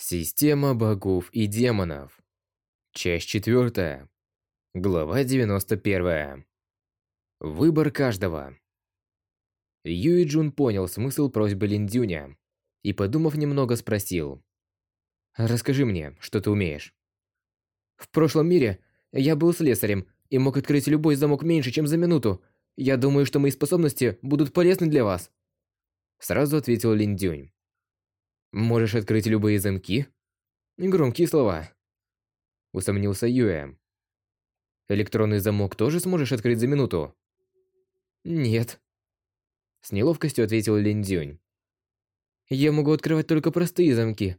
Система богов и демонов. Часть четвертая. Глава 91. Выбор каждого. Юй Джун понял смысл просьбы Линдюня и, подумав немного, спросил. «Расскажи мне, что ты умеешь». «В прошлом мире я был слесарем и мог открыть любой замок меньше, чем за минуту. Я думаю, что мои способности будут полезны для вас». Сразу ответил Линдюнь. Можешь открыть любые замки? Громкие слова. Усомнился Юэ. Электронный замок тоже сможешь открыть за минуту? Нет. С неловкостью ответил Линдзюнь. Я могу открывать только простые замки.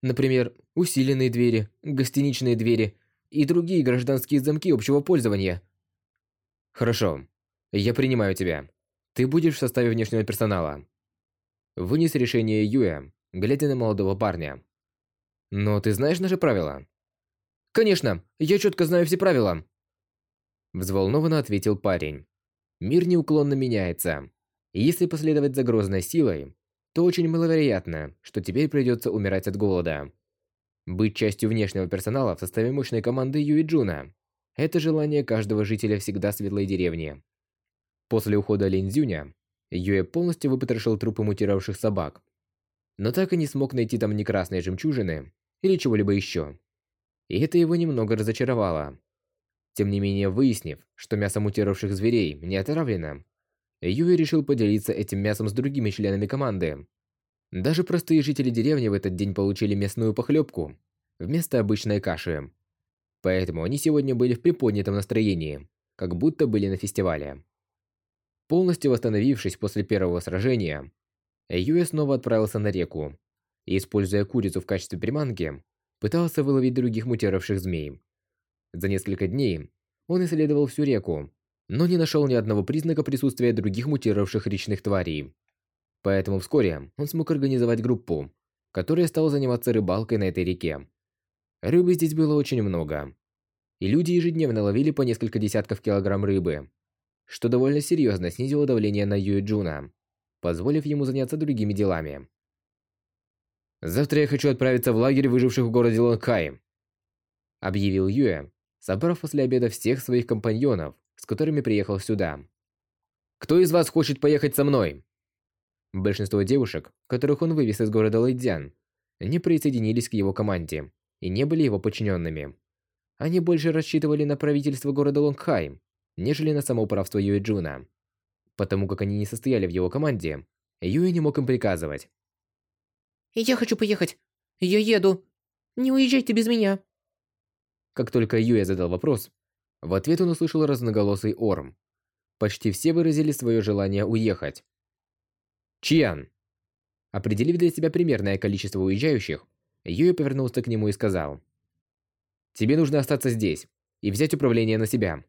Например, усиленные двери, гостиничные двери и другие гражданские замки общего пользования. Хорошо. Я принимаю тебя. Ты будешь в составе внешнего персонала. Вынес решение Юэ, глядя на молодого парня. «Но ты знаешь наши правила?» «Конечно, я четко знаю все правила!» Взволнованно ответил парень. Мир неуклонно меняется. И если последовать за грозной силой, то очень маловероятно, что теперь придется умирать от голода. Быть частью внешнего персонала в составе мощной команды Юи Джуна – это желание каждого жителя всегда светлой деревни. После ухода Линзюня, Юэ полностью выпотрошил трупы мутировавших собак но так и не смог найти там ни красной жемчужины или чего-либо еще. И это его немного разочаровало. Тем не менее, выяснив, что мясо мутировавших зверей не отравлено, Юи решил поделиться этим мясом с другими членами команды. Даже простые жители деревни в этот день получили мясную похлебку вместо обычной каши. Поэтому они сегодня были в приподнятом настроении, как будто были на фестивале. Полностью восстановившись после первого сражения, Юэ снова отправился на реку и, используя курицу в качестве приманки, пытался выловить других мутировавших змей. За несколько дней он исследовал всю реку, но не нашел ни одного признака присутствия других мутировавших речных тварей. Поэтому вскоре он смог организовать группу, которая стала заниматься рыбалкой на этой реке. Рыбы здесь было очень много. И люди ежедневно ловили по несколько десятков килограмм рыбы, что довольно серьезно снизило давление на Юэ Джуна позволив ему заняться другими делами. «Завтра я хочу отправиться в лагерь выживших в городе Лонгхай», объявил Юэ, собрав после обеда всех своих компаньонов, с которыми приехал сюда. «Кто из вас хочет поехать со мной?» Большинство девушек, которых он вывез из города Лэйдзян, не присоединились к его команде и не были его подчиненными. Они больше рассчитывали на правительство города Лонгхай, нежели на самоуправство Юэджуна. Потому как они не состояли в его команде, Юи не мог им приказывать. «Я хочу поехать! Я еду! Не уезжайте без меня!» Как только Юя задал вопрос, в ответ он услышал разноголосый орм. Почти все выразили свое желание уехать. «Чьян!» Определив для себя примерное количество уезжающих, Юя повернулся к нему и сказал. «Тебе нужно остаться здесь и взять управление на себя.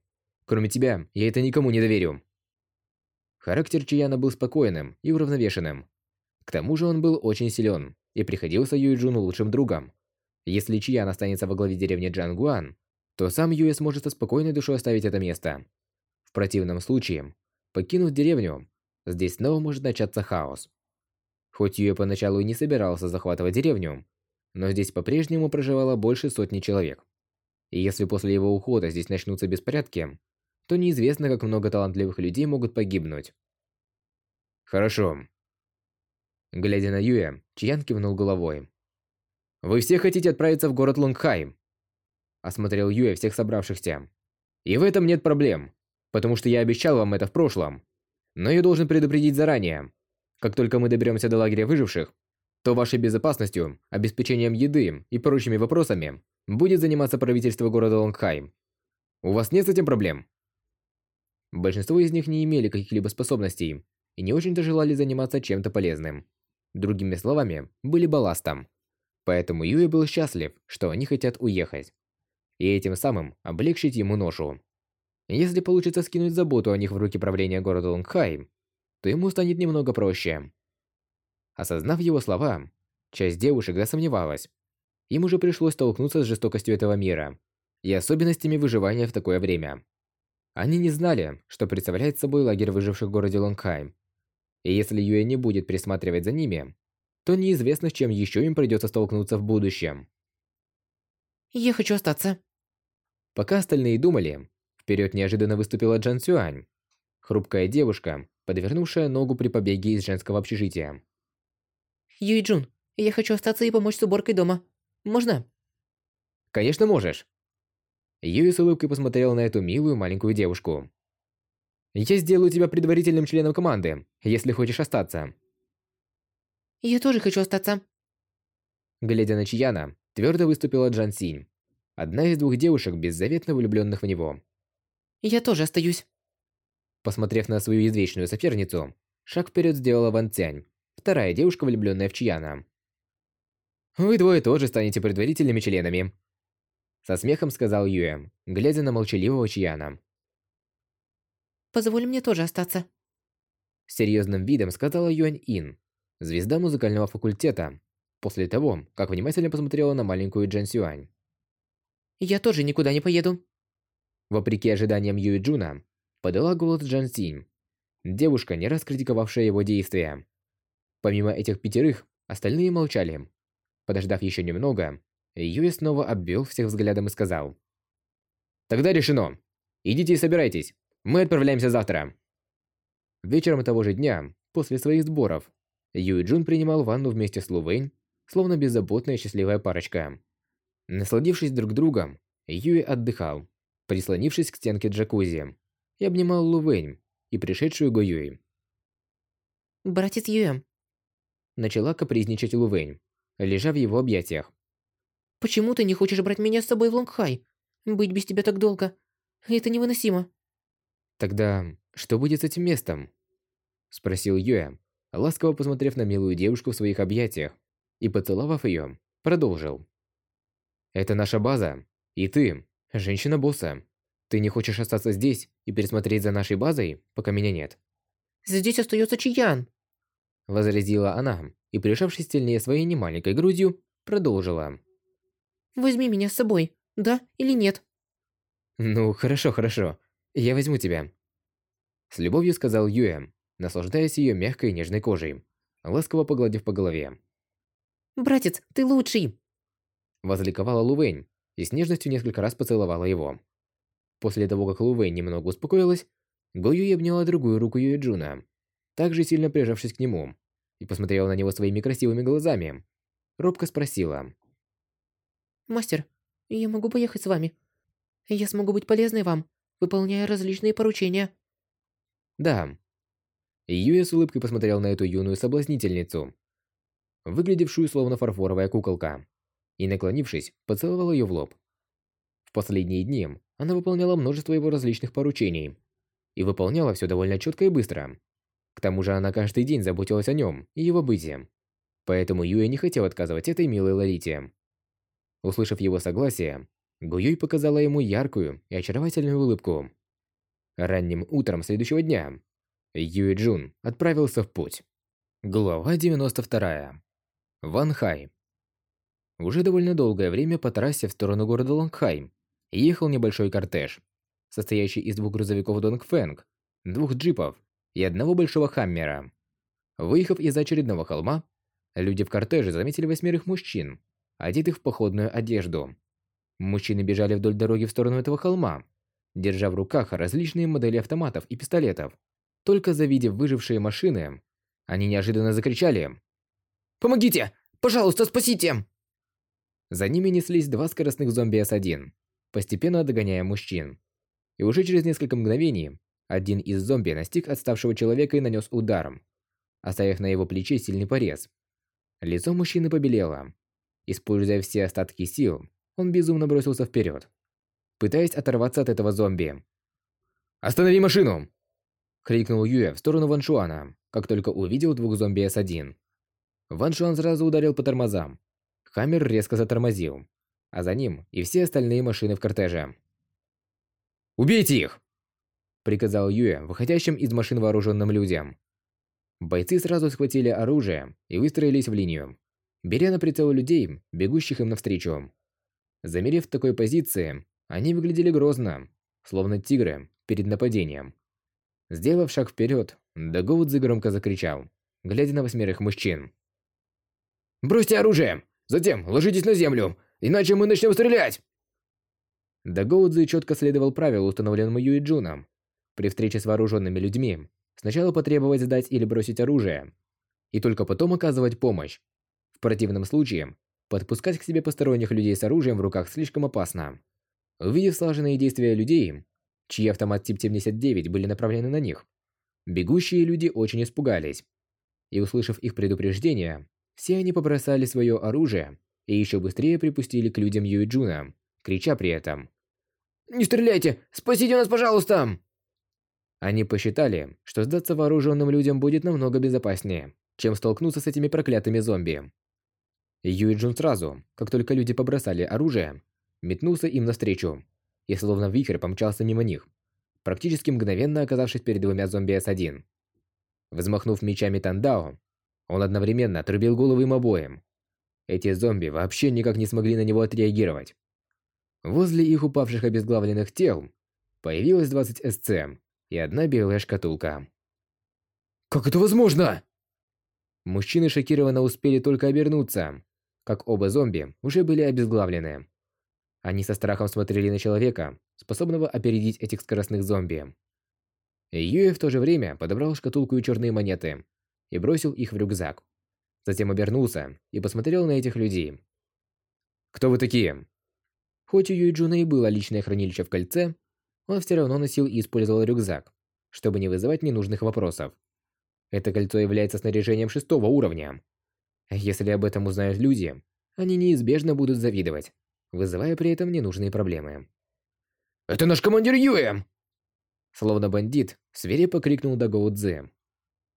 Кроме тебя, я это никому не доверю». Характер Чияна был спокойным и уравновешенным. К тому же он был очень силен и приходился Юйджуну лучшим другом. Если Чиян останется во главе деревни Джангуан, то сам Юэ сможет со спокойной душой оставить это место. В противном случае, покинув деревню, здесь снова может начаться хаос. Хоть Юэ поначалу и не собирался захватывать деревню, но здесь по-прежнему проживало больше сотни человек. И если после его ухода здесь начнутся беспорядки, то неизвестно, как много талантливых людей могут погибнуть. Хорошо. Глядя на Юя, Чьян кивнул головой. Вы все хотите отправиться в город Лонгхай? Осмотрел Юя всех собравшихся. И в этом нет проблем, потому что я обещал вам это в прошлом. Но я должен предупредить заранее. Как только мы доберемся до лагеря выживших, то вашей безопасностью, обеспечением еды и прочими вопросами будет заниматься правительство города Лонгхай. У вас нет с этим проблем? Большинство из них не имели каких-либо способностей и не очень-то желали заниматься чем-то полезным. Другими словами, были балластом. Поэтому Юи был счастлив, что они хотят уехать. И этим самым облегчить ему ношу. Если получится скинуть заботу о них в руки правления города Лонгхай, то ему станет немного проще. Осознав его слова, часть девушек засомневалась. Им уже пришлось столкнуться с жестокостью этого мира и особенностями выживания в такое время. Они не знали, что представляет собой лагерь выживших в городе Лонгхайм. И если Юэ не будет присматривать за ними, то неизвестно, с чем еще им придется столкнуться в будущем. «Я хочу остаться». Пока остальные думали, вперед неожиданно выступила Джан Сюань. Хрупкая девушка, подвернувшая ногу при побеге из женского общежития. Юй Джун, я хочу остаться и помочь с уборкой дома. Можно? Конечно, можешь. Юй с улыбкой посмотрел на эту милую маленькую девушку. Я сделаю тебя предварительным членом команды, если хочешь остаться. Я тоже хочу остаться. Глядя на Чияна, твердо выступила Джан Синь, одна из двух девушек, беззаветно влюбленных в него. Я тоже остаюсь. Посмотрев на свою извечную соперницу, шаг вперед сделала Ван Цянь, вторая девушка, влюбленная в Чияна. «Вы двое тоже станете предварительными членами», со смехом сказал Юэ, глядя на молчаливого Чияна. «Позволь мне тоже остаться», с серьезным видом сказала Юань Ин, звезда музыкального факультета, после того, как внимательно посмотрела на маленькую Джан Сюань. «Я тоже никуда не поеду». Вопреки ожиданиям Юэ Джуна, подала голос Джан Синь, девушка, не раз критиковавшая его действия. Помимо этих пятерых, остальные молчали. Подождав еще немного, Юи снова обвел всех взглядом и сказал. «Тогда решено. Идите и собирайтесь. Мы отправляемся завтра». Вечером того же дня, после своих сборов, Юи Джун принимал ванну вместе с Лу Вэнь, словно беззаботная счастливая парочка. Насладившись друг другом, Юи отдыхал, прислонившись к стенке джакузи и обнимал Лу Вэнь и пришедшую Го Юй. «Братец Юэм», начала капризничать Лу Вэнь, лежа в его объятиях. «Почему ты не хочешь брать меня с собой в Лонгхай? Быть без тебя так долго. Это невыносимо». «Тогда что будет с этим местом?» Спросил Юэ, ласково посмотрев на милую девушку в своих объятиях и, поцеловав ее, продолжил. «Это наша база, и ты, женщина-босса. Ты не хочешь остаться здесь и пересмотреть за нашей базой, пока меня нет?» «Здесь остается Чиян!» Возразила она и, прижавшись сильнее своей немаленькой грудью, продолжила. «Возьми меня с собой, да или нет?» «Ну, хорошо, хорошо. Я возьму тебя». С любовью сказал Юэ, наслаждаясь ее мягкой нежной кожей, ласково погладив по голове. «Братец, ты лучший!» Возликовала Лувэнь и с нежностью несколько раз поцеловала его. После того, как Лувэнь немного успокоилась, Го Юй обняла другую руку Юэ Джуна, также сильно прижавшись к нему, и посмотрела на него своими красивыми глазами. Робко спросила. «Мастер, я могу поехать с вами? Я смогу быть полезной вам, выполняя различные поручения». «Да». Юя с улыбкой посмотрел на эту юную соблазнительницу, выглядевшую словно фарфоровая куколка, и, наклонившись, поцеловал ее в лоб. В последние дни она выполняла множество его различных поручений, и выполняла все довольно четко и быстро. К тому же она каждый день заботилась о нем и его быте. Поэтому Юя не хотел отказывать этой милой Лолите. Услышав его согласие, Гуюй показала ему яркую и очаровательную улыбку. Ранним утром следующего дня Юй Джун отправился в путь. Глава 92. Ван Хай. Уже довольно долгое время по трассе в сторону города Лонгхай ехал небольшой кортеж, состоящий из двух грузовиков Донгфэнг, двух джипов и одного большого хаммера. Выехав из очередного холма, люди в кортеже заметили восьмерых мужчин, одетых в походную одежду. Мужчины бежали вдоль дороги в сторону этого холма, держа в руках различные модели автоматов и пистолетов. Только завидев выжившие машины, они неожиданно закричали «Помогите! Пожалуйста, спасите!» За ними неслись два скоростных зомби С-1, постепенно догоняя мужчин. И уже через несколько мгновений один из зомби настиг отставшего человека и нанес удар, оставив на его плече сильный порез. Лицо мужчины побелело. Используя все остатки сил, он безумно бросился вперед, пытаясь оторваться от этого зомби. «Останови машину!» крикнул Юэ в сторону Ван Шуана, как только увидел двух зомби С1. Ван Шуан сразу ударил по тормозам. Хаммер резко затормозил, а за ним и все остальные машины в кортеже. «Убейте их!» приказал Юэ выходящим из машин вооруженным людям. Бойцы сразу схватили оружие и выстроились в линию, беря на прицел людей, бегущих им навстречу. Замерев в такой позиции, они выглядели грозно, словно тигры перед нападением. Сделав шаг вперед, Дагоудзи громко закричал, глядя на восьмерых мужчин. Бросьте оружие! Затем ложитесь на землю, иначе мы начнем стрелять!» Да Гоудзи четко следовал правилу, установленному Юи Джуном. При встрече с вооруженными людьми сначала потребовать сдать или бросить оружие, и только потом оказывать помощь. В противном случае, подпускать к себе посторонних людей с оружием в руках слишком опасно. Увидев слаженные действия людей, чьи автомат тип 79 были направлены на них, бегущие люди очень испугались. И услышав их предупреждение, все они побросали свое оружие и еще быстрее припустили к людям Юиджуна, крича при этом «Не стреляйте! Спасите нас, пожалуйста!» Они посчитали, что сдаться вооруженным людям будет намного безопаснее, чем столкнуться с этими проклятыми зомби. Юиджун сразу, как только люди побросали оружие, метнулся им навстречу и словно вихрь помчался мимо них, практически мгновенно оказавшись перед двумя зомби С1. Взмахнув мечами Тандао, он одновременно отрубил головы им обоим. Эти зомби вообще никак не смогли на него отреагировать. Возле их упавших обезглавленных тел появилось 20 СЦ и одна белая шкатулка. «Как это возможно?» Мужчины шокированно успели только обернуться, как оба зомби уже были обезглавлены. Они со страхом смотрели на человека, способного опередить этих скоростных зомби. Юэ в то же время подобрал шкатулку и черные монеты и бросил их в рюкзак. Затем обернулся и посмотрел на этих людей. «Кто вы такие?» Хоть у Юйджуна и было личное хранилище в кольце, он все равно носил и использовал рюкзак, чтобы не вызывать ненужных вопросов. Это кольцо является снаряжением шестого уровня. Если об этом узнают люди, они неизбежно будут завидовать, вызывая при этом ненужные проблемы. «Это наш командир Юэ!» Словно бандит, свирепо крикнул Дагоу Цзэ.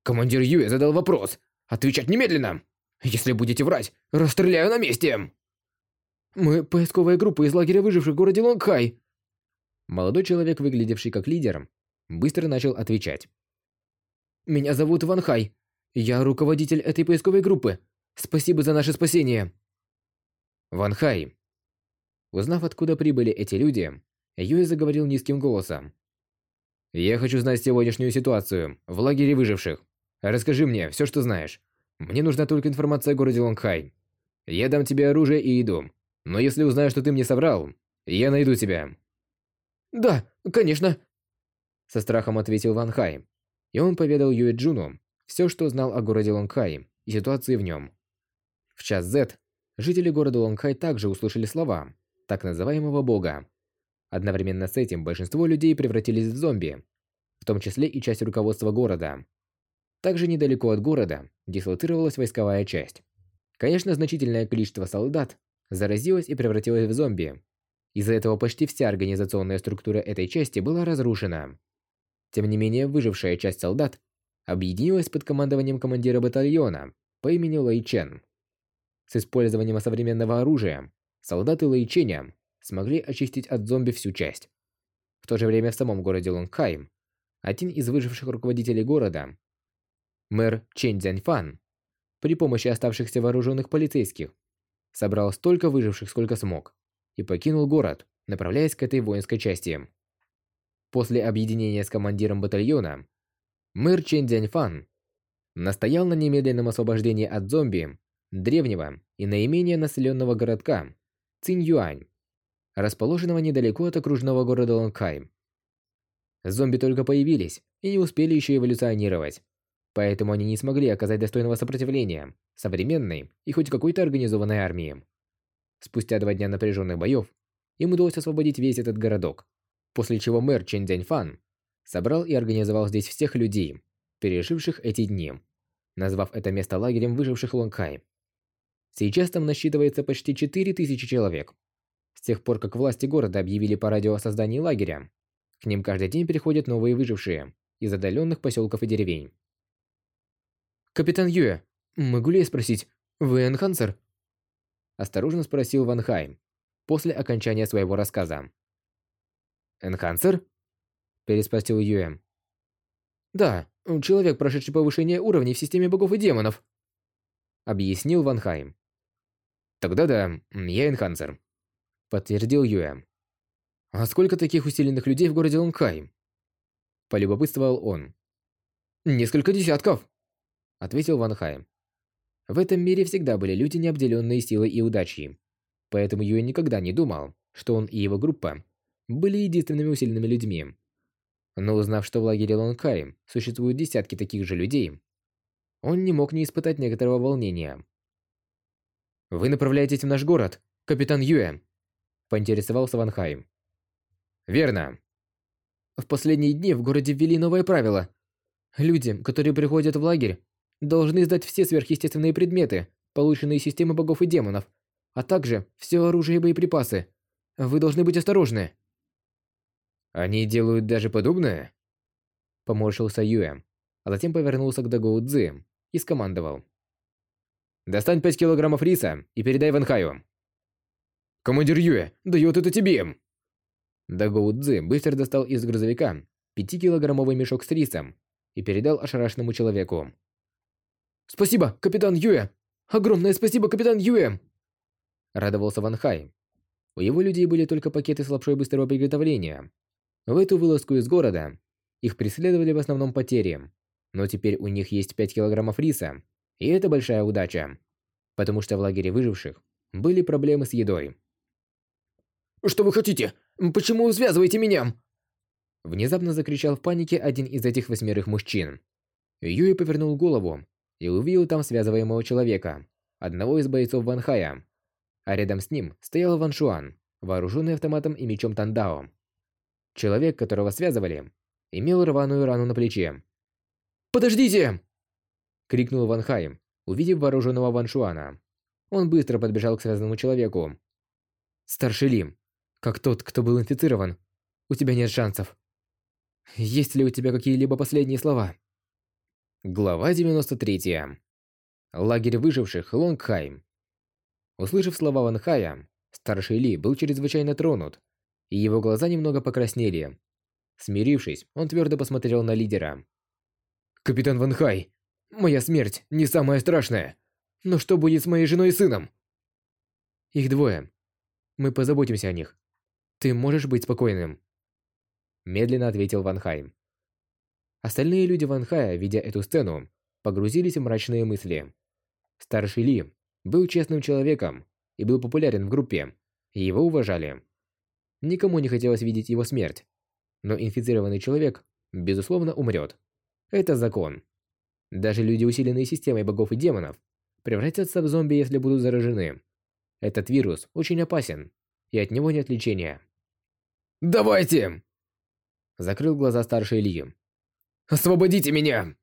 «Командир Юэ задал вопрос! Отвечать немедленно! Если будете врать, расстреляю на месте!» «Мы поисковая группа из лагеря выживших в городе Лонгхай!» Молодой человек, выглядевший как лидер, быстро начал отвечать. «Меня зовут Ван Хай. Я руководитель этой поисковой группы. Спасибо за наше спасение!» Ван Хай. Узнав, откуда прибыли эти люди, Юэ заговорил низким голосом. «Я хочу знать сегодняшнюю ситуацию в лагере выживших. Расскажи мне все, что знаешь. Мне нужна только информация о городе Лонгхай. Я дам тебе оружие и еду. Но если узнаю, что ты мне соврал, я найду тебя». «Да, конечно», — со страхом ответил Ван Хай. И он поведал Юэ Джуну все, что знал о городе Лонгхай и ситуации в нем. В час Z жители города Лонгхай также услышали слова так называемого бога. Одновременно с этим большинство людей превратились в зомби, в том числе и часть руководства города. Также недалеко от города дислоцировалась войсковая часть. Конечно, значительное количество солдат заразилась и превратилась в зомби. Из-за этого почти вся организационная структура этой части была разрушена. Тем не менее, выжившая часть солдат объединилась под командованием командира батальона по имени Лэй Чен. С использованием современного оружия солдаты Лэй Ченя смогли очистить от зомби всю часть. В то же время в самом городе Лонгхайм один из выживших руководителей города, мэр Чен Цзяньфан, при помощи оставшихся вооруженных полицейских, собрал столько выживших, сколько смог, и покинул город, направляясь к этой воинской части. После объединения с командиром батальона, мэр Чен Дзяньфан настоял на немедленном освобождении от зомби древнего и наименее населенного городка Циньюань, расположенного недалеко от окружного города Лонгхай. Зомби только появились и не успели еще эволюционировать, поэтому они не смогли оказать достойного сопротивления современной и хоть какой-то организованной армии. Спустя два дня напряженных боев им удалось освободить весь этот городок, после чего мэр Чен Дяньфан собрал и организовал здесь всех людей, переживших эти дни, назвав это место лагерем выживших Лонгхай. Сейчас там насчитывается почти 4000 человек. С тех пор, как власти города объявили по радио о создании лагеря, к ним каждый день приходят новые выжившие из отдаленных поселков и деревень. «Капитан Юэ, могу ли я спросить, вы энхансер?» Осторожно спросил Ван Хайм после окончания своего рассказа. «Энхансер?» Переспросил Юэ. «Да, человек, прошедший повышение уровней в системе богов и демонов», объяснил Ван Хайм. «Тогда да, я энхансер», подтвердил Юэ. «А сколько таких усиленных людей в городе Лонгхай?» Полюбопытствовал он. «Несколько десятков», ответил Ван Хайм. В этом мире всегда были люди, не обделенные силой и удачей. Поэтому Юэ никогда не думал, что он и его группа были единственными усиленными людьми. Но узнав, что в лагере Лонгхай существуют десятки таких же людей, он не мог не испытать некоторого волнения. «Вы направляетесь в наш город, капитан Юэ?» – поинтересовался Ван Хай. «Верно». В последние дни в городе ввели новое правило. Люди, которые приходят в лагерь, должны сдать все сверхъестественные предметы, полученные из системы богов и демонов, а также все оружие и боеприпасы. Вы должны быть осторожны. Они делают даже подобное? Поморщился Юэ, а затем повернулся к Дагоу Цзи и скомандовал. «Достань пять килограммов риса и передай Ванхаю». «Командир Юэ, дает это тебе!» Дагоу Цзи быстро достал из грузовика пятикилограммовый мешок с рисом и передал ошарашенному человеку. «Спасибо, капитан Юэ! Огромное спасибо, капитан Юэ!» Радовался Ван Хай. У его людей были только пакеты с лапшой быстрого приготовления. В эту вылазку из города их преследовали в основном потери, но теперь у них есть 5 килограммов риса, и это большая удача, потому что в лагере выживших были проблемы с едой. «Что вы хотите? Почему вы связываете меня?» Внезапно закричал в панике один из этих восьмерых мужчин. Юй повернул голову и увидел там связываемого человека, одного из бойцов Ван Хая. А рядом с ним стоял Ван Шуан, вооруженный автоматом и мечом Тандао. Человек, которого связывали, имел рваную рану на плече. «Подождите!» — крикнул Ван Хай, увидев вооруженного Ван Шуана. Он быстро подбежал к связанному человеку. «Старший Ли, как тот, кто был инфицирован, у тебя нет шансов. Есть ли у тебя какие-либо последние слова?» Глава 93. Лагерь выживших Лонгхайм. Услышав слова Ван Хая, старший Ли был чрезвычайно тронут, и его глаза немного покраснели. Смирившись, он твердо посмотрел на лидера. «Капитан Ван Хай, моя смерть не самая страшная. Но что будет с моей женой и сыном?» «Их двое. Мы позаботимся о них. Ты можешь быть спокойным?» Медленно ответил Ван Хай. Остальные люди Ван Хая, видя эту сцену, погрузились в мрачные мысли. Старший Ли был честным человеком и был популярен в группе, его уважали. Никому не хотелось видеть его смерть. Но инфицированный человек, безусловно, умрет. Это закон. Даже люди, усиленные системой богов и демонов, превратятся в зомби, если будут заражены. Этот вирус очень опасен, и от него нет лечения. «Давайте!» Закрыл глаза старший Ли. Освободите меня!»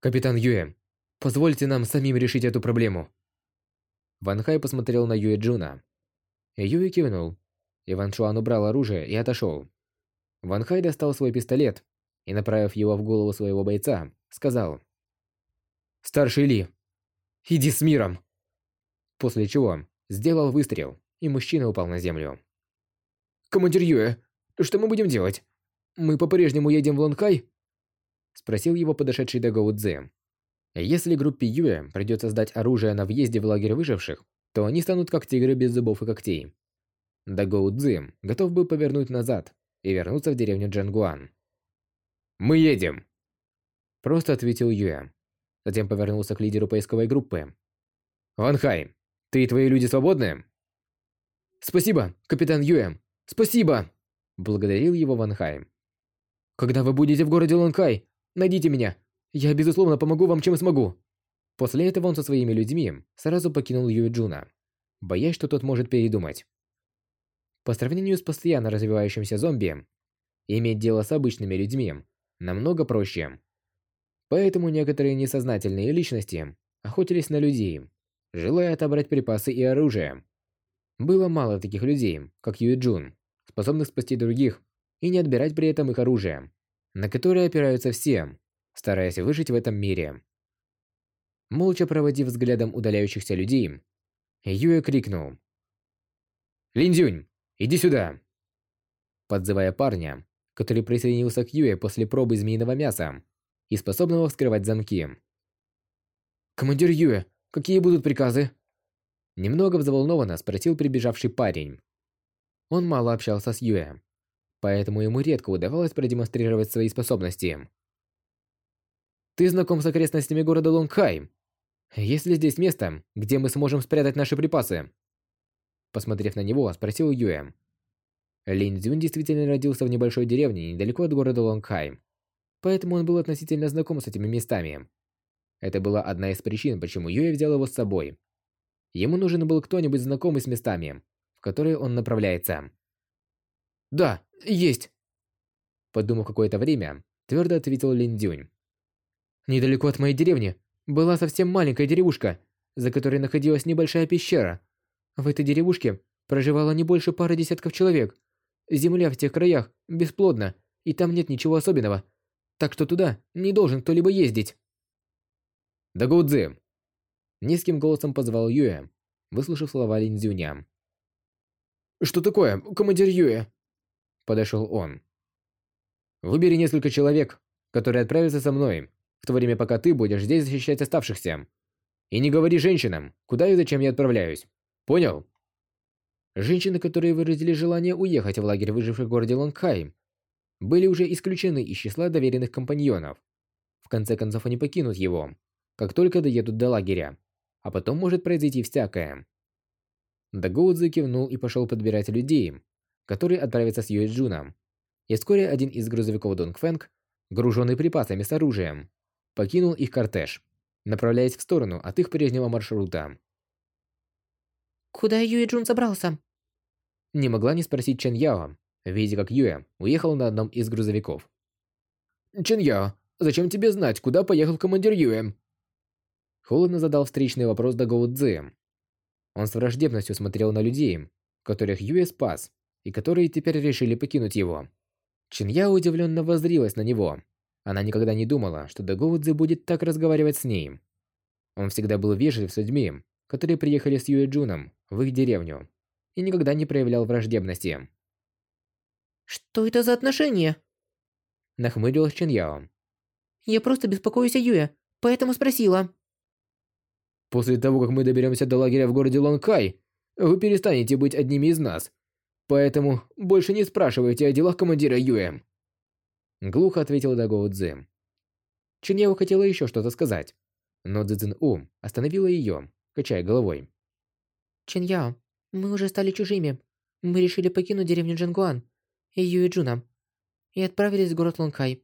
«Капитан Юэ, позвольте нам самим решить эту проблему». Ван Хай посмотрел на Юэ Джуна. Юэ кивнул. И Ван Шуан убрал оружие и отошел. Ван Хай достал свой пистолет и, направив его в голову своего бойца, сказал. «Старший Ли, иди с миром!» После чего сделал выстрел, и мужчина упал на землю. «Командир Юэ, что мы будем делать?» мы по-прежнему едем в Лонхай?» Спросил его подошедший Дагоу Цзэ. Если группе Юэ придется сдать оружие на въезде в лагерь выживших, то они станут как тигры без зубов и когтей. Дагоу Цзэ готов был повернуть назад и вернуться в деревню Джангуан. «Мы едем!» Просто ответил Юэ. Затем повернулся к лидеру поисковой группы. «Ван Хай, ты и твои люди свободны?» «Спасибо, капитан Юэ! Спасибо!» Благодарил его Ван Хай. Когда вы будете в городе Лонкай, найдите меня. Я, безусловно, помогу вам, чем смогу. После этого он со своими людьми сразу покинул Юэджуна, боясь, что тот может передумать. По сравнению с постоянно развивающимся зомби, иметь дело с обычными людьми намного проще. Поэтому некоторые несознательные личности охотились на людей, желая отобрать припасы и оружие. Было мало таких людей, как Юэджун, способных спасти других и не отбирать при этом их оружие, на которое опираются все, стараясь выжить в этом мире. Молча проводив взглядом удаляющихся людей, Юэ крикнул. «Линдзюнь, иди сюда!» Подзывая парня, который присоединился к Юэ после пробы змеиного мяса и способного вскрывать замки. «Командир Юэ, какие будут приказы?» Немного взволнованно спросил прибежавший парень. Он мало общался с Юэ, поэтому ему редко удавалось продемонстрировать свои способности. «Ты знаком с окрестностями города Лонгхайм?» Есть ли здесь место, где мы сможем спрятать наши припасы? Посмотрев на него, спросил Юэ. Лин Цзюнь действительно родился в небольшой деревне недалеко от города Лонгхайм, поэтому он был относительно знаком с этими местами. Это была одна из причин, почему Юэ взял его с собой. Ему нужен был кто-нибудь знакомый с местами, в которые он направляется. «Да, есть!» Подумав какое-то время, твердо ответил Лин Дюнь. «Недалеко от моей деревни была совсем маленькая деревушка, за которой находилась небольшая пещера. В этой деревушке проживало не больше пары десятков человек. Земля в тех краях бесплодна, и там нет ничего особенного. Так что туда не должен кто-либо ездить. Да Гоудзи! Низким голосом позвал Юэ, выслушав слова Линдзюня. «Что такое, командир Юэ?» Подошел он. «Выбери несколько человек, которые отправятся со мной, в то время пока ты будешь здесь защищать оставшихся. И не говори женщинам, куда и зачем я отправляюсь. Понял?» Женщины, которые выразили желание уехать в лагерь выживших в городе Лонгхайм, были уже исключены из числа доверенных компаньонов. В конце концов, они покинут его, как только доедут до лагеря, а потом может произойти всякое. Дагоудзи кивнул и пошел подбирать людей, которые отправятся с Юэ Джуном. И вскоре один из грузовиков Донгфэнг, груженный припасами с оружием, покинул их кортеж, направляясь в сторону от их прежнего маршрута. «Куда Юэ Джун забрался?» Не могла не спросить Чен Яо, видя как Юэ уехал на одном из грузовиков. «Чен Яо, зачем тебе знать, куда поехал командир Юэ?» Холодно задал встречный вопрос Дагоу Цзи. Он с враждебностью смотрел на людей, которых Юэ спас, и которые теперь решили покинуть его. Чин Яо удивленно воззрилась на него. Она никогда не думала, что Дагоу будет так разговаривать с ней. Он всегда был вежлив с людьми, которые приехали с Юэ Джуном в их деревню и никогда не проявлял враждебности. «Что это за отношения?» Нахмурилась Чин Яо. «Я просто беспокоюсь о Юе, поэтому спросила». «После того, как мы доберемся до лагеря в городе Лонгхай, вы перестанете быть одними из нас. Поэтому больше не спрашивайте о делах командира Юэ». Глухо ответил Дагоу Цзы. Чин Яо хотела еще что-то сказать, но Цзин У остановила ее, качая головой. «Чин Яо, мы уже стали чужими. Мы решили покинуть деревню Джангуан и Юэджуна и отправились в город Лонгхай.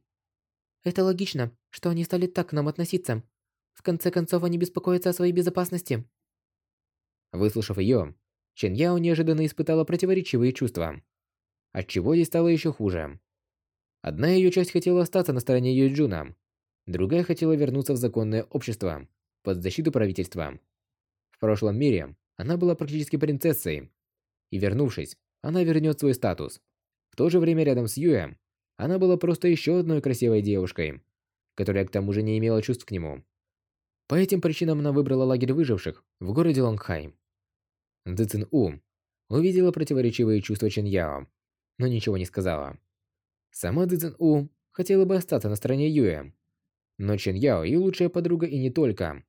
Это логично, что они стали так к нам относиться. В конце концов, они беспокоятся о своей безопасности. Выслушав ее, Чен Яо неожиданно испытала противоречивые чувства. Отчего ей стало еще хуже. Одна ее часть хотела остаться на стороне Юэджуна, другая хотела вернуться в законное общество, под защиту правительства. В прошлом мире она была практически принцессой. И вернувшись, она вернет свой статус. В то же время рядом с Юем, она была просто еще одной красивой девушкой, которая к тому же не имела чувств к нему. По этим причинам она выбрала лагерь выживших в городе Лонгхайм. Цзин У увидела противоречивые чувства Чен Яо, но ничего не сказала. Сама Цзин У хотела бы остаться на стороне Юэ, но Чен Яо и лучшая подруга и не только.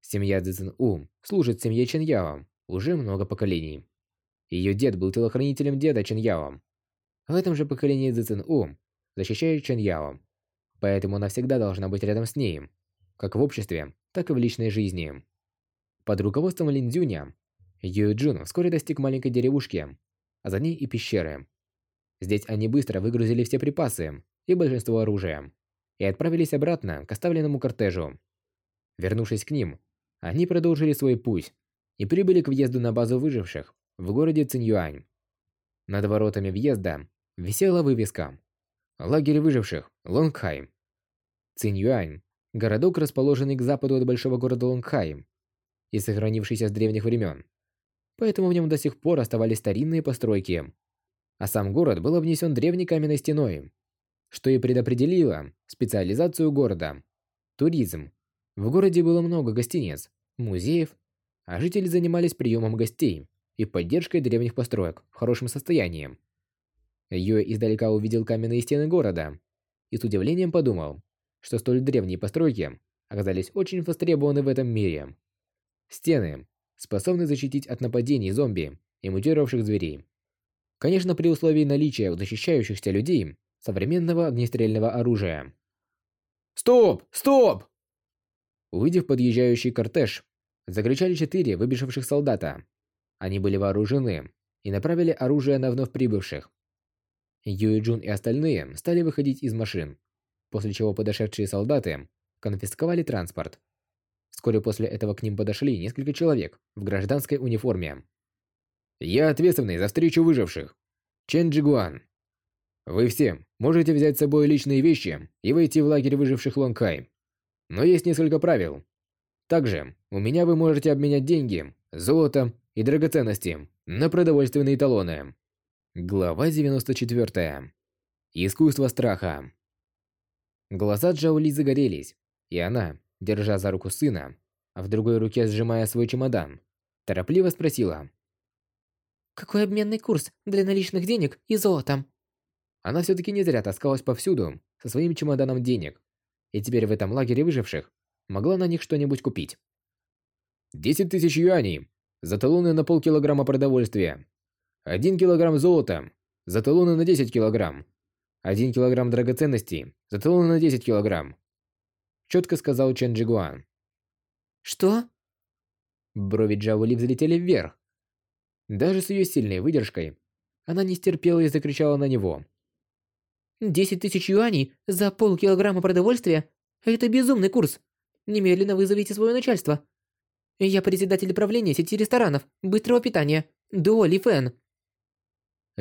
Семья Цзин У служит семье Чен Яо уже много поколений. Ее дед был телохранителем деда Чен Яо. В этом же поколении Цзин У защищает Чен Яо, поэтому она всегда должна быть рядом с ней, как в обществе, так и в личной жизни. Под руководством Лин Цзюня, Юэ Джун вскоре достиг маленькой деревушки, а за ней и пещеры. Здесь они быстро выгрузили все припасы и большинство оружия и отправились обратно к оставленному кортежу. Вернувшись к ним, они продолжили свой путь и прибыли к въезду на базу выживших в городе Циньюань. Над воротами въезда висела вывеска «Лагерь выживших, Лонгхайм». Циньюань – городок, расположенный к западу от большого города Лонгхайм и сохранившийся с древних времен. Поэтому в нем до сих пор оставались старинные постройки. А сам город был обнесен древней каменной стеной, что и предопределило специализацию города – туризм. В городе было много гостиниц, музеев, а жители занимались приемом гостей и поддержкой древних построек в хорошем состоянии. Юэ издалека увидел каменные стены города и с удивлением подумал, что столь древние постройки оказались очень востребованы в этом мире. Стены способны защитить от нападений зомби и мутировавших зверей. Конечно, при условии наличия защищающихся людей современного огнестрельного оружия. «Стоп! Стоп!» Увидев подъезжающий кортеж, закричали четыре выбежавших солдата. Они были вооружены и направили оружие на вновь прибывших. Юй Джун и остальные стали выходить из машин, после чего подошедшие солдаты конфисковали транспорт. Вскоре после этого к ним подошли несколько человек в гражданской униформе. «Я ответственный за встречу выживших. Чен Джигуан. Вы все можете взять с собой личные вещи и войти в лагерь выживших Лонгхай. Но есть несколько правил. Также у меня вы можете обменять деньги, золото и драгоценности на продовольственные талоны. Глава 94. Искусство страха. Глаза Джаули загорелись, и она, держа за руку сына, а в другой руке сжимая свой чемодан, торопливо спросила. «Какой обменный курс для наличных денег и золота?» Она все-таки не зря таскалась повсюду со своим чемоданом денег, и теперь в этом лагере выживших могла на них что-нибудь купить. Десять тысяч юаней за талоны на полкилограмма продовольствия. Один килограмм золота за талоны на 10 килограмм. Один килограмм драгоценностей за талоны на 10 килограмм. Четко сказал Чен Джигуан. «Что?» Брови Джаули взлетели вверх. Даже с ее сильной выдержкой она не стерпела и закричала на него. Десять тысяч юаней за полкилограмма продовольствия – это безумный курс. Немедленно вызовите свое начальство. Я председатель правления сети ресторанов быстрого питания Дуо Ли Фэн.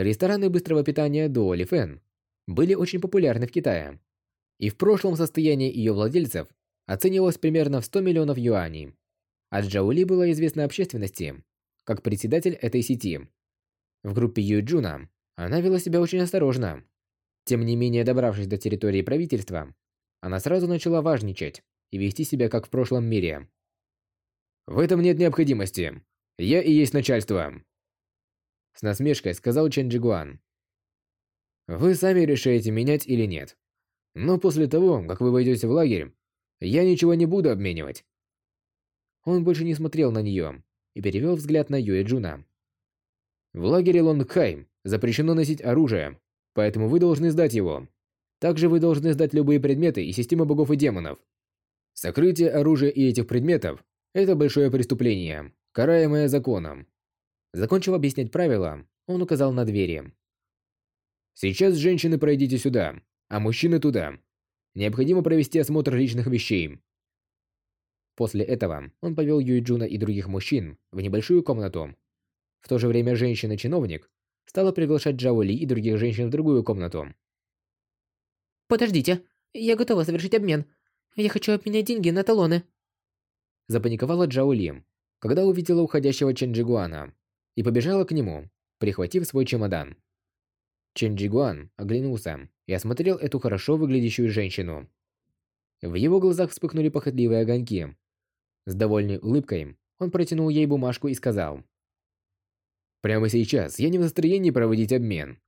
Рестораны быстрого питания Дуо Ли Фэн были очень популярны в Китае. И в прошлом состояние ее владельцев оценивалось примерно в 100 миллионов юаней. А Джаули была известна общественности как председатель этой сети. В группе Юджуна она вела себя очень осторожно тем не менее, добравшись до территории правительства, она сразу начала важничать и вести себя как в прошлом мире. «В этом нет необходимости. Я и есть начальство», — с насмешкой сказал Чен Джигуан. «Вы сами решаете, менять или нет. Но после того, как вы войдете в лагерь, я ничего не буду обменивать». Он больше не смотрел на нее и перевел взгляд на Юэ Джуна. «В лагере Лонгхай запрещено носить оружие, поэтому вы должны сдать его. Также вы должны сдать любые предметы и системы богов и демонов. Сокрытие оружия и этих предметов – это большое преступление, караемое законом. Закончив объяснять правила, он указал на двери. Сейчас, женщины, пройдите сюда, а мужчины туда. Необходимо провести осмотр личных вещей. После этого он повел Юйджуна и других мужчин в небольшую комнату. В то же время женщина-чиновник стала приглашать Джао Ли и других женщин в другую комнату. «Подождите, я готова совершить обмен. Я хочу обменять деньги на талоны». Запаниковала Джао Ли, когда увидела уходящего Чен Джигуана, и побежала к нему, прихватив свой чемодан. Чен Джигуан оглянулся и осмотрел эту хорошо выглядящую женщину. В его глазах вспыхнули похотливые огоньки. С довольной улыбкой он протянул ей бумажку и сказал – Прямо сейчас я не в настроении проводить обмен.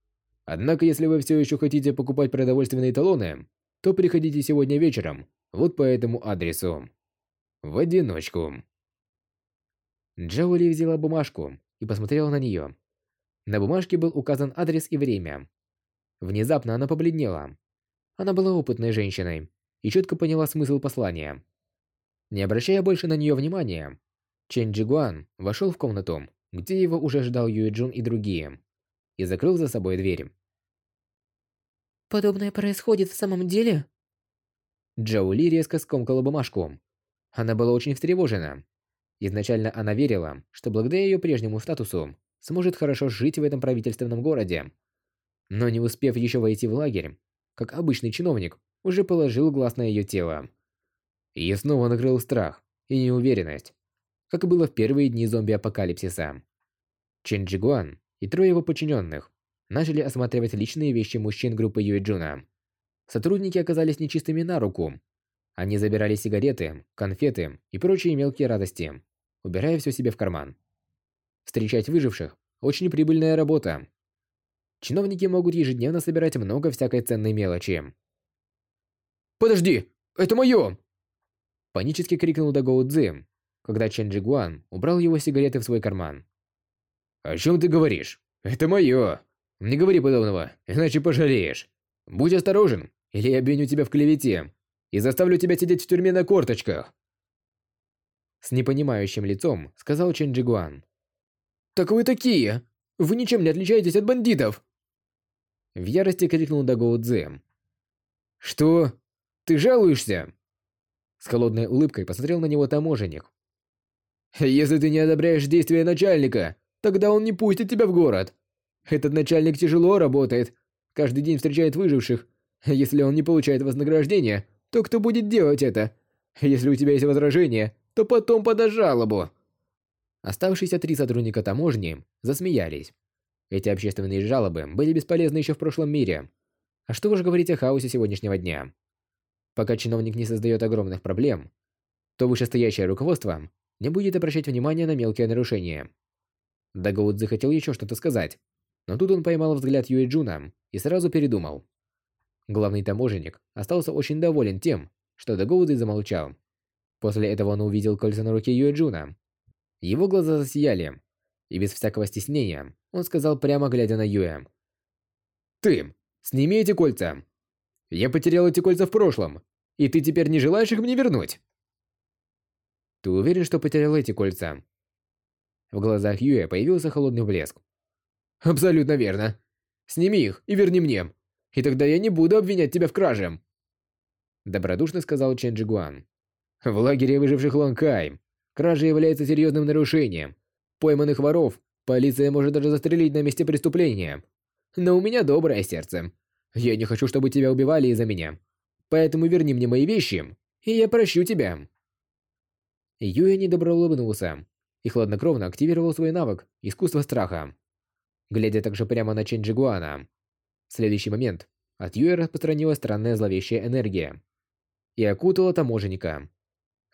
Однако, если вы все еще хотите покупать продовольственные талоны, то приходите сегодня вечером, вот по этому адресу. В одиночку. Джоули взяла бумажку и посмотрела на нее. На бумажке был указан адрес и время. Внезапно она побледнела. Она была опытной женщиной и четко поняла смысл послания. Не обращая больше на нее внимания, Чен Джигуан вошел в комнату где его уже ждал Юэджун и другие, и закрыл за собой дверь. «Подобное происходит в самом деле?» Джоу Ли резко скомкала бумажку. Она была очень встревожена. Изначально она верила, что благодаря ее прежнему статусу сможет хорошо жить в этом правительственном городе. Но не успев еще войти в лагерь, как обычный чиновник уже положил глаз на ее тело. И снова накрыл страх и неуверенность как и было в первые дни зомби-апокалипсиса. Чен Джигуан и трое его подчиненных начали осматривать личные вещи мужчин группы Юэджуна. Сотрудники оказались нечистыми на руку. Они забирали сигареты, конфеты и прочие мелкие радости, убирая все себе в карман. Встречать выживших – очень прибыльная работа. Чиновники могут ежедневно собирать много всякой ценной мелочи. «Подожди! Это мое!» Панически крикнул Дагоу Цзи, когда Чен Джигуан убрал его сигареты в свой карман. «О чем ты говоришь? Это мое! Не говори подобного, иначе пожалеешь. Будь осторожен, или я обвиню тебя в клевете и заставлю тебя сидеть в тюрьме на корточках!» С непонимающим лицом сказал Чен Джигуан. «Так вы такие! Вы ничем не отличаетесь от бандитов!» В ярости крикнул Дагоу Цзэ. «Что? Ты жалуешься?» С холодной улыбкой посмотрел на него таможенник. «Если ты не одобряешь действия начальника, тогда он не пустит тебя в город. Этот начальник тяжело работает, каждый день встречает выживших. Если он не получает вознаграждения, то кто будет делать это? Если у тебя есть возражения, то потом подай жалобу». Оставшиеся три сотрудника таможни засмеялись. Эти общественные жалобы были бесполезны еще в прошлом мире. А что уж говорить о хаосе сегодняшнего дня. Пока чиновник не создает огромных проблем, то вышестоящее руководство не будет обращать внимания на мелкие нарушения. Дагоудзи хотел еще что-то сказать, но тут он поймал взгляд Юэ Джуна и сразу передумал. Главный таможенник остался очень доволен тем, что Дагоудзи замолчал. После этого он увидел кольца на руке Юэ Джуна. Его глаза засияли, и без всякого стеснения он сказал прямо глядя на Юэ. «Ты, сними эти кольца. Я потерял эти кольца в прошлом, и ты теперь не желаешь их мне вернуть?» «Ты уверен, что потерял эти кольца?» В глазах Юэ появился холодный блеск. «Абсолютно верно. Сними их и верни мне, и тогда я не буду обвинять тебя в краже!» Добродушно сказал Чен Джигуан. «В лагере выживших Лонкай кража является серьезным нарушением. Пойманных воров полиция может даже застрелить на месте преступления. Но у меня доброе сердце. Я не хочу, чтобы тебя убивали из-за меня. Поэтому верни мне мои вещи, и я прощу тебя». Юэ недобро улыбнулся и хладнокровно активировал свой навык «Искусство страха». Глядя также прямо на Чен Джигуана. В следующий момент от Юэ распространилась странная зловещая энергия и окутала таможенника.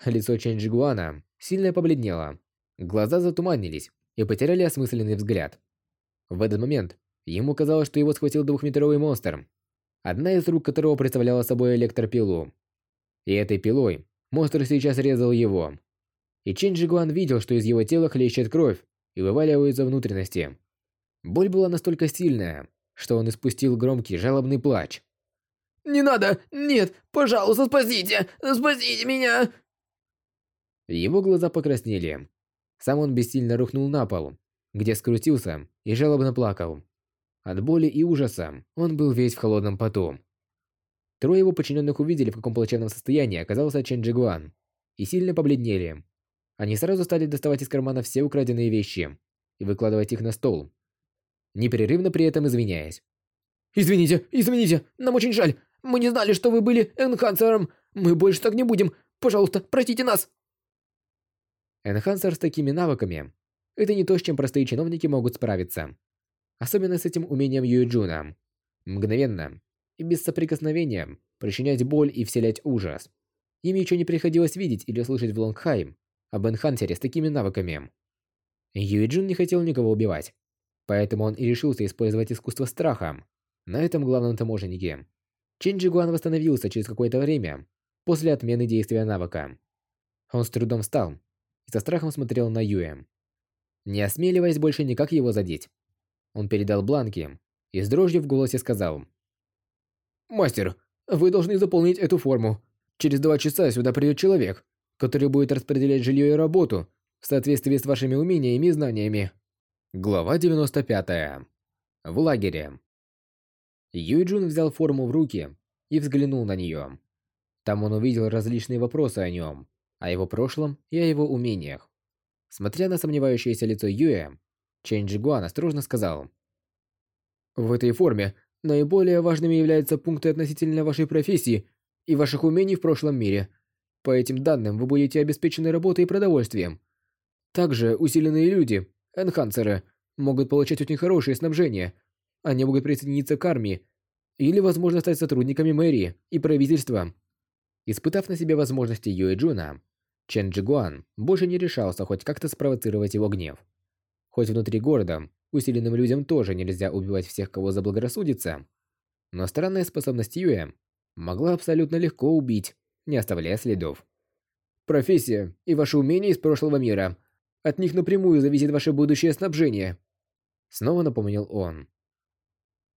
Лицо Чен Джигуана сильно побледнело, глаза затуманились и потеряли осмысленный взгляд. В этот момент ему казалось, что его схватил двухметровый монстр, одна из рук которого представляла собой электропилу. И этой пилой монстр сейчас резал его. И Чен Джигуан видел, что из его тела хлещет кровь и вываливаются внутренности. Боль была настолько сильная, что он испустил громкий жалобный плач. «Не надо! Нет! Пожалуйста, спасите! Спасите меня!» Его глаза покраснели. Сам он бессильно рухнул на пол, где скрутился и жалобно плакал. От боли и ужаса он был весь в холодном поту. Трое его подчиненных увидели, в каком плачевном состоянии оказался Чен Джигуан, и сильно побледнели. Они сразу стали доставать из кармана все украденные вещи и выкладывать их на стол, непрерывно при этом извиняясь. «Извините, извините, нам очень жаль. Мы не знали, что вы были энхансером. Мы больше так не будем. Пожалуйста, простите нас!» Энхансер с такими навыками – это не то, с чем простые чиновники могут справиться. Особенно с этим умением Юэджуна. Мгновенно и без соприкосновения причинять боль и вселять ужас. Им еще не приходилось видеть или слышать в Лонгхайм об Энхансере с такими навыками. Юэджун не хотел никого убивать, поэтому он и решился использовать искусство страха на этом главном таможеннике. Чин Джигуан восстановился через какое-то время после отмены действия навыка. Он с трудом встал и со страхом смотрел на Юэ. Не осмеливаясь больше никак его задеть. Он передал бланки и с дрожью в голосе сказал. «Мастер, вы должны заполнить эту форму. Через два часа сюда придет человек, который будет распределять жилье и работу в соответствии с вашими умениями и знаниями». Глава 95. В лагере. Юйджун взял форму в руки и взглянул на нее. Там он увидел различные вопросы о нем, о его прошлом и о его умениях. Смотря на сомневающееся лицо Юэ, Чэнь Джигуан осторожно сказал. «В этой форме наиболее важными являются пункты относительно вашей профессии и ваших умений в прошлом мире. По этим данным вы будете обеспечены работой и продовольствием. Также усиленные люди, энхансеры, могут получать очень хорошее снабжение. Они могут присоединиться к армии или, возможно, стать сотрудниками мэрии и правительства. Испытав на себе возможности Юэ Джуна, Чен Джигуан больше не решался хоть как-то спровоцировать его гнев. Хоть внутри города усиленным людям тоже нельзя убивать всех, кого заблагорассудится, но странная способность Юэ могла абсолютно легко убить, не оставляя следов. Профессия и ваши умения из прошлого мира. От них напрямую зависит ваше будущее снабжение. Снова напомнил он.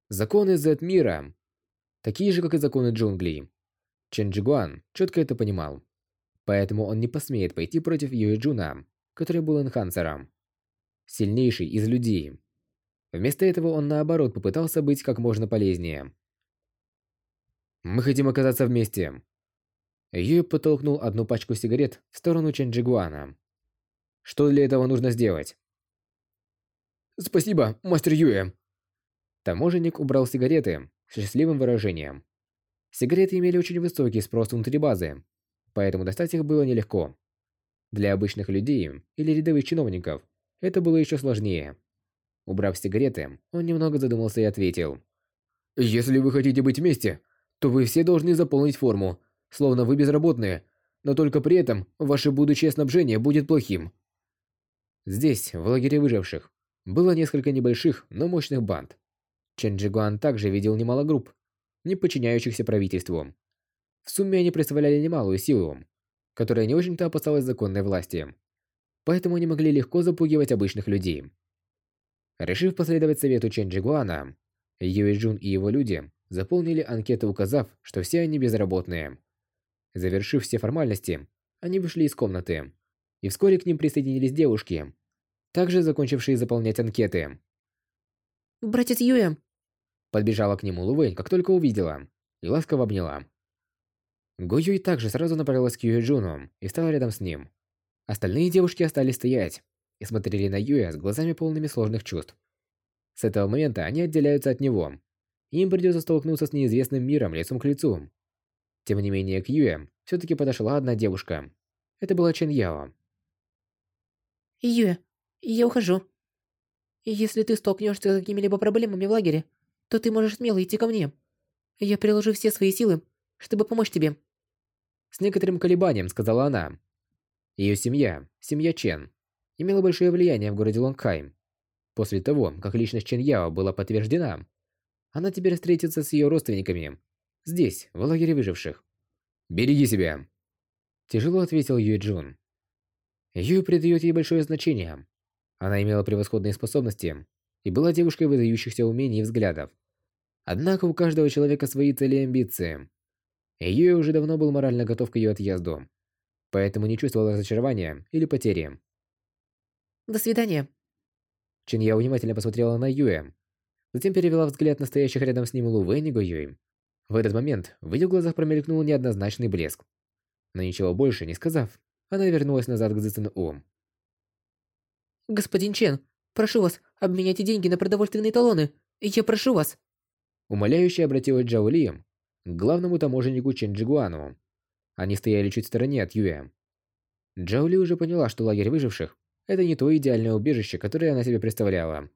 Законы Z-мира такие же, как и законы джунглей. Чен Джигуан четко это понимал. Поэтому он не посмеет пойти против Юэ Джуна, который был энхансером. Сильнейший из людей. Вместо этого он наоборот попытался быть как можно полезнее. «Мы хотим оказаться вместе». Юэ подтолкнул одну пачку сигарет в сторону Чен Джигуана. «Что для этого нужно сделать?» «Спасибо, мастер Юэ!» Таможенник убрал сигареты с счастливым выражением. Сигареты имели очень высокий спрос внутри базы, поэтому достать их было нелегко. Для обычных людей или рядовых чиновников это было еще сложнее. Убрав сигареты, он немного задумался и ответил. «Если вы хотите быть вместе, то вы все должны заполнить форму, словно вы безработные, но только при этом ваше будущее снабжение будет плохим». Здесь, в лагере выживших, было несколько небольших, но мощных банд. Чен Джигуан также видел немало групп, не подчиняющихся правительству. В сумме они представляли немалую силу, которая не очень-то опасалась законной власти. Поэтому они могли легко запугивать обычных людей. Решив последовать совету Чен Джигуана, Юэ Джун и его люди заполнили анкеты, указав, что все они безработные. Завершив все формальности, они вышли из комнаты, и вскоре к ним присоединились девушки, также закончившие заполнять анкеты. «Братец Юэ!» Подбежала к нему Лувэнь, как только увидела, и ласково обняла. Го также сразу направилась к Юэ Джуну и стала рядом с ним. Остальные девушки остались стоять и смотрели на Юэ с глазами полными сложных чувств. С этого момента они отделяются от него. Им придется столкнуться с неизвестным миром лицом к лицу. Тем не менее, к Юэ все-таки подошла одна девушка. Это была Чен Яо. Юэ, я ухожу. Если ты столкнешься с какими-либо проблемами в лагере, то ты можешь смело идти ко мне. Я приложу все свои силы, чтобы помочь тебе. С некоторым колебанием сказала она. Ее семья, семья Чен, имела большое влияние в городе Лонгхайм. После того, как личность Чен Яо была подтверждена, она теперь встретится с ее родственниками. Здесь, в лагере выживших. «Береги себя!» Тяжело ответил Юй Джун. Юй придает ей большое значение. Она имела превосходные способности и была девушкой выдающихся умений и взглядов. Однако у каждого человека свои цели и амбиции. Юй уже давно был морально готов к ее отъезду, поэтому не чувствовал разочарования или потери. До свидания. Чинья внимательно посмотрела на Юэ, затем перевела взгляд на стоящих рядом с ним Лу Вэнь и Го Юй. В этот момент в ее глазах промелькнул неоднозначный блеск. Но ничего больше не сказав, она вернулась назад к Цзэцэн У. «Господин Чен, прошу вас, обменяйте деньги на продовольственные талоны. Я прошу вас». Умоляюще обратилась Джао Ли к главному таможеннику Чен Джигуану. Они стояли чуть в стороне от Юэ. Джао Ли уже поняла, что лагерь выживших – это не то идеальное убежище, которое она себе представляла.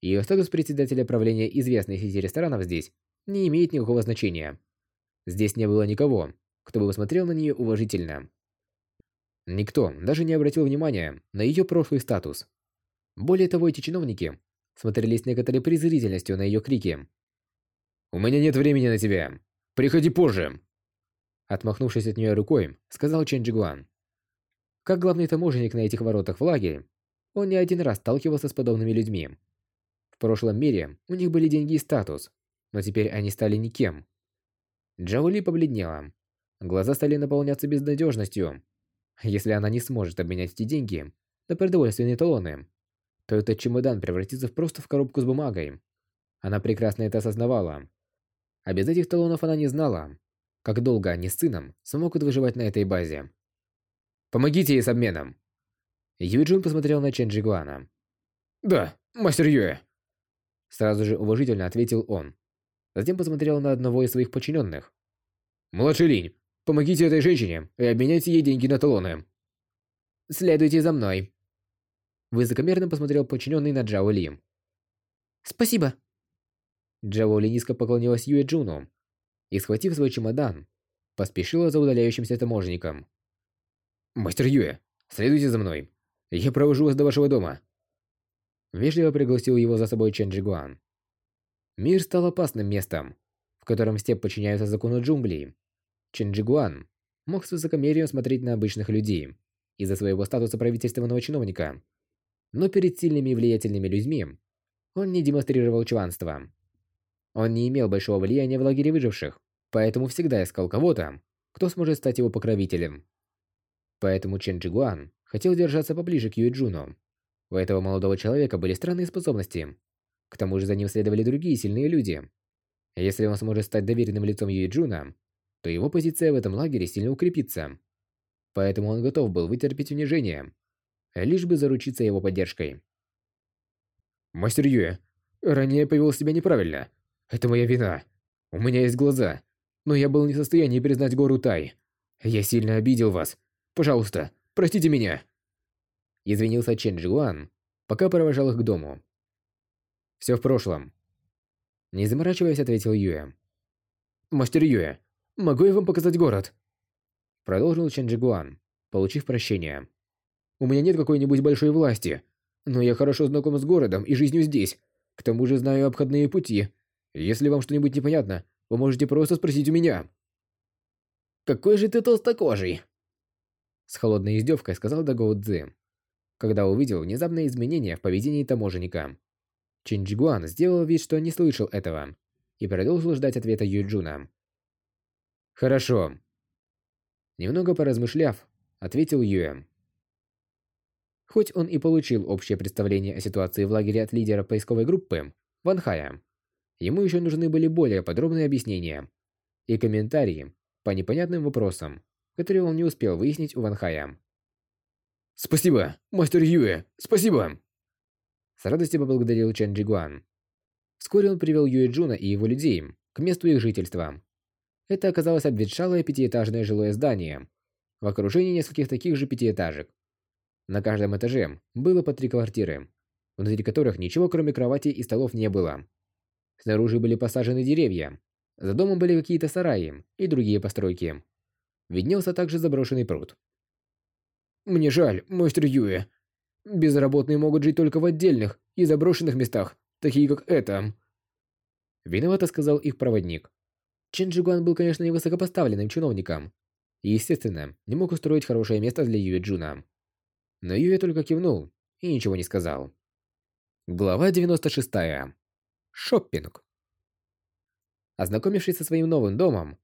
Ее статус председателя правления известной сети ресторанов здесь не имеет никакого значения. Здесь не было никого, кто бы посмотрел на нее уважительно. Никто даже не обратил внимания на ее прошлый статус. Более того, эти чиновники смотрели с некоторой презрительностью на ее крики. «У меня нет времени на тебя! Приходи позже!» Отмахнувшись от нее рукой, сказал Чен Джигуан. Как главный таможенник на этих воротах в лагере, он не один раз сталкивался с подобными людьми. В прошлом мире у них были деньги и статус, но теперь они стали никем. Джаули побледнела. Глаза стали наполняться безнадежностью. Если она не сможет обменять эти деньги на продовольственные талоны, то этот чемодан превратится просто в коробку с бумагой. Она прекрасно это осознавала. А без этих талонов она не знала, как долго они с сыном смогут выживать на этой базе. «Помогите ей с обменом!» Юджин посмотрел на Чен Джигуана. «Да, мастер Юэ!» Сразу же уважительно ответил он. Затем посмотрел на одного из своих подчиненных. «Младший Линь, помогите этой женщине и обменяйте ей деньги на талоны». «Следуйте за мной». Высокомерно посмотрел подчиненный на Джао Ли. «Спасибо». Джао Ли низко поклонилась Юэ Джуну и, схватив свой чемодан, поспешила за удаляющимся таможенником. «Мастер Юэ, следуйте за мной. Я провожу вас до вашего дома». Вежливо пригласил его за собой Чен Джигуан. Мир стал опасным местом, в котором все подчиняются закону джунглей. Чен Джигуан мог с высокомерием смотреть на обычных людей из-за своего статуса правительственного чиновника. Но перед сильными и влиятельными людьми он не демонстрировал чванства. Он не имел большого влияния в лагере выживших, поэтому всегда искал кого-то, кто сможет стать его покровителем. Поэтому Чен Джигуан хотел держаться поближе к Юэджуну. У этого молодого человека были странные способности. К тому же за ним следовали другие сильные люди. Если он сможет стать доверенным лицом Юэджуна, то его позиция в этом лагере сильно укрепится. Поэтому он готов был вытерпеть унижение, лишь бы заручиться его поддержкой. «Мастер Юэ, ранее повел себя неправильно. Это моя вина. У меня есть глаза, но я был не в состоянии признать гору Тай. Я сильно обидел вас. Пожалуйста, простите меня!» Извинился Чен Джуан, пока провожал их к дому. «Все в прошлом». Не заморачиваясь, ответил Юэ. «Мастер Юэ, могу я вам показать город?» Продолжил Чен Джигуан, получив прощение. «У меня нет какой-нибудь большой власти, но я хорошо знаком с городом и жизнью здесь. К тому же знаю обходные пути. Если вам что-нибудь непонятно, вы можете просто спросить у меня». «Какой же ты толстокожий!» С холодной издевкой сказал Дагоу Цзи, когда увидел внезапные изменения в поведении таможенника. Чин Чинджигуан сделал вид, что не слышал этого, и продолжил ждать ответа Юджуна. «Хорошо». Немного поразмышляв, ответил Юэ. Хоть он и получил общее представление о ситуации в лагере от лидера поисковой группы, Ван Хая, ему еще нужны были более подробные объяснения и комментарии по непонятным вопросам, которые он не успел выяснить у Ван. «Спасибо, мастер Юэ, спасибо!» С радостью поблагодарил Чен Джигуан. Вскоре он привел Юэ Джуна и его людей к месту их жительства. Это оказалось обветшалое пятиэтажное жилое здание в окружении нескольких таких же пятиэтажек. На каждом этаже было по три квартиры, внутри которых ничего кроме кровати и столов не было. Снаружи были посажены деревья, за домом были какие-то сараи и другие постройки. Виднелся также заброшенный пруд. «Мне жаль, мастер Юэ. Безработные могут жить только в отдельных и заброшенных местах, такие как это. Виновато сказал их проводник. Чен Джигуан был, конечно, не высокопоставленным чиновником. И, естественно, не мог устроить хорошее место для Юэ Джуна. Но Юэ только кивнул и ничего не сказал. Глава 96. Шоппинг. Ознакомившись со своим новым домом,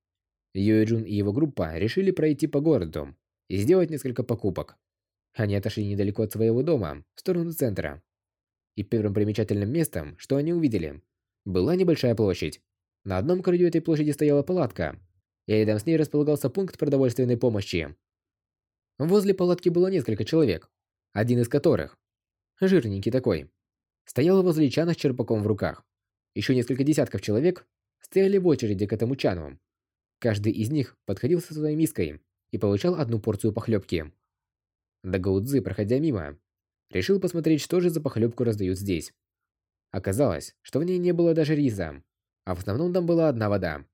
Юэ Джун и его группа решили пройти по городу и сделать несколько покупок. Они отошли недалеко от своего дома, в сторону центра. И первым примечательным местом, что они увидели, была небольшая площадь. На одном краю этой площади стояла палатка, и рядом с ней располагался пункт продовольственной помощи. Возле палатки было несколько человек, один из которых, жирненький такой, стоял возле чана с черпаком в руках. Еще несколько десятков человек стояли в очереди к этому чану. Каждый из них подходил со своей миской и получал одну порцию похлебки. Дагаудзы, проходя мимо, решил посмотреть, что же за похлебку раздают здесь. Оказалось, что в ней не было даже риса, а в основном там была одна вода.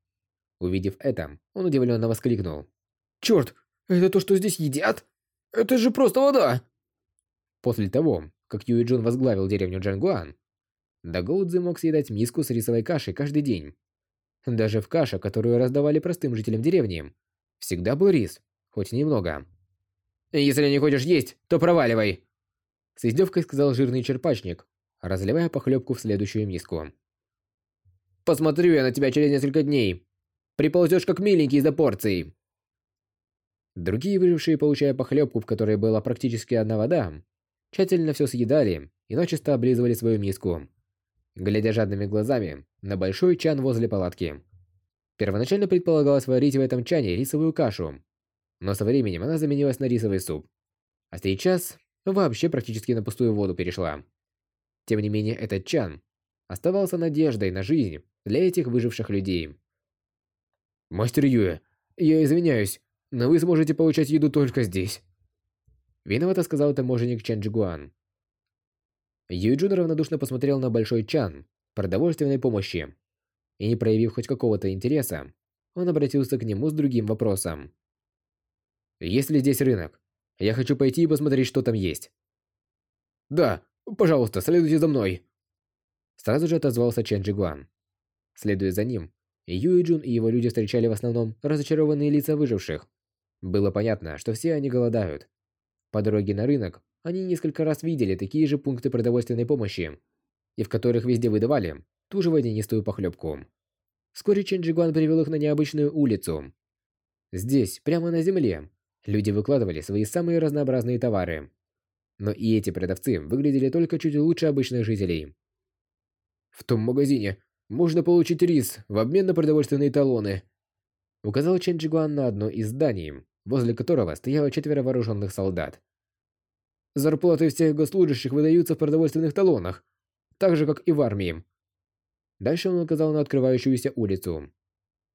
Увидев это, он удивленно воскликнул. «Черт, это то, что здесь едят? Это же просто вода!» После того, как Юи Джун возглавил деревню Джангуан, Дагаудзи мог съедать миску с рисовой кашей каждый день. Даже в каше, которую раздавали простым жителям деревни, всегда был рис, хоть немного. Если не хочешь есть, то проваливай!» С издевкой сказал жирный черпачник, разливая похлебку в следующую миску. «Посмотрю я на тебя через несколько дней. Приползешь как миленький за порцией!» Другие выжившие, получая похлебку, в которой была практически одна вода, тщательно все съедали и начисто облизывали свою миску, глядя жадными глазами на большой чан возле палатки. Первоначально предполагалось варить в этом чане рисовую кашу, но со временем она заменилась на рисовый суп. А сейчас вообще практически на пустую воду перешла. Тем не менее, этот чан оставался надеждой на жизнь для этих выживших людей. «Мастер Юэ, я извиняюсь, но вы сможете получать еду только здесь». Виновато сказал таможенник Чан Джигуан. Юйджун равнодушно посмотрел на большой чан продовольственной помощи и, не проявив хоть какого-то интереса, он обратился к нему с другим вопросом. Есть ли здесь рынок? Я хочу пойти и посмотреть, что там есть. Да, пожалуйста, следуйте за мной. Сразу же отозвался Чен Джигуан. Следуя за ним, Джун и его люди встречали в основном разочарованные лица выживших. Было понятно, что все они голодают. По дороге на рынок они несколько раз видели такие же пункты продовольственной помощи, и в которых везде выдавали ту же водянистую похлебку. Вскоре Чен Джигуан привел их на необычную улицу. Здесь, прямо на земле, люди выкладывали свои самые разнообразные товары. Но и эти продавцы выглядели только чуть лучше обычных жителей. В том магазине можно получить рис в обмен на продовольственные талоны. Указал Чен Джигуан на одно из зданий, возле которого стояло четверо вооруженных солдат. Зарплаты всех госслужащих выдаются в продовольственных талонах, так же, как и в армии. Дальше он указал на открывающуюся улицу.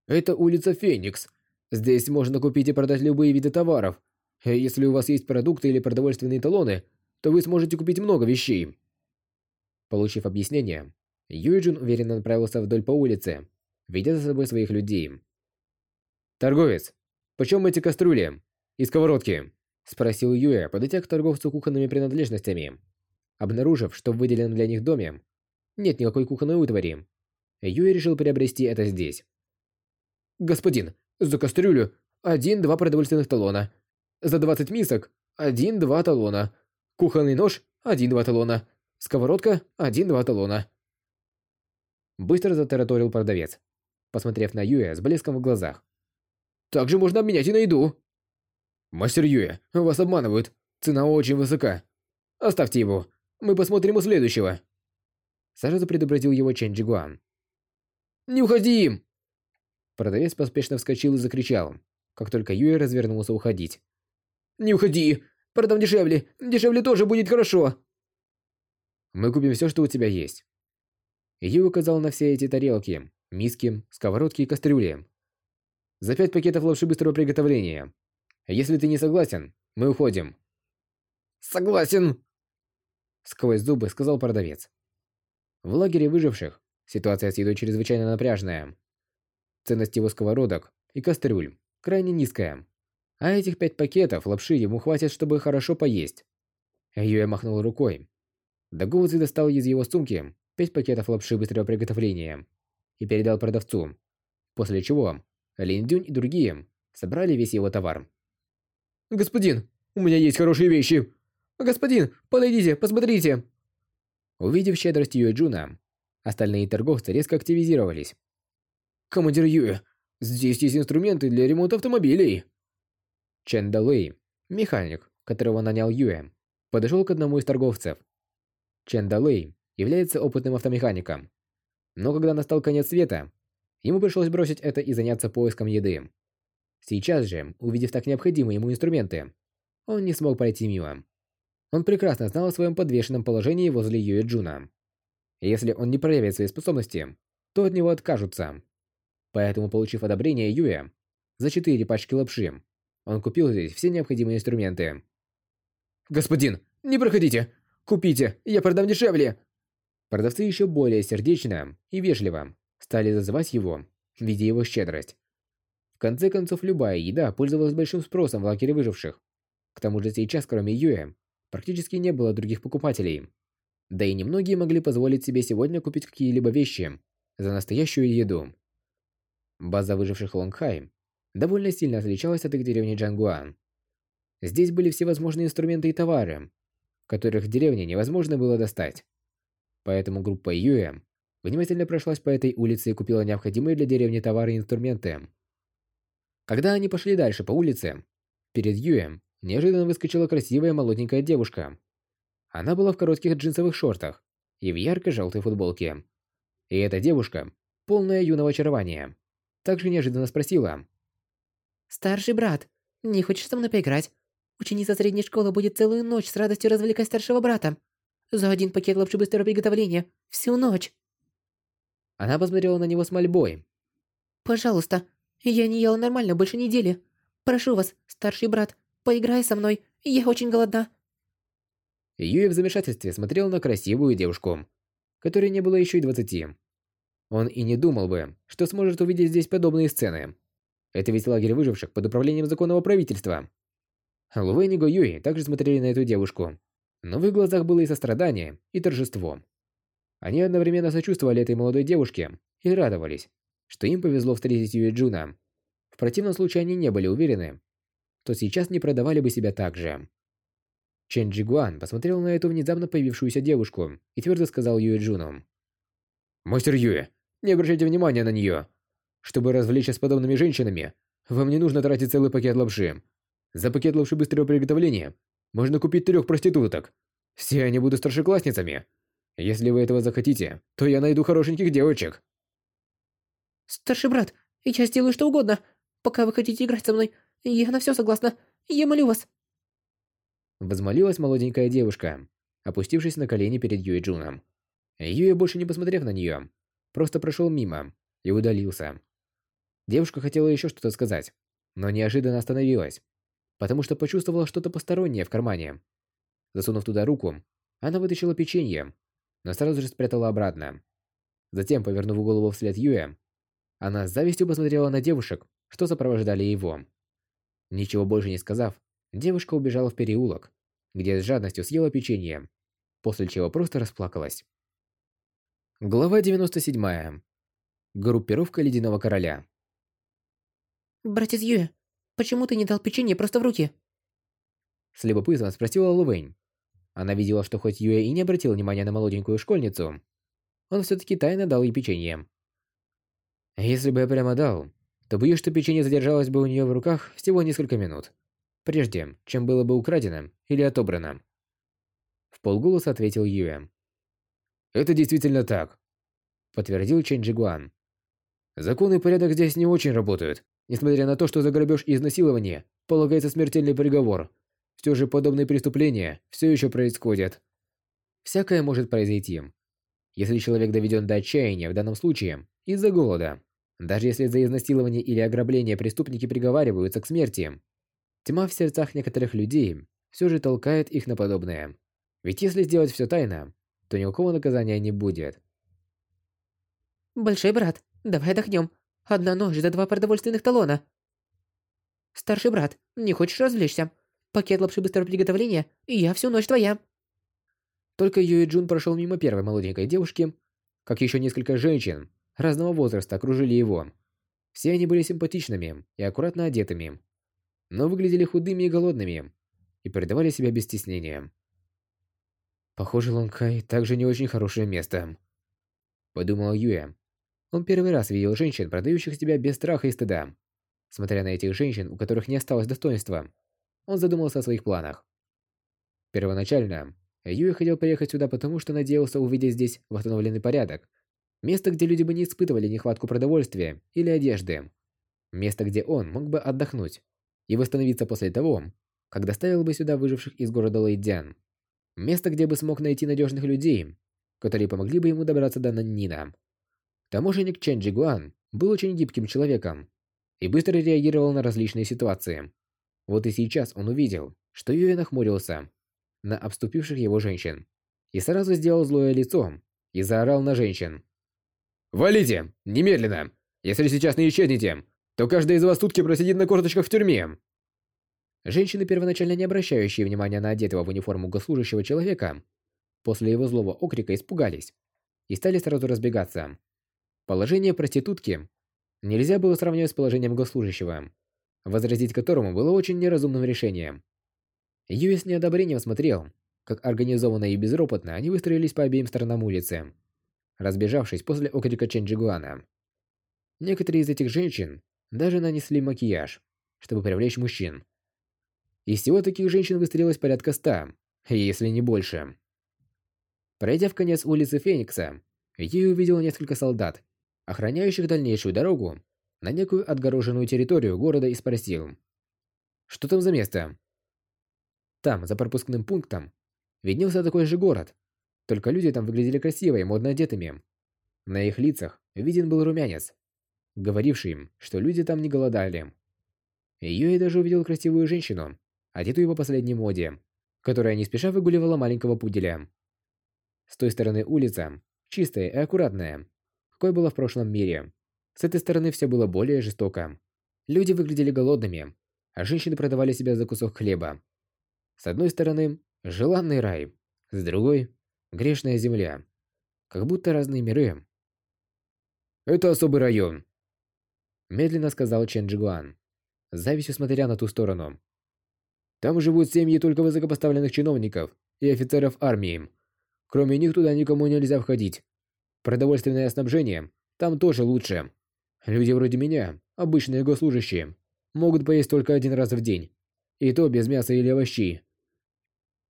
Это улица Феникс. Здесь можно купить и продать любые виды товаров. Если у вас есть продукты или продовольственные талоны, то вы сможете купить много вещей. Получив объяснение, Юйджин уверенно направился вдоль по улице, ведя за собой своих людей. «Торговец, почем эти кастрюли и сковородки?» Спросил Юэ, подойдя к торговцу кухонными принадлежностями. Обнаружив, что в выделенном для них доме нет никакой кухонной утвари, Юэ решил приобрести это здесь. «Господин, за кастрюлю один-два продовольственных талона. За 20 мисок один-два талона. Кухонный нож один-два талона. Сковородка один-два талона». Быстро затараторил продавец, посмотрев на Юэ с блеском в глазах. «Также можно обменять и на еду». «Мастер Юэ, вас обманывают. Цена очень высока. Оставьте его. Мы посмотрим у следующего». Сразу предупредил его Чен Джигуан. «Не уходи!» Продавец поспешно вскочил и закричал, как только Юэ развернулся уходить. «Не уходи! Продам дешевле! Дешевле тоже будет хорошо!» «Мы купим все, что у тебя есть». Ю указал на все эти тарелки, миски, сковородки и кастрюли. «За пять пакетов лапши быстрого приготовления. Если ты не согласен, мы уходим». «Согласен!» Сквозь зубы сказал продавец. В лагере выживших ситуация с едой чрезвычайно напряжная. Ценность его сковородок и кастрюль крайне низкая. А этих пять пакетов лапши ему хватит, чтобы хорошо поесть. Юэ махнул рукой. Дагоудзи достал из его сумки пять пакетов лапши быстрого приготовления и передал продавцу. После чего Линдюнь и другие собрали весь его товар. «Господин, у меня есть хорошие вещи! Господин, подойдите, посмотрите!» Увидев щедрость Юэ Джуна, остальные торговцы резко активизировались. «Командир Юэ, здесь есть инструменты для ремонта автомобилей!» Чен Далэй, механик, которого нанял Юэ, подошел к одному из торговцев. Чен Далэй является опытным автомехаником. Но когда настал конец света, ему пришлось бросить это и заняться поиском еды. Сейчас же, увидев так необходимые ему инструменты, он не смог пройти мимо. Он прекрасно знал о своем подвешенном положении возле Юэ Джуна. Если он не проявит свои способности, то от него откажутся. Поэтому, получив одобрение Юэ за 4 пачки лапши, он купил здесь все необходимые инструменты. «Господин, не проходите! Купите, я продам дешевле!» Продавцы еще более сердечно и вежливо стали зазывать его, видя его щедрость. В конце концов, любая еда пользовалась большим спросом в лагере выживших. К тому же сейчас, кроме Юэ, практически не было других покупателей. Да и немногие могли позволить себе сегодня купить какие-либо вещи за настоящую еду. База выживших Лонгхай довольно сильно отличалась от их деревни Джангуан. Здесь были всевозможные инструменты и товары, которых в деревне невозможно было достать. Поэтому группа Юэ внимательно прошлась по этой улице и купила необходимые для деревни товары и инструменты. Когда они пошли дальше по улице, перед Юэ неожиданно выскочила красивая молоденькая девушка. Она была в коротких джинсовых шортах и в ярко-желтой футболке. И эта девушка, полная юного очарования, также неожиданно спросила. «Старший брат, не хочешь со мной поиграть? Ученица средней школы будет целую ночь с радостью развлекать старшего брата. За один пакет лапши быстрого приготовления. Всю ночь». Она посмотрела на него с мольбой. «Пожалуйста, я не ела нормально больше недели. Прошу вас, старший брат, Поиграй со мной, я очень голодна». Юэ в замешательстве смотрел на красивую девушку, которой не было еще и двадцати. Он и не думал бы, что сможет увидеть здесь подобные сцены. Это ведь лагерь выживших под управлением законного правительства. Лу Вэнь и Гу Юй также смотрели на эту девушку, но в их глазах было и сострадание, и торжество. Они одновременно сочувствовали этой молодой девушке и радовались, что им повезло встретить Юэ Джуна. В противном случае они не были уверены, то сейчас не продавали бы себя так же. Чен Джигуан посмотрел на эту внезапно появившуюся девушку и твердо сказал Юэ Джуну. «Мастер Юэ, не обращайте внимания на нее. Чтобы развлечься с подобными женщинами, вам не нужно тратить целый пакет лапши. За пакет лапши быстрого приготовления можно купить трех проституток. Все они будут старшеклассницами. Если вы этого захотите, то я найду хорошеньких девочек. Старший брат, я сделаю что угодно. Пока вы хотите играть со мной, я на все согласна. Я молю вас. Возмолилась молоденькая девушка, опустившись на колени перед Юэ Джуном. Юэ, больше не посмотрев на нее, просто прошел мимо и удалился. Девушка хотела еще что-то сказать, но неожиданно остановилась, потому что почувствовала что-то постороннее в кармане. Засунув туда руку, она вытащила печенье, но сразу же спрятала обратно. Затем, повернув голову вслед Юэ, она с завистью посмотрела на девушек, что сопровождали его. Ничего больше не сказав, девушка убежала в переулок, где с жадностью съела печенье, после чего просто расплакалась. Глава 97. Группировка Ледяного Короля. Братец Юэ, почему ты не дал печенье просто в руки? С любопытством спросила Лувэнь. Она видела, что хоть Юэ и не обратил внимания на молоденькую школьницу, он все-таки тайно дал ей печенье. Если бы я прямо дал, то боюсь, что печенье задержалось бы у нее в руках всего несколько минут, прежде чем было бы украдено или отобрано. В полголоса ответил Юэ. «Это действительно так», — подтвердил Чэнь Джигуан. «Закон и порядок здесь не очень работают. Несмотря на то, что за грабеж и изнасилование полагается смертельный приговор, все же подобные преступления все еще происходят. Всякое может произойти. Если человек доведен до отчаяния в данном случае из-за голода, даже если за изнасилование или ограбление преступники приговариваются к смерти, тьма в сердцах некоторых людей все же толкает их на подобное. Ведь если сделать все тайно, то никакого наказания не будет. Большой брат, давай отдохнем. Одна ночь за два продовольственных талона. Старший брат, не хочешь развлечься? Пакет лапши быстрого приготовления, и я всю ночь твоя. Только Юэ Джун прошел мимо первой молоденькой девушки, как еще несколько женщин разного возраста окружили его. Все они были симпатичными и аккуратно одетыми, но выглядели худыми и голодными, и передавали себя без стеснения. Похоже, Лонгхай также не очень хорошее место. Подумал Юэ. Он первый раз видел женщин, продающих себя без страха и стыда. Смотря на этих женщин, у которых не осталось достоинства, он задумался о своих планах. Первоначально, Юэ хотел приехать сюда потому, что надеялся увидеть здесь восстановленный порядок Место, где люди бы не испытывали нехватку продовольствия или одежды. Место, где он мог бы отдохнуть и восстановиться после того, как доставил бы сюда выживших из города Лэйдзян. Место, где бы смог найти надежных людей, которые помогли бы ему добраться до Наннина. Таможенник Чен Джигуан был очень гибким человеком и быстро реагировал на различные ситуации. Вот и сейчас он увидел, что Юэ нахмурился на обступивших его женщин и сразу сделал злое лицо и заорал на женщин. «Валите! Немедленно! Если сейчас не исчезнете, то каждый из вас сутки просидит на корточках в тюрьме!» Женщины, первоначально не обращающие внимания на одетого в униформу госслужащего человека, после его злого окрика испугались и стали сразу разбегаться. Положение проститутки нельзя было сравнивать с положением госслужащего, возразить которому было очень неразумным решением. Юэс неодобрением смотрел, как организованно и безропотно они выстроились по обеим сторонам улицы разбежавшись после окрика Ченджигуана. Некоторые из этих женщин даже нанесли макияж, чтобы привлечь мужчин. Из всего таких женщин выстрелилось порядка ста, если не больше. Пройдя в конец улицы Феникса, Ей увидел несколько солдат, охраняющих дальнейшую дорогу на некую отгороженную территорию города и спросил. «Что там за место?» Там, за пропускным пунктом, виднелся такой же город, только люди там выглядели красиво и модно одетыми. На их лицах виден был румянец, говоривший им, что люди там не голодали. Юэй даже увидел красивую женщину, одетую по последней моде, которая не спеша выгуливала маленького пуделя. С той стороны улица, чистая и аккуратная, какой была в прошлом мире. С этой стороны все было более жестоко. Люди выглядели голодными, а женщины продавали себя за кусок хлеба. С одной стороны, желанный рай, с другой Грешная земля. Как будто разные миры. Это особый район. Медленно сказал Чен Джигуан, завистью смотря на ту сторону. Там живут семьи только высокопоставленных чиновников и офицеров армии. Кроме них туда никому нельзя входить. Продовольственное снабжение там тоже лучше. Люди вроде меня, обычные госслужащие, могут поесть только один раз в день. и то без мяса или овощей.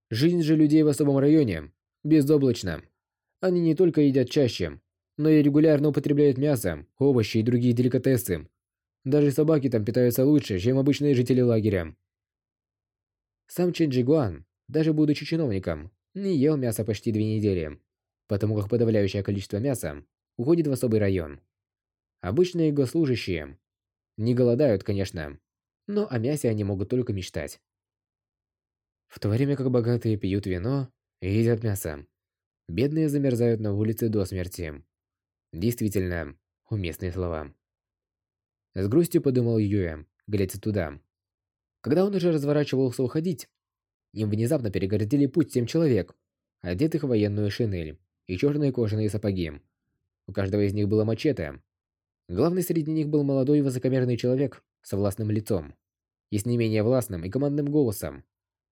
Жизнь же людей в особом районе безоблачна. Они не только едят чаще, но и регулярно употребляют мясо, овощи и другие деликатесы. Даже собаки там питаются лучше, чем обычные жители лагеря. Сам Чен Джигуан, даже будучи чиновником, не ел мясо почти две недели, потому как подавляющее количество мяса уходит в особый район. Обычные госслужащие не голодают, конечно, но о мясе они могут только мечтать. В то время как богатые пьют вино и едят мясо, бедные замерзают на улице до смерти. Действительно, уместные слова. С грустью подумал Юэ, глядя туда. Когда он уже разворачивался уходить, им внезапно перегородили путь семь человек, одетых в военную шинель и черные кожаные сапоги. У каждого из них было мачете. Главный среди них был молодой высокомерный человек со властным лицом и с не менее властным и командным голосом.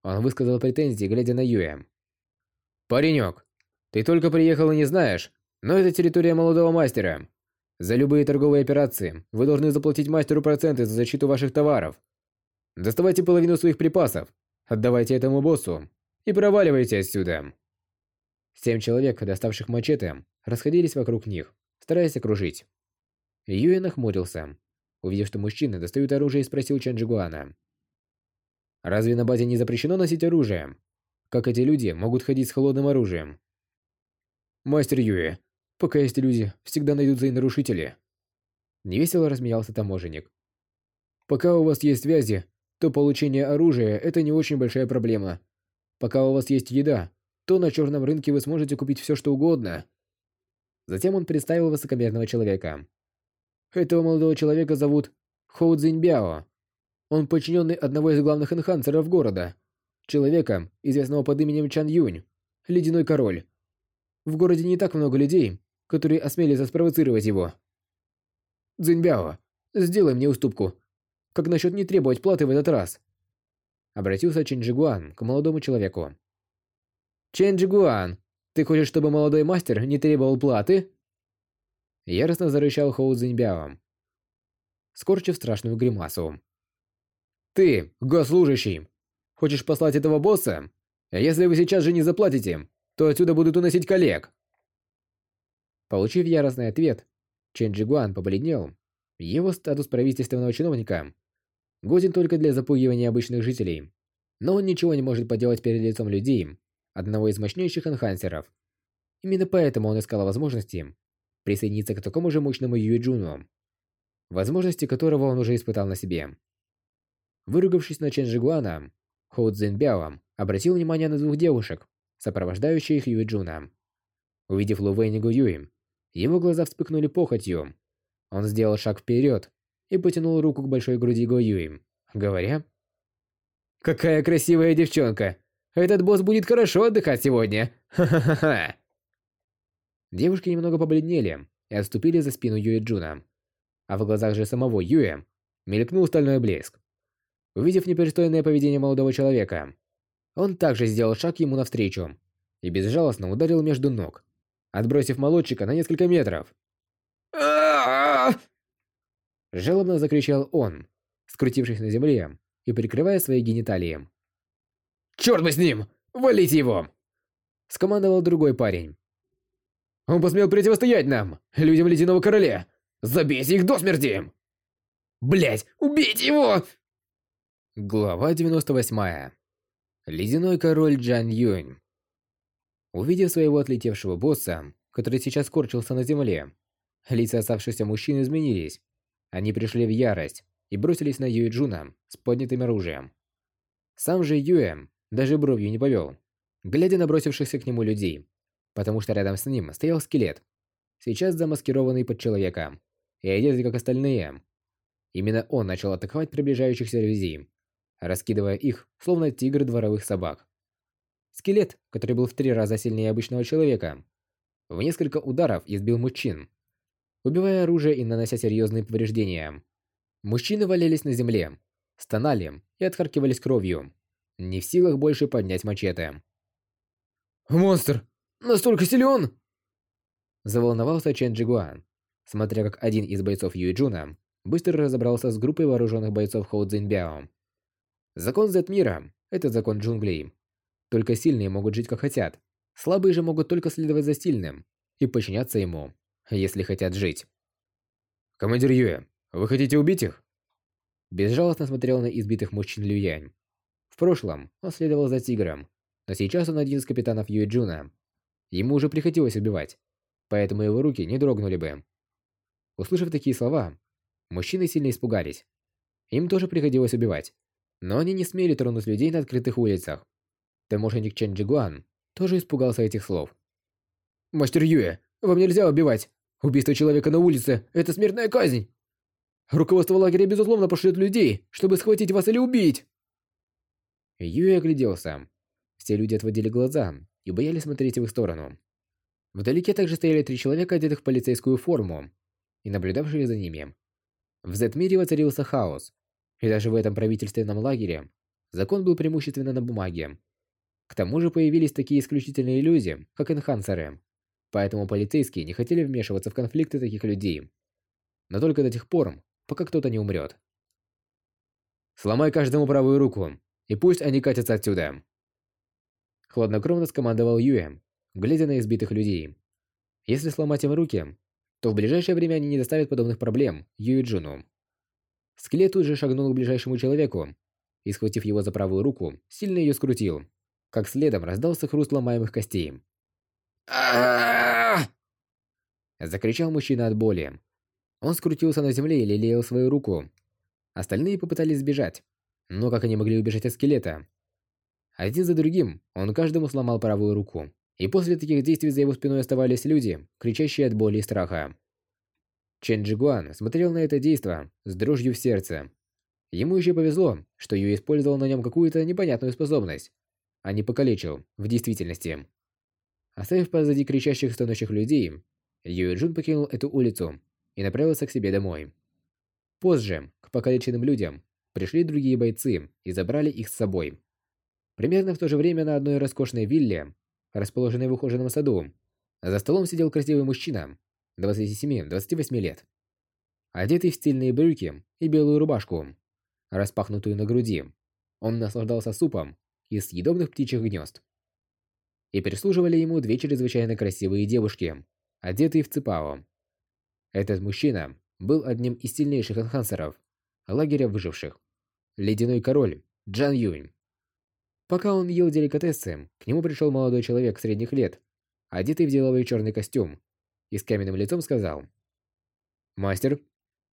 Он высказал претензии, глядя на Юэ. «Паренек, ты только приехал и не знаешь, но это территория молодого мастера. За любые торговые операции вы должны заплатить мастеру проценты за защиту ваших товаров. Доставайте половину своих припасов, отдавайте этому боссу и проваливайте отсюда. Семь человек, доставших мачете, расходились вокруг них, стараясь окружить. Юэ нахмурился, увидев, что мужчины достают оружие спросил Чан. «Разве на базе не запрещено носить оружие? Как эти люди могут ходить с холодным оружием?» «Мастер Юэ, Пока есть люди, всегда найдутся и нарушители. Невесело размеялся таможенник. Пока у вас есть связи, то получение оружия – это не очень большая проблема. Пока у вас есть еда, то на черном рынке вы сможете купить все, что угодно. Затем он представил высокомерного человека. Этого молодого человека зовут Хоу Цзиньбяо. Он подчиненный одного из главных энхансеров города. Человека, известного под именем Чан Юнь, Ледяной Король. В городе не так много людей, которые осмелятся спровоцировать его. «Цзиньбяо, сделай мне уступку. Как насчет не требовать платы в этот раз?» Обратился Чен Джигуан к молодому человеку. «Чен Джигуан, ты хочешь, чтобы молодой мастер не требовал платы?» Яростно зарычал Хоу Цзиньбяо, скорчив страшную гримасу. «Ты, госслужащий, хочешь послать этого босса? Если вы сейчас же не заплатите, то отсюда будут уносить коллег!» Получив яростный ответ, Чен Джигуан побледнел. Его статус правительственного чиновника годен только для запугивания обычных жителей. Но он ничего не может поделать перед лицом людей, одного из мощнейших энхансеров. Именно поэтому он искал возможности присоединиться к такому же мощному Юэ Джуну, возможности которого он уже испытал на себе. Выругавшись на Чен Джигуана, Хоу Цзиньбяо обратил внимание на двух девушек, сопровождающих Юэ Джуна. Увидев Лу Вэнь и Гу Юй, его глаза вспыхнули похотью. Он сделал шаг вперед и потянул руку к большой груди Го Юи, говоря... «Какая красивая девчонка! Этот босс будет хорошо отдыхать сегодня! Ха-ха-ха!» Девушки немного побледнели и отступили за спину Юэ Джуна. А в глазах же самого Юэ мелькнул стальной блеск. Увидев непристойное поведение молодого человека, он также сделал шаг ему навстречу и безжалостно ударил между ног отбросив молодчика на несколько метров. Жалобно закричал он, скрутившись на земле и прикрывая свои гениталии. «Черт бы с ним! Валите его!» Скомандовал другой парень. «Он посмел противостоять нам, людям Ледяного Короля! Забейте их до смерти!» Блять, убейте его!» Глава 98. Ледяной король Джан Юнь. Увидев своего отлетевшего босса, который сейчас корчился на земле, лица оставшихся мужчин изменились. Они пришли в ярость и бросились на Юэ Джуна с поднятым оружием. Сам же Юэ даже бровью не повел, глядя на бросившихся к нему людей, потому что рядом с ним стоял скелет, сейчас замаскированный под человека и одетый как остальные. Именно он начал атаковать приближающихся людей, раскидывая их, словно тигр дворовых собак. Скелет, который был в три раза сильнее обычного человека, в несколько ударов избил мужчин, убивая оружие и нанося серьезные повреждения. Мужчины валялись на земле, стонали и отхаркивались кровью, не в силах больше поднять мачете. «Монстр! Настолько силен!» Заволновался Чен Джигуан, смотря как один из бойцов Юйджуна быстро разобрался с группой вооруженных бойцов Хоу Цзиньбяо. Закон Z-мира – это закон джунглей. Только сильные могут жить как хотят. Слабые же могут только следовать за сильным и подчиняться ему, если хотят жить. Командир Юэ, вы хотите убить их? Безжалостно смотрел на избитых мужчин Люянь. В прошлом он следовал за тигром, но сейчас он один из капитанов Юэ Джуна. Ему уже приходилось убивать, поэтому его руки не дрогнули бы. Услышав такие слова, мужчины сильно испугались. Им тоже приходилось убивать, но они не смели тронуть людей на открытых улицах. Таможенник Чен Джигуан тоже испугался этих слов. «Мастер Юэ, вам нельзя убивать! Убийство человека на улице – это смертная казнь! Руководство лагеря безусловно пошлет людей, чтобы схватить вас или убить!» Юэ огляделся. Все люди отводили глаза и боялись смотреть в их сторону. Вдалеке также стояли три человека, одетых в полицейскую форму, и наблюдавшие за ними. В Z-мире воцарился хаос, и даже в этом правительственном лагере закон был преимущественно на бумаге. К тому же появились такие исключительные иллюзии, как энхансеры. Поэтому полицейские не хотели вмешиваться в конфликты таких людей. Но только до тех пор, пока кто-то не умрет. «Сломай каждому правую руку, и пусть они катятся отсюда!» Хладнокровно скомандовал Юэ, глядя на избитых людей. Если сломать им руки, то в ближайшее время они не доставят подобных проблем Юэ Джуну. Скелет тут же шагнул к ближайшему человеку и, схватив его за правую руку, сильно ее скрутил, как следом раздался хруст ломаемых костей. Закричал мужчина от боли. Он скрутился на земле и лелеял свою руку. Остальные попытались сбежать, но как они могли убежать от скелета? Один за другим он каждому сломал правую руку. И после таких действий за его спиной оставались люди, кричащие от боли и страха. Чен Джигуан смотрел на это действо с дрожью в сердце. Ему еще повезло, что Ю использовал на нем какую-то непонятную способность, а не покалечил в действительности. Оставив позади кричащих стонущих людей, Юэ Джун покинул эту улицу и направился к себе домой. Позже, к покалеченным людям, пришли другие бойцы и забрали их с собой. Примерно в то же время на одной роскошной вилле, расположенной в ухоженном саду, за столом сидел красивый мужчина, 27-28 лет. Одетый в стильные брюки и белую рубашку, распахнутую на груди, он наслаждался супом из съедобных птичьих гнезд. И прислуживали ему две чрезвычайно красивые девушки, одетые в ципао. Этот мужчина был одним из сильнейших энхансеров лагеря выживших. Ледяной король Джан Юнь. Пока он ел деликатесы, к нему пришел молодой человек средних лет, одетый в деловой черный костюм, и с каменным лицом сказал. «Мастер,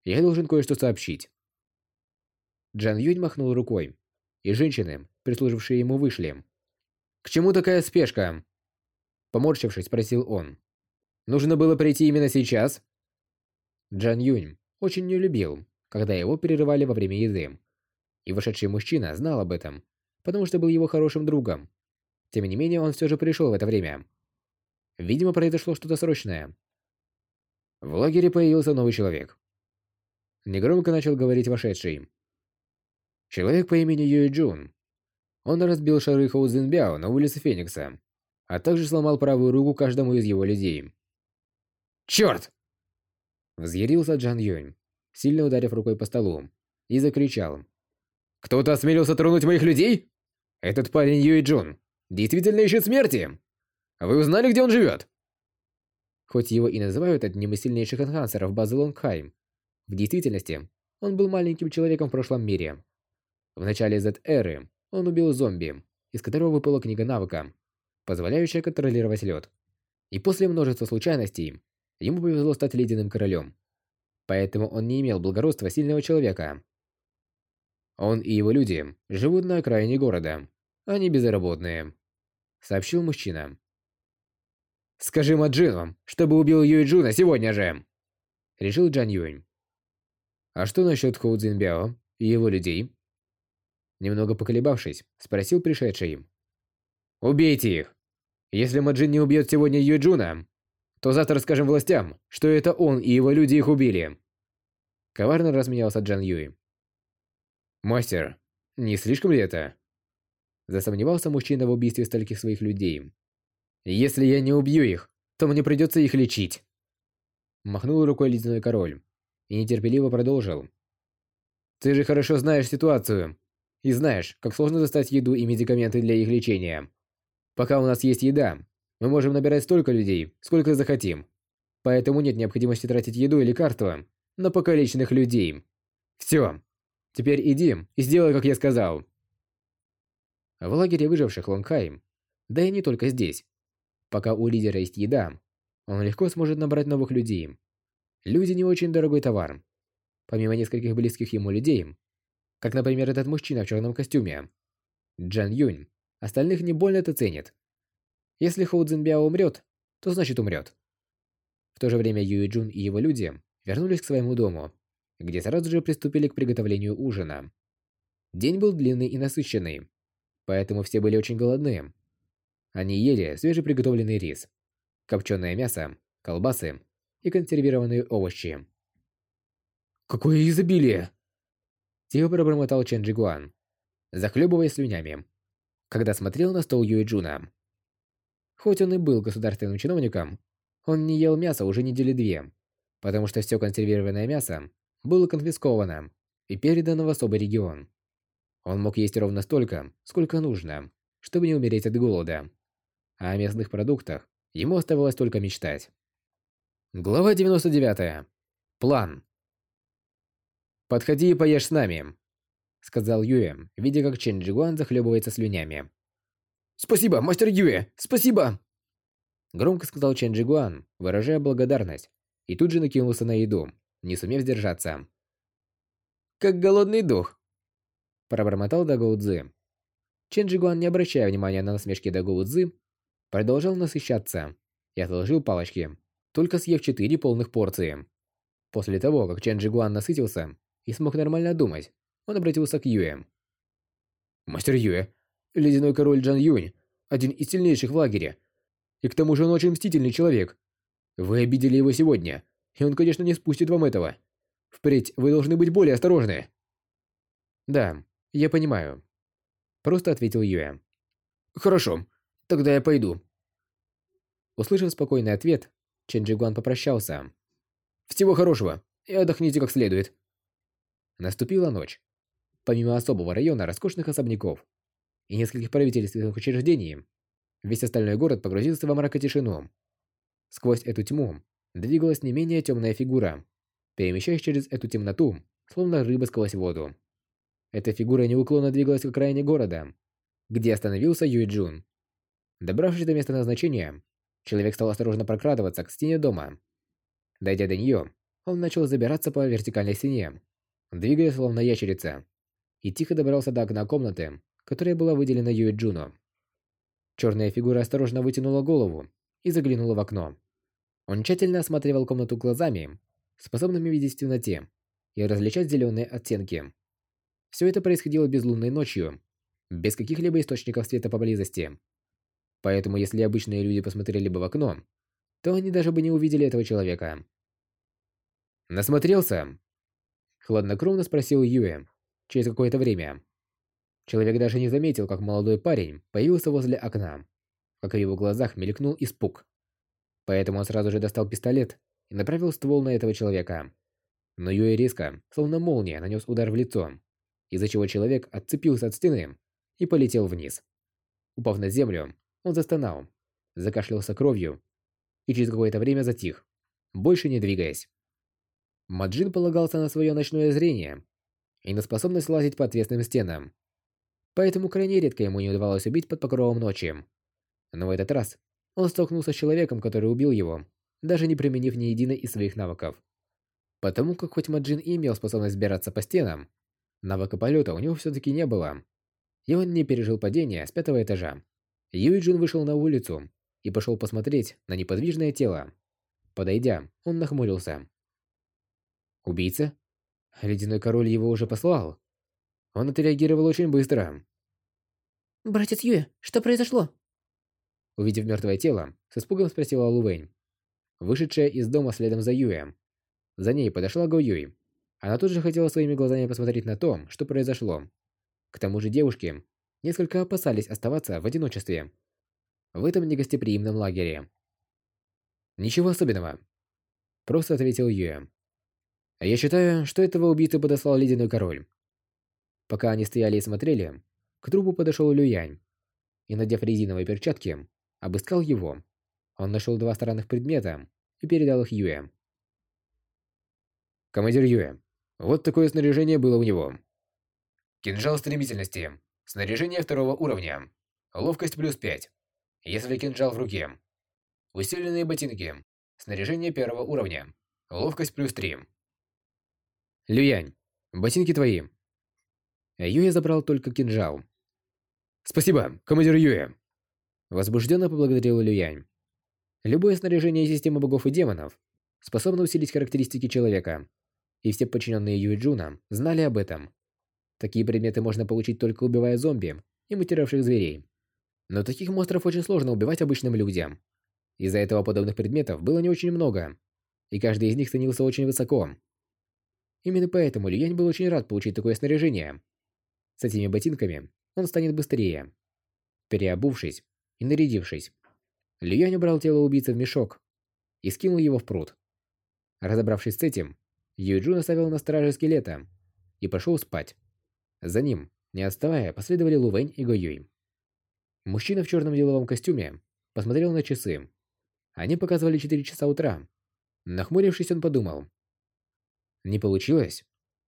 я должен кое-что сообщить». Джан Юнь махнул рукой, и женщины, прислужившие ему, вышли. «К чему такая спешка?» Поморщившись, спросил он. «Нужно было прийти именно сейчас?» Джан Юнь очень не любил, когда его перерывали во время еды. И вошедший мужчина знал об этом, потому что был его хорошим другом. Тем не менее, он все же пришел в это время. Видимо, произошло что-то срочное. В лагере появился новый человек. Негромко начал говорить вошедший. Человек по имени Юэ Джун. Он разбил шары Хоу Цзинбяо на улице Феникса, а также сломал правую руку каждому из его людей. «Черт!» Взъярился Джан Юнь сильно ударив рукой по столу, и закричал. «Кто-то осмелился тронуть моих людей? Этот парень Юи Джун действительно ищет смерти? Вы узнали, где он живет?» Хоть его и называют одним из сильнейших энхансеров базы Лонгхайм, в действительности он был маленьким человеком в прошлом мире. В начале Z-эры он убил зомби, из которого выпала книга навыка, позволяющая контролировать лед. И после множества случайностей ему повезло стать ледяным королем поэтому он не имел благородства сильного человека. Он и его люди живут на окраине города. Они безработные, сообщил мужчина. Скажи Маджину, чтобы убил Юй Джуна сегодня же, решил Джан Юнь. А что насчет Хоу Цзинбяо и его людей? Немного поколебавшись, спросил пришедший. Убейте их. Если Маджин не убьет сегодня Юэ Джуна, то завтра расскажем властям, что это он и его люди их убили. Коварно рассмеялся Джан Юй. Мастер, не слишком ли это? Засомневался мужчина в убийстве стольких своих людей. Если я не убью их, то мне придется их лечить. Махнул рукой ледяной король и нетерпеливо продолжил. Ты же хорошо знаешь ситуацию. И знаешь, как сложно достать еду и медикаменты для их лечения. Пока у нас есть еда, мы можем набирать столько людей, сколько захотим. Поэтому нет необходимости тратить еду и лекарства на покалеченных людей. Все. Теперь иди и сделай, как я сказал. В лагере выживших Лонгхайм, да и не только здесь. Пока у лидера есть еда, он легко сможет набрать новых людей. Люди не очень дорогой товар. Помимо нескольких близких ему людей, как, например, этот мужчина в черном костюме, Джан Юнь, остальных не больно это ценит. Если Хоу Цзиньбяо умрет, то значит умрет. В то же время Юй Джун и его люди вернулись к своему дому, где сразу же приступили к приготовлению ужина. День был длинный и насыщенный, поэтому все были очень голодны. Они ели свежеприготовленный рис, копченое мясо, колбасы и консервированные овощи. «Какое изобилие!» Тихо пробормотал Чен Джигуан, захлебываясь слюнями, когда смотрел на стол Юэ Джуна. Хоть он и был государственным чиновником, он не ел мясо уже недели две, потому что все консервированное мясо было конфисковано и передано в особый регион. Он мог есть ровно столько, сколько нужно, чтобы не умереть от голода. А о местных продуктах ему оставалось только мечтать. Глава 99. План. «Подходи и поешь с нами», — сказал Юэ, видя, как Чен Джигуан захлебывается слюнями. «Спасибо, мастер Юэ! Спасибо!» Громко сказал Чен Джигуан, выражая благодарность, и тут же накинулся на еду, не сумев сдержаться. «Как голодный дух!» Пробормотал Дагоу Цзы. Чен Джигуан, не обращая внимания на насмешки Дагоу Цзы, продолжал насыщаться и отложил палочки, только съев четыре полных порции. После того, как Чен Джигуан насытился, и смог нормально думать, он обратился к Юэ. «Мастер Юэ, ледяной король Джан Юнь, один из сильнейших в лагере. И к тому же он очень мстительный человек. Вы обидели его сегодня, и он, конечно, не спустит вам этого. Впредь вы должны быть более осторожны». «Да, я понимаю», – просто ответил Юэ. «Хорошо, тогда я пойду». Услышав спокойный ответ, Чен Джигуан попрощался. «Всего хорошего и отдохните как следует». Наступила ночь. Помимо особого района роскошных особняков и нескольких правительственных учреждений, весь остальной город погрузился во мрак и тишину. Сквозь эту тьму двигалась не менее темная фигура, перемещаясь через эту темноту, словно рыба сквозь воду. Эта фигура неуклонно двигалась к окраине города, где остановился Юй Джун. Добравшись до места назначения, человек стал осторожно прокрадываться к стене дома. Дойдя до нее, он начал забираться по вертикальной стене, двигаясь словно ящерица, и тихо добрался до окна комнаты, которая была выделена Юэ Джуну. Черная фигура осторожно вытянула голову и заглянула в окно. Он тщательно осматривал комнату глазами, способными видеть в темноте и различать зеленые оттенки. Все это происходило безлунной ночью, без каких-либо источников света поблизости. Поэтому если обычные люди посмотрели бы в окно, то они даже бы не увидели этого человека. «Насмотрелся?» Хладнокровно спросил Юэ через какое-то время. Человек даже не заметил, как молодой парень появился возле окна, как в его глазах мелькнул испуг. Поэтому он сразу же достал пистолет и направил ствол на этого человека. Но Юэ резко, словно молния, нанес удар в лицо, из-за чего человек отцепился от стены и полетел вниз. Упав на землю, он застонал, закашлялся кровью и через какое-то время затих, больше не двигаясь. Маджин полагался на свое ночное зрение и на способность лазить по отвесным стенам. Поэтому крайне редко ему не удавалось убить под покровом ночи. Но в этот раз он столкнулся с человеком, который убил его, даже не применив ни единой из своих навыков. Потому как хоть Маджин и имел способность сбираться по стенам, навыка полета у него все-таки не было. И он не пережил падение с пятого этажа. Юиджин вышел на улицу и пошел посмотреть на неподвижное тело. Подойдя, он нахмурился. Убийца? Ледяной король его уже послал. Он отреагировал очень быстро. «Братец Юэ, что произошло?» Увидев мертвое тело, с испугом спросила Лувэнь, вышедшая из дома следом за Юэ. За ней подошла Го Юй. Она тут же хотела своими глазами посмотреть на то, что произошло. К тому же девушки несколько опасались оставаться в одиночестве в этом негостеприимном лагере. «Ничего особенного», – просто ответил Юэ. Я считаю, что этого убийцу подослал Ледяной Король. Пока они стояли и смотрели, к трупу подошел Люянь и, надев резиновые перчатки, обыскал его. Он нашел два странных предмета и передал их Юэ. Командир Юэ, вот такое снаряжение было у него. Кинжал стремительности. Снаряжение второго уровня. Ловкость плюс 5. Если кинжал в руке. Усиленные ботинки. Снаряжение первого уровня. Ловкость плюс 3. Люянь, ботинки твои. Юэ забрал только кинжал. Спасибо, командир Юэ. Возбужденно поблагодарил Люянь. Любое снаряжение системы богов и демонов способно усилить характеристики человека. И все подчиненные Юэ Джуна знали об этом. Такие предметы можно получить только убивая зомби и мутировавших зверей. Но таких монстров очень сложно убивать обычным людям. Из-за этого подобных предметов было не очень много, и каждый из них ценился очень высоко. Именно поэтому Люянь был очень рад получить такое снаряжение. С этими ботинками он станет быстрее. Переобувшись и нарядившись, Люянь убрал тело убийцы в мешок и скинул его в пруд. Разобравшись с этим, Юйджун оставил на страже скелета и пошел спать. За ним, не отставая, последовали Лувэнь и Гоюй. Мужчина в черном деловом костюме посмотрел на часы. Они показывали 4 часа утра. Нахмурившись, он подумал. Не получилось?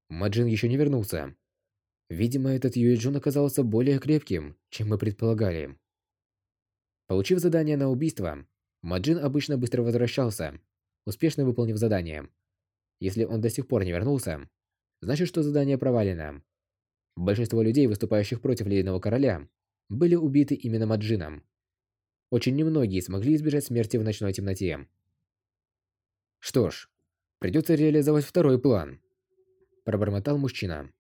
Маджин еще не вернулся. Видимо, этот Юэджун оказался более крепким, чем мы предполагали. Получив задание на убийство, Маджин обычно быстро возвращался, успешно выполнив задание. Если он до сих пор не вернулся, значит, что задание провалено. Большинство людей, выступающих против Ледяного Короля, были убиты именно Маджином. Очень немногие смогли избежать смерти в ночной темноте. Что ж, придется реализовать второй план. Пробормотал мужчина.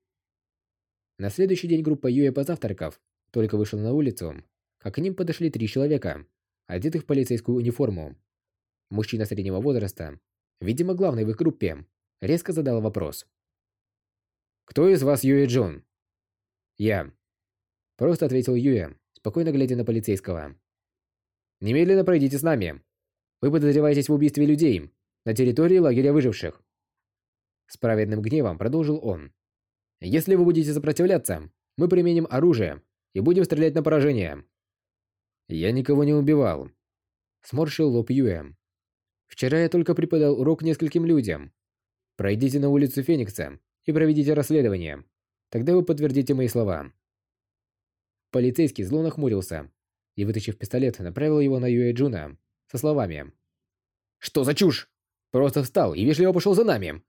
На следующий день группа Юэ позавтракав только вышла на улицу, как к ним подошли три человека, одетых в полицейскую униформу. Мужчина среднего возраста, видимо главный в их группе, резко задал вопрос. «Кто из вас Юэ Джон?» «Я», – просто ответил Юэ, спокойно глядя на полицейского. «Немедленно пройдите с нами. Вы подозреваетесь в убийстве людей на территории лагеря выживших». С праведным гневом продолжил он. «Если вы будете сопротивляться, мы применим оружие и будем стрелять на поражение». «Я никого не убивал», – сморщил лоб Юэ. «Вчера я только преподал урок нескольким людям. Пройдите на улицу Феникса и проведите расследование. Тогда вы подтвердите мои слова». Полицейский зло нахмурился и, вытащив пистолет, направил его на Юэ Джуна со словами. «Что за чушь? Просто встал и вежливо пошел за нами.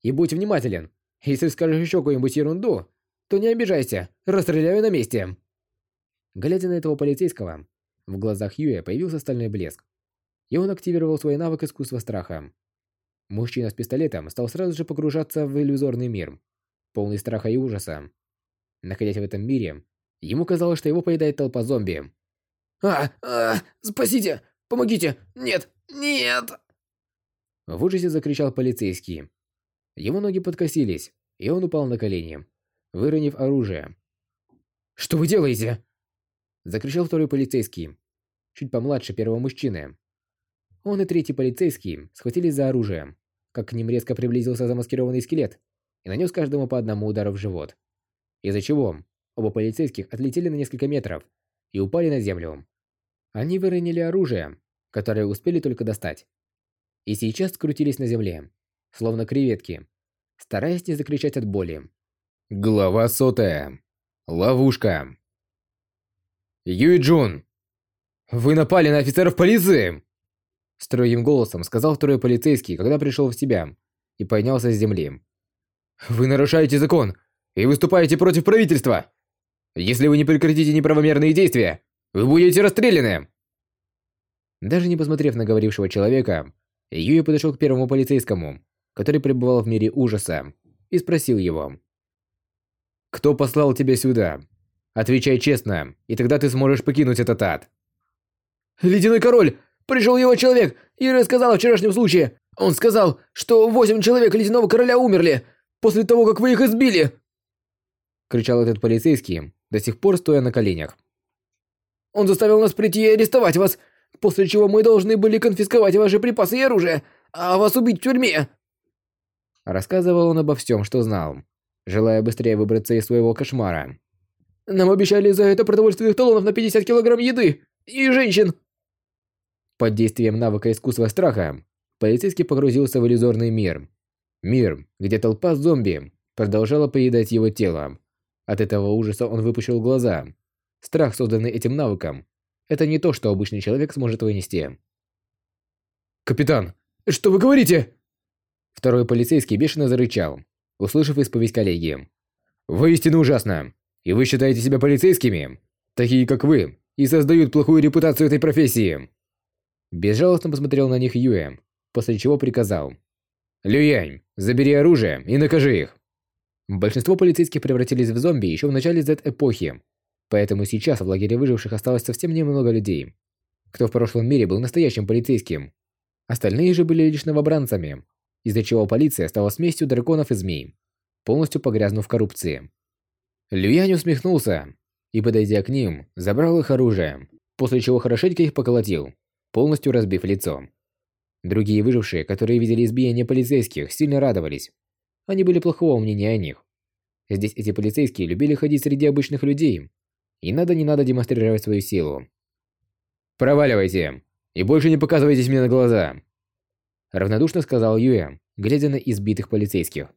И будь внимателен. Если скажешь еще какую-нибудь ерунду, то не обижайся, расстреляю на месте». Глядя на этого полицейского, в глазах Юэ появился стальной блеск, и он активировал свой навык искусства страха. Мужчина с пистолетом стал сразу же погружаться в иллюзорный мир, полный страха и ужаса. Находясь в этом мире, ему казалось, что его поедает толпа зомби. «А, а, спасите! Помогите! Нет! Нет!» В ужасе закричал полицейский. Его ноги подкосились, и он упал на колени, выронив оружие. «Что вы делаете?» Закричал второй полицейский, чуть помладше первого мужчины. Он и третий полицейский схватились за оружие, как к ним резко приблизился замаскированный скелет и нанес каждому по одному удару в живот. Из-за чего оба полицейских отлетели на несколько метров и упали на землю. Они выронили оружие, которое успели только достать. И сейчас скрутились на земле, словно креветки, стараясь не закричать от боли. Глава сотая. Ловушка. Юй Джун, вы напали на офицеров полиции! Строгим голосом сказал второй полицейский, когда пришел в себя и поднялся с земли. «Вы нарушаете закон и выступаете против правительства! Если вы не прекратите неправомерные действия, вы будете расстреляны!» Даже не посмотрев на говорившего человека, Юя подошел к первому полицейскому, который пребывал в мире ужаса, и спросил его. «Кто послал тебя сюда? Отвечай честно, и тогда ты сможешь покинуть этот ад». «Ледяной король! Пришел его человек и рассказал о вчерашнем случае. Он сказал, что восемь человек Ледяного Короля умерли после того, как вы их избили!» Кричал этот полицейский, до сих пор стоя на коленях. «Он заставил нас прийти и арестовать вас, после чего мы должны были конфисковать ваши припасы и оружие, а вас убить в тюрьме!» Рассказывал он обо всем, что знал. желая быстрее выбраться из своего кошмара. Нам обещали за это продовольственных талонов на 50 килограмм еды и женщин. Под действием навыка искусства страха, полицейский погрузился в иллюзорный мир. Мир, где толпа зомби продолжала поедать его тело. От этого ужаса он выпучил глаза. Страх, созданный этим навыком, это не то, что обычный человек сможет вынести. «Капитан, что вы говорите?» Второй полицейский бешено зарычал, услышав исповедь коллеги. «Воистину ужасно! И вы считаете себя полицейскими? Такие, как вы, и создают плохую репутацию этой профессии!» Безжалостно посмотрел на них Юэ, после чего приказал. «Люянь, забери оружие и накажи их!» Большинство полицейских превратились в зомби еще в начале Z-эпохи, поэтому сейчас в лагере выживших осталось совсем немного людей. Кто в прошлом мире был настоящим полицейским. Остальные же были лишь новобранцами, из-за чего полиция стала смесью драконов и змей, полностью погрязнув в коррупции. Люянь усмехнулся и, подойдя к ним, забрал их оружие, после чего хорошенько их поколотил, полностью разбив лицо. Другие выжившие, которые видели избиение полицейских, сильно радовались. Они были плохого мнения о них. Здесь эти полицейские любили ходить среди обычных людей, и надо не надо демонстрировать свою силу. «Проваливайте! И больше не показывайтесь мне на глаза!» Равнодушно сказал Юэ, глядя на избитых полицейских.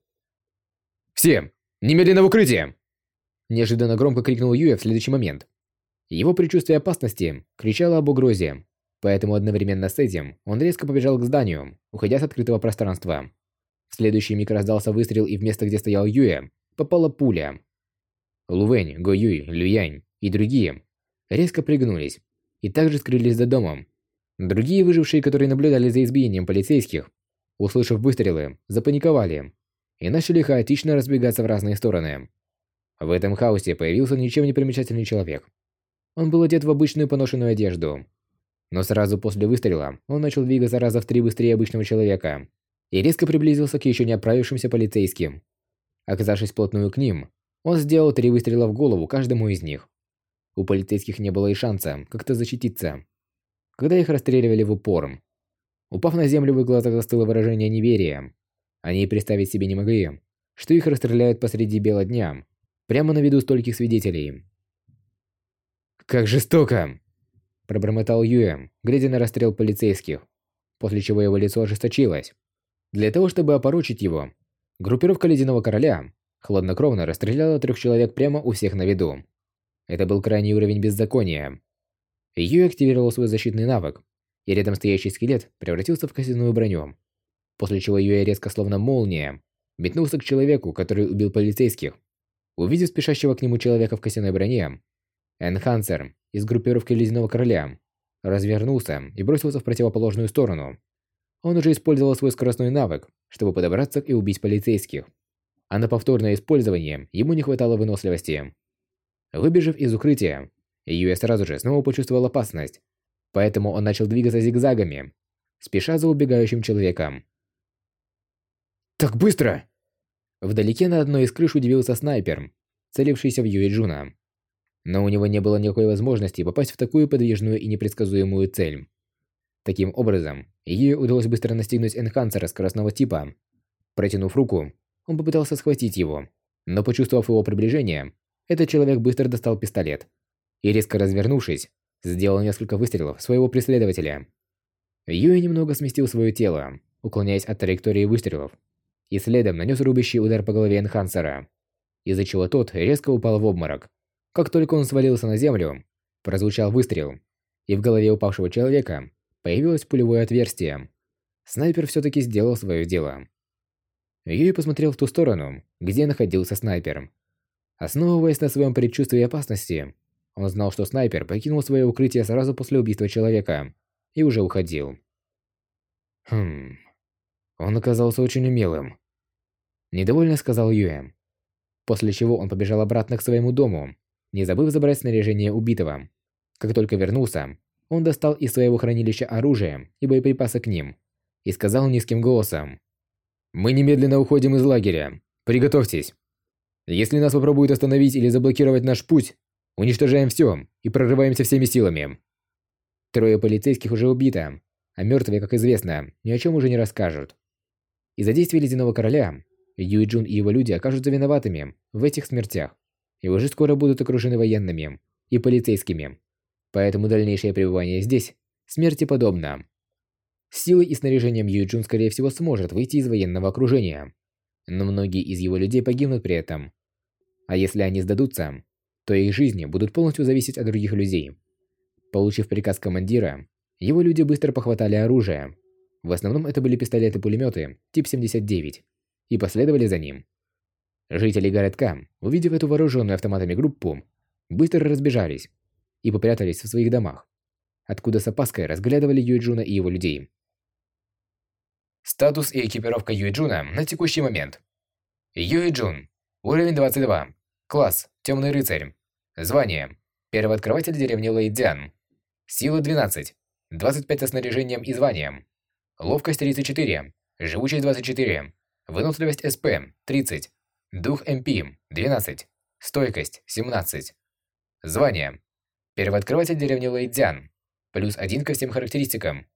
«Всем! Немедленно в укрытие!» Неожиданно громко крикнул Юэ в следующий момент. Его предчувствие опасности кричало об угрозе, поэтому одновременно с этим он резко побежал к зданию, уходя с открытого пространства. В следующий миг раздался выстрел, и в место, где стоял Юэ, попала пуля. Лувэнь, Го Юй, Люянь и другие резко пригнулись и также скрылись за домом, Другие выжившие, которые наблюдали за избиением полицейских, услышав выстрелы, запаниковали и начали хаотично разбегаться в разные стороны. В этом хаосе появился ничем не примечательный человек. Он был одет в обычную поношенную одежду. Но сразу после выстрела он начал двигаться раза в три быстрее обычного человека и резко приблизился к еще не отправившимся полицейским. Оказавшись плотную к ним, он сделал три выстрела в голову каждому из них. У полицейских не было и шанса как-то защититься когда их расстреливали в упор. Упав на землю, в их глазах застыло выражение неверия. Они представить себе не могли, что их расстреляют посреди бела дня, прямо на виду стольких свидетелей. «Как жестоко!» – пробормотал Юэм, глядя на расстрел полицейских, после чего его лицо ожесточилось. Для того, чтобы опорочить его, группировка Ледяного Короля хладнокровно расстреляла трех человек прямо у всех на виду. Это был крайний уровень беззакония. Ю активировал свой защитный навык, и рядом стоящий скелет превратился в костяную броню. После чего Юэ резко, словно молния, метнулся к человеку, который убил полицейских. Увидев спешащего к нему человека в костяной броне, Энхансер из группировки Ледяного Короля развернулся и бросился в противоположную сторону. Он уже использовал свой скоростной навык, чтобы подобраться и убить полицейских. А на повторное использование ему не хватало выносливости. Выбежав из укрытия, Юэ сразу же снова почувствовал опасность, поэтому он начал двигаться зигзагами, спеша за убегающим человеком. «Так быстро!» Вдалеке на одной из крыш удивился снайпер, целившийся в Юэ Джуна. Но у него не было никакой возможности попасть в такую подвижную и непредсказуемую цель. Таким образом, Юэ удалось быстро настигнуть энхансера скоростного типа. Протянув руку, он попытался схватить его, но почувствовав его приближение, этот человек быстро достал пистолет и, резко развернувшись, сделал несколько выстрелов своего преследователя. Юэ немного сместил свое тело, уклоняясь от траектории выстрелов, и следом нанес рубящий удар по голове Энхансера, из-за чего тот резко упал в обморок. Как только он свалился на землю, прозвучал выстрел, и в голове упавшего человека появилось пулевое отверстие. Снайпер все-таки сделал свое дело. Юй посмотрел в ту сторону, где находился снайпер. Основываясь на своем предчувствии опасности, он знал, что снайпер покинул свое укрытие сразу после убийства человека и уже уходил. Хм. Он оказался очень умелым. Недовольно сказал Юэ. После чего он побежал обратно к своему дому, не забыв забрать снаряжение убитого. Как только вернулся, он достал из своего хранилища оружие и боеприпасы к ним и сказал низким голосом: "Мы немедленно уходим из лагеря. Приготовьтесь. Если нас попробуют остановить или заблокировать наш путь, Уничтожаем все и прорываемся всеми силами. Трое полицейских уже убито, а мертвые, как известно, ни о чем уже не расскажут. Из-за действий Ледяного Короля Юй Джун и его люди окажутся виноватыми в этих смертях и уже скоро будут окружены военными и полицейскими. Поэтому дальнейшее пребывание здесь смерти подобно. Силой и снаряжением Юй Джун скорее всего сможет выйти из военного окружения, но многие из его людей погибнут при этом. А если они сдадутся, то их жизни будут полностью зависеть от других людей. Получив приказ командира, его люди быстро похватали оружие. В основном это были пистолеты-пулеметы тип 79 и последовали за ним. Жители городка, увидев эту вооруженную автоматами группу, быстро разбежались и попрятались в своих домах, откуда с опаской разглядывали Юйджуна и его людей. Статус и экипировка Юйджуна на текущий момент. Юйджун. Уровень 22. Класс. Темный рыцарь. Звание. Первооткрыватель деревни Лэйдзян. Сила 12. 25 со снаряжением и званием. Ловкость 34. Живучесть 24. Выносливость СП 30. Дух МП 12. Стойкость 17. Звание. Первооткрыватель деревни Лэйдзян. Плюс 1 ко всем характеристикам.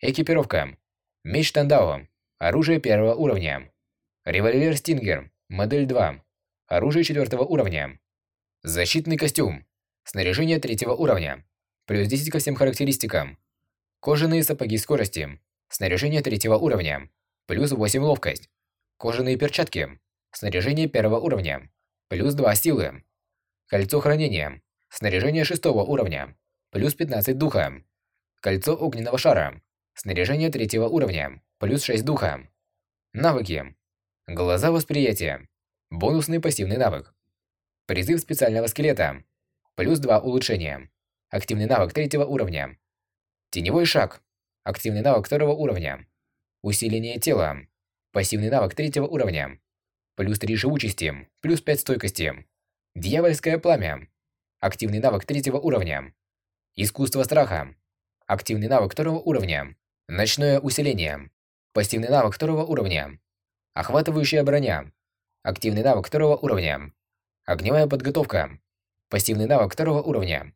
Экипировка. Меч Тандао. Оружие первого уровня. Револьвер Стингер. Модель 2. Оружие четвертого уровня. Защитный костюм. Снаряжение третьего уровня. Плюс 10 ко всем характеристикам. Кожаные сапоги скорости. Снаряжение третьего уровня. Плюс 8 ловкость. Кожаные перчатки. Снаряжение первого уровня. Плюс 2 силы. Кольцо хранения. Снаряжение шестого уровня. Плюс 15 духа. Кольцо огненного шара. Снаряжение третьего уровня. Плюс 6 духа. Навыки. Глаза восприятия. Бонусный пассивный навык. Призыв специального скелета. Плюс 2 улучшения. Активный навык третьего уровня. Теневой шаг. Активный навык второго уровня. Усиление тела. Пассивный навык третьего уровня. Плюс 3 живучести. Плюс 5 стойкости. Дьявольское пламя. Активный навык третьего уровня. Искусство страха. Активный навык второго уровня. Ночное усиление. Пассивный навык второго уровня. Охватывающая броня. Активный навык второго уровня. Огневая подготовка. Пассивный навык второго уровня.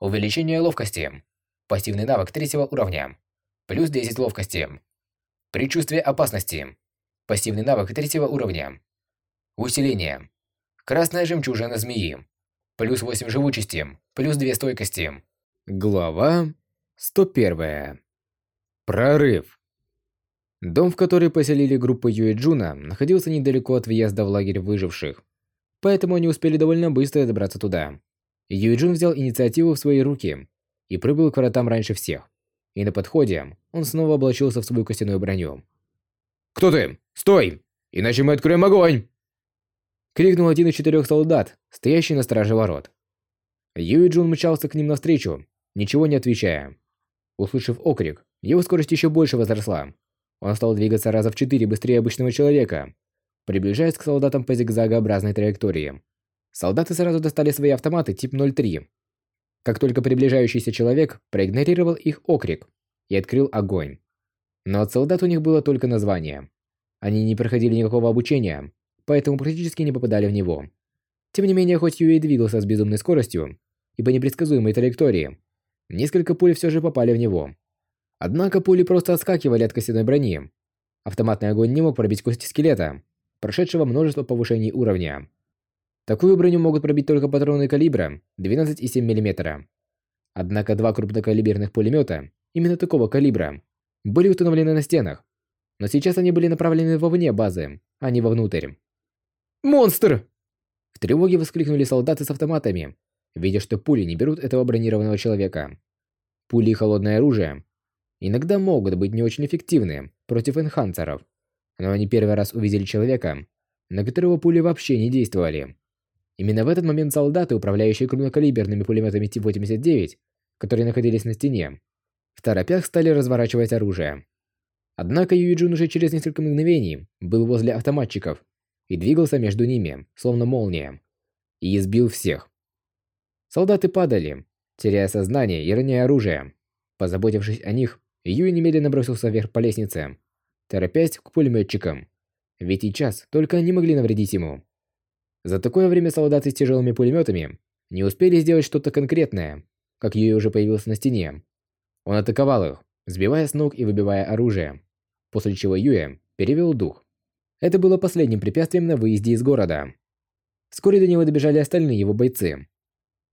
Увеличение ловкости. Пассивный навык третьего уровня. Плюс 10 ловкости. Предчувствие опасности. Пассивный навык третьего уровня. Усиление. Красная жемчужина змеи. Плюс 8 живучести. Плюс 2 стойкости. Глава 101. Прорыв. Дом, в который поселили группу Юэджуна, находился недалеко от въезда в лагерь выживших. Поэтому они успели довольно быстро добраться туда. Юэджун взял инициативу в свои руки и прыгал к вратам раньше всех. И на подходе он снова облачился в свою костяную броню. «Кто ты? Стой! Иначе мы откроем огонь!» Крикнул один из четырех солдат, стоящий на страже ворот. Юэджун мчался к ним навстречу, ничего не отвечая. Услышав окрик, его скорость еще больше возросла. Он стал двигаться раза в четыре быстрее обычного человека, приближаясь к солдатам по зигзагообразной траектории. Солдаты сразу достали свои автоматы тип 03. Как только приближающийся человек проигнорировал их окрик и открыл огонь. Но от солдат у них было только название. Они не проходили никакого обучения, поэтому практически не попадали в него. Тем не менее, хоть Юэй двигался с безумной скоростью и по непредсказуемой траектории, несколько пуль все же попали в него. Однако пули просто отскакивали от костяной брони. Автоматный огонь не мог пробить кости скелета, прошедшего множество повышений уровня. Такую броню могут пробить только патроны калибра 12,7 мм. Однако два крупнокалиберных пулемета именно такого калибра были установлены на стенах, но сейчас они были направлены вовне базы, а не вовнутрь. «Монстр!» В тревоге воскликнули солдаты с автоматами, видя, что пули не берут этого бронированного человека. Пули и холодное оружие иногда могут быть не очень эффективны против энхансеров, но они первый раз увидели человека, на которого пули вообще не действовали. Именно в этот момент солдаты, управляющие крупнокалиберными пулеметами Тип-89, которые находились на стене, в торопях стали разворачивать оружие. Однако Юиджун уже через несколько мгновений был возле автоматчиков и двигался между ними, словно молния, и избил всех. Солдаты падали, теряя сознание и роняя оружие. Позаботившись о них, Юй немедленно бросился вверх по лестнице, торопясь к пулеметчикам. Ведь и час только они могли навредить ему. За такое время солдаты с тяжелыми пулеметами не успели сделать что-то конкретное, как Юй уже появился на стене. Он атаковал их, сбивая с ног и выбивая оружие, после чего Юя перевел дух. Это было последним препятствием на выезде из города. Вскоре до него добежали остальные его бойцы.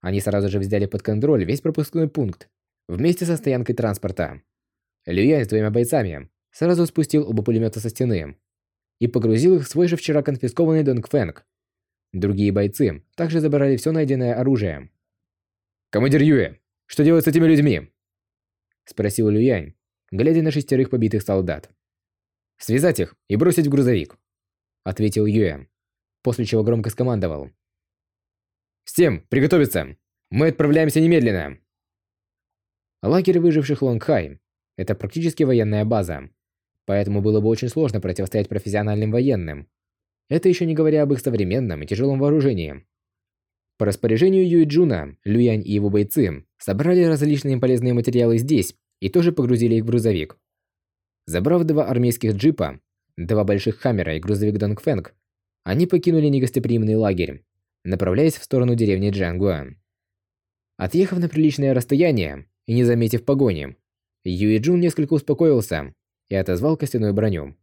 Они сразу же взяли под контроль весь пропускной пункт вместе со стоянкой транспорта. Люянь с двумя бойцами сразу спустил оба пулемета со стены и погрузил их в свой же вчера конфискованный Донгфэнг. Другие бойцы также забрали все найденное оружие. «Командир Юэ, что делать с этими людьми?» Спросил Люянь, глядя на шестерых побитых солдат. «Связать их и бросить в грузовик», ответил Юэ, после чего громко скомандовал. «Всем приготовиться! Мы отправляемся немедленно!» Лагерь выживших Лонгхай – это практически военная база, поэтому было бы очень сложно противостоять профессиональным военным. Это еще не говоря об их современном и тяжелом вооружении. По распоряжению Юи Джуна, Люянь и его бойцы собрали различные полезные материалы здесь и тоже погрузили их в грузовик. Забрав два армейских джипа, два больших хаммера и грузовик Донгфэнг, они покинули негостеприимный лагерь, направляясь в сторону деревни Джангуан. Отъехав на приличное расстояние и не заметив погони, Юэ Джун несколько успокоился и отозвал костяную броню.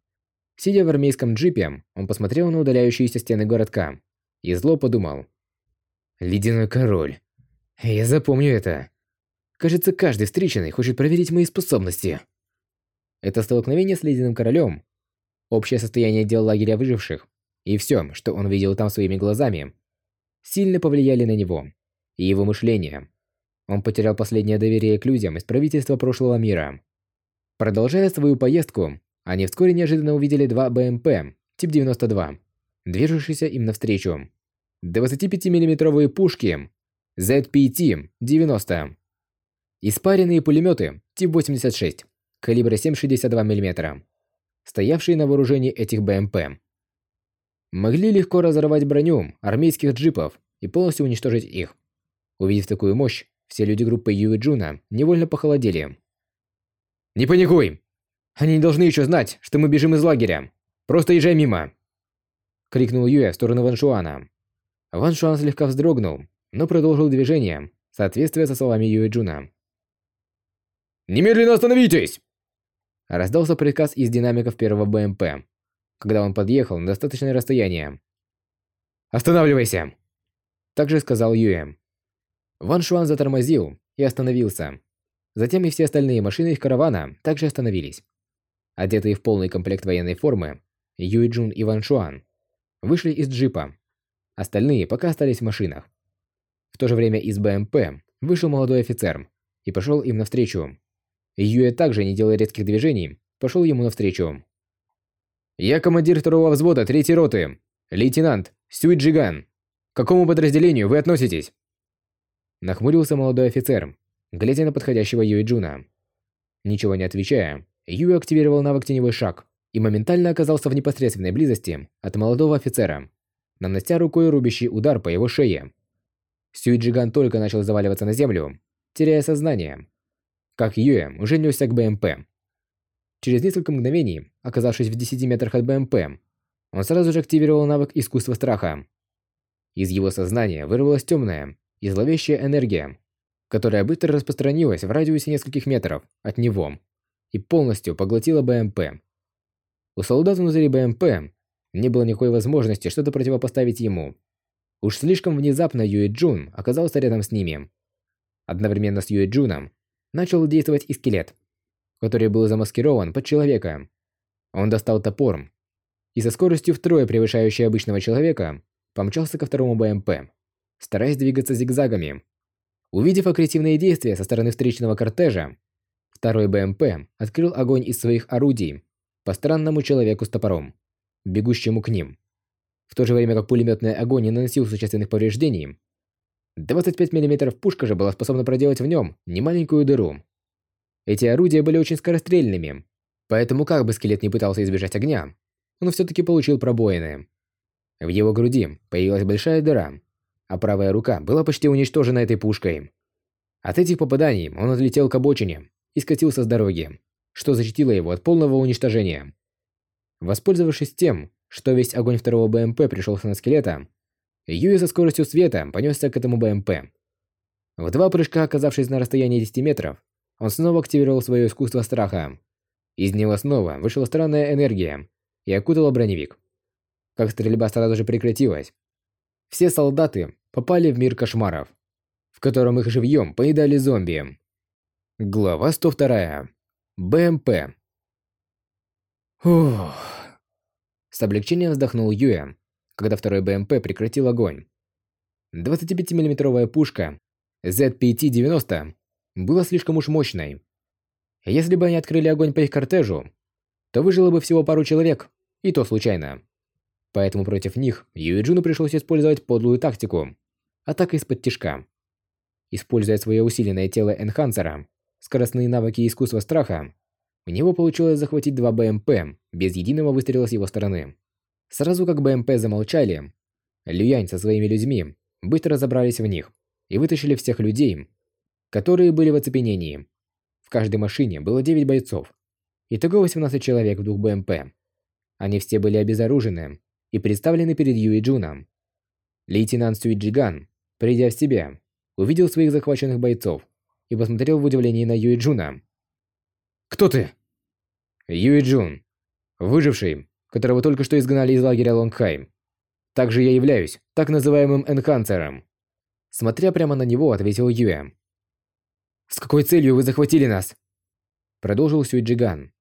Сидя в армейском джипе, он посмотрел на удаляющиеся стены городка и зло подумал. «Ледяной король. Я запомню это. Кажется, каждый встреченный хочет проверить мои способности». Это столкновение с Ледяным Королем, общее состояние дел лагеря выживших и все, что он видел там своими глазами, сильно повлияли на него и его мышление. Он потерял последнее доверие к людям из правительства прошлого мира. Продолжая свою поездку, они вскоре неожиданно увидели два БМП тип 92, движущиеся им навстречу. 25 миллиметровые пушки ZPT-90. И спаренные пулеметы тип 86, калибра 7,62 мм, стоявшие на вооружении этих БМП могли легко разорвать броню армейских джипов и полностью уничтожить их. Увидев такую мощь, все люди группы Юэ Джуна невольно похолодели. «Не паникуй! Они не должны еще знать, что мы бежим из лагеря. Просто езжай мимо!» Крикнул Юэ в сторону Ван Шуана. Ван Шуан слегка вздрогнул, но продолжил движение, в соответствии со словами Юэ Джуна. «Немедленно остановитесь!» Раздался приказ из динамиков первого БМП, когда он подъехал на достаточное расстояние. «Останавливайся!» Также сказал Юэ. Ван Шуан затормозил и остановился. Затем и все остальные машины их каравана также остановились. Одетые в полный комплект военной формы, Юй Джун и Ван Шуан вышли из джипа. Остальные пока остались в машинах. В то же время из БМП вышел молодой офицер и пошел им навстречу. Юэ также, не делая резких движений, пошел ему навстречу. «Я командир второго взвода третьей роты, лейтенант Сюй Джиган. К какому подразделению вы относитесь?» Нахмурился молодой офицер, глядя на подходящего Юэ Джуна. Ничего не отвечая, Юэ активировал навык «Теневой шаг» и моментально оказался в непосредственной близости от молодого офицера, нанося рукой рубящий удар по его шее. Сюй Джиган только начал заваливаться на землю, теряя сознание, как Юэ уже несся к БМП. Через несколько мгновений, оказавшись в 10 метрах от БМП, он сразу же активировал навык искусства страха. Из его сознания вырвалась темная и зловещая энергия, которая быстро распространилась в радиусе нескольких метров от него и полностью поглотила БМП. У солдат внутри БМП не было никакой возможности что-то противопоставить ему. Уж слишком внезапно Юэ Джун оказался рядом с ними. Одновременно с Юэ Джуном начал действовать и скелет который был замаскирован под человека. Он достал топор и со скоростью втрое превышающей обычного человека помчался ко второму БМП, стараясь двигаться зигзагами. Увидев агрессивные действия со стороны встречного кортежа, второй БМП открыл огонь из своих орудий по странному человеку с топором, бегущему к ним. В то же время как пулеметный огонь не наносил существенных повреждений, 25 мм пушка же была способна проделать в нем немаленькую дыру. Эти орудия были очень скорострельными, поэтому как бы скелет не пытался избежать огня, он все-таки получил пробоины. В его груди появилась большая дыра, а правая рука была почти уничтожена этой пушкой. От этих попаданий он отлетел к обочине и скатился с дороги, что защитило его от полного уничтожения. Воспользовавшись тем, что весь огонь второго БМП пришелся на скелета, Юи со скоростью света понесся к этому БМП. В два прыжка, оказавшись на расстоянии 10 метров, он снова активировал свое искусство страха. Из него снова вышла странная энергия и окутала броневик. как стрельба сразу же прекратилась. Все солдаты попали в мир кошмаров, в котором их живьем поедали зомби. Глава 102. БМП. Ух. С облегчением вздохнул Юэ, когда второй БМП прекратил огонь. 25 миллиметровая пушка ZPT-90 была слишком уж мощной. Если бы они открыли огонь по их кортежу, то выжило бы всего пару человек, и то случайно. Поэтому против них Юэджуну пришлось использовать подлую тактику – атака из-под тишка. Используя свое усиленное тело энхансера, скоростные навыки и искусство страха, у него получилось захватить два БМП без единого выстрела с его стороны. Сразу как БМП замолчали, Люянь со своими людьми быстро забрались в них и вытащили всех людей, которые были в оцепенении. В каждой машине было 9 бойцов. Итого 18 человек в двух БМП. Они все были обезоружены и представлены перед Юэ Джуном. Лейтенант Сюй Джиган, придя в себя, увидел своих захваченных бойцов и посмотрел в удивлении на Юэ Джуна. «Кто ты?» «Юи Джун, выживший, которого только что изгнали из лагеря Лонгхайм. Также я являюсь так называемым энхансером». Смотря прямо на него, ответил Юэ. «С какой целью вы захватили нас?» Продолжил Сюйджиган.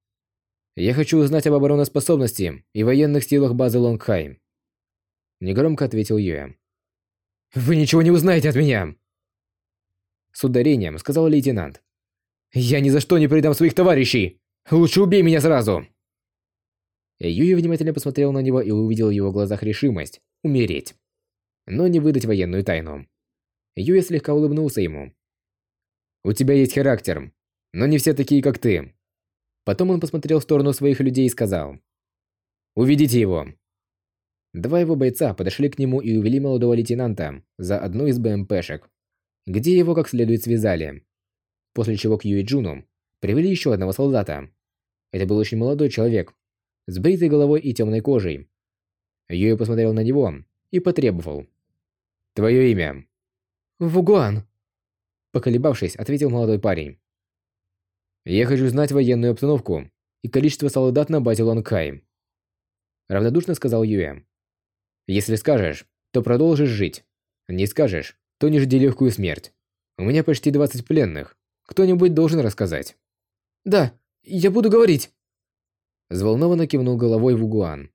«Я хочу узнать об обороноспособности и военных силах базы Лонгхайм». Негромко ответил Юэ. «Вы ничего не узнаете от меня!» С ударением сказал лейтенант. «Я ни за что не предам своих товарищей! Лучше убей меня сразу!» Юя внимательно посмотрел на него и увидел в его глазах решимость умереть, но не выдать военную тайну. Юя слегка улыбнулся ему. «У тебя есть характер, но не все такие, как ты». Потом он посмотрел в сторону своих людей и сказал. «Уведите его». Два его бойца подошли к нему и увели молодого лейтенанта за одну из БМПшек, где его как следует связали. После чего к Юи Джуну привели еще одного солдата. Это был очень молодой человек, с бритой головой и темной кожей. Юи посмотрел на него и потребовал. «Твое имя?» «Вугуан!» Поколебавшись, ответил молодой парень. «Я хочу знать военную обстановку и количество солдат на базе Лонгхай», равнодушно сказал Юэ. «Если скажешь, то продолжишь жить. Не скажешь, то не жди легкую смерть. У меня почти 20 пленных. Кто-нибудь должен рассказать». «Да, я буду говорить!» Взволнованно кивнул головой Вугуан.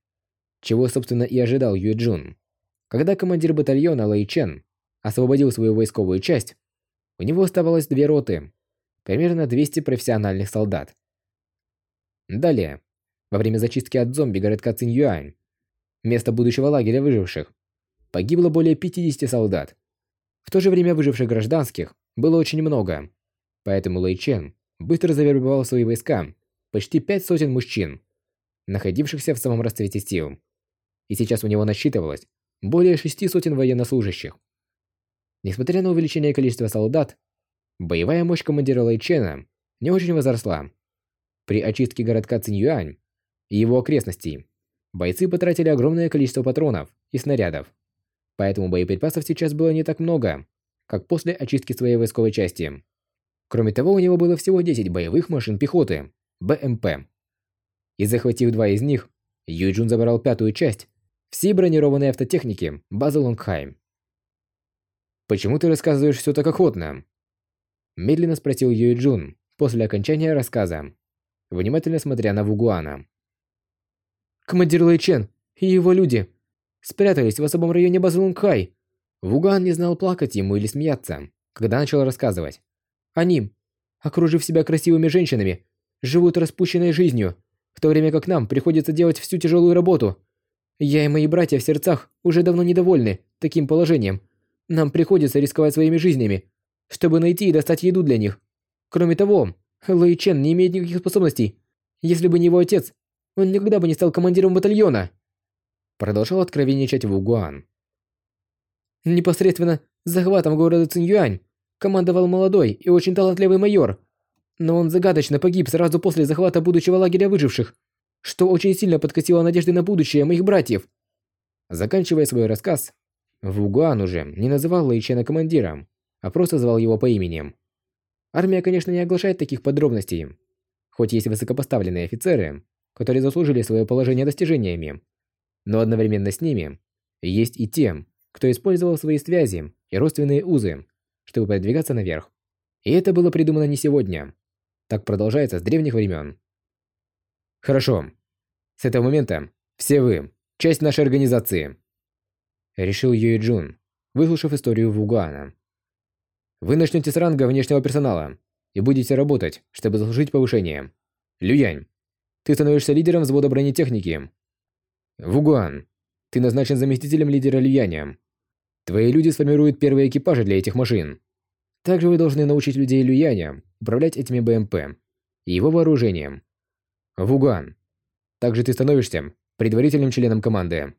Чего, собственно, и ожидал Юэ Джун. Когда командир батальона Лэй Чен освободил свою войсковую часть, у него оставалось две роты, примерно 200 профессиональных солдат. Далее, во время зачистки от зомби городка Циньюань, место будущего лагеря выживших, погибло более 50 солдат. В то же время выживших гражданских было очень много, поэтому Лэй Чен быстро завербовал свои войска почти пять сотен мужчин, находившихся в самом расцвете сил. И сейчас у него насчитывалось более шести сотен военнослужащих. Несмотря на увеличение количества солдат, боевая мощь командира Лайчена не очень возросла. При очистке городка Циньюань и его окрестностей бойцы потратили огромное количество патронов и снарядов. Поэтому боеприпасов сейчас было не так много, как после очистки своей войсковой части. Кроме того, у него было всего 10 боевых машин пехоты, БМП. И захватив два из них, Юджун забрал пятую часть всей бронированной автотехники базы Лонгхайм. «Почему ты рассказываешь все так охотно?» Медленно спросил Юй Джун после окончания рассказа, внимательно смотря на Вугуана. «Командир Лэй и его люди спрятались в особом районе базы Лунгхай». Вугуан не знал плакать ему или смеяться, когда начал рассказывать. «Они, окружив себя красивыми женщинами, живут распущенной жизнью, в то время как нам приходится делать всю тяжелую работу. Я и мои братья в сердцах уже давно недовольны таким положением, нам приходится рисковать своими жизнями, чтобы найти и достать еду для них. Кроме того, Лэй Чен не имеет никаких способностей. Если бы не его отец, он никогда бы не стал командиром батальона. Продолжал откровенничать Ву Гуан. Непосредственно захватом города Циньюань командовал молодой и очень талантливый майор. Но он загадочно погиб сразу после захвата будущего лагеря выживших, что очень сильно подкосило надежды на будущее моих братьев. Заканчивая свой рассказ, Вугуан уже не называл Лэйчена командиром, а просто звал его по имени. Армия, конечно, не оглашает таких подробностей. Хоть есть высокопоставленные офицеры, которые заслужили свое положение достижениями. Но одновременно с ними есть и те, кто использовал свои связи и родственные узы, чтобы продвигаться наверх. И это было придумано не сегодня. Так продолжается с древних времен. Хорошо. С этого момента все вы – часть нашей организации. Решил Юи Джун, выслушав историю Вугуана. Вы начнете с ранга внешнего персонала и будете работать, чтобы заслужить повышение. Люянь, ты становишься лидером взвода бронетехники. Вугуан, ты назначен заместителем лидера Люяня. Твои люди сформируют первые экипажи для этих машин. Также вы должны научить людей Люяня управлять этими БМП и его вооружением. Вугуан, также ты становишься предварительным членом команды.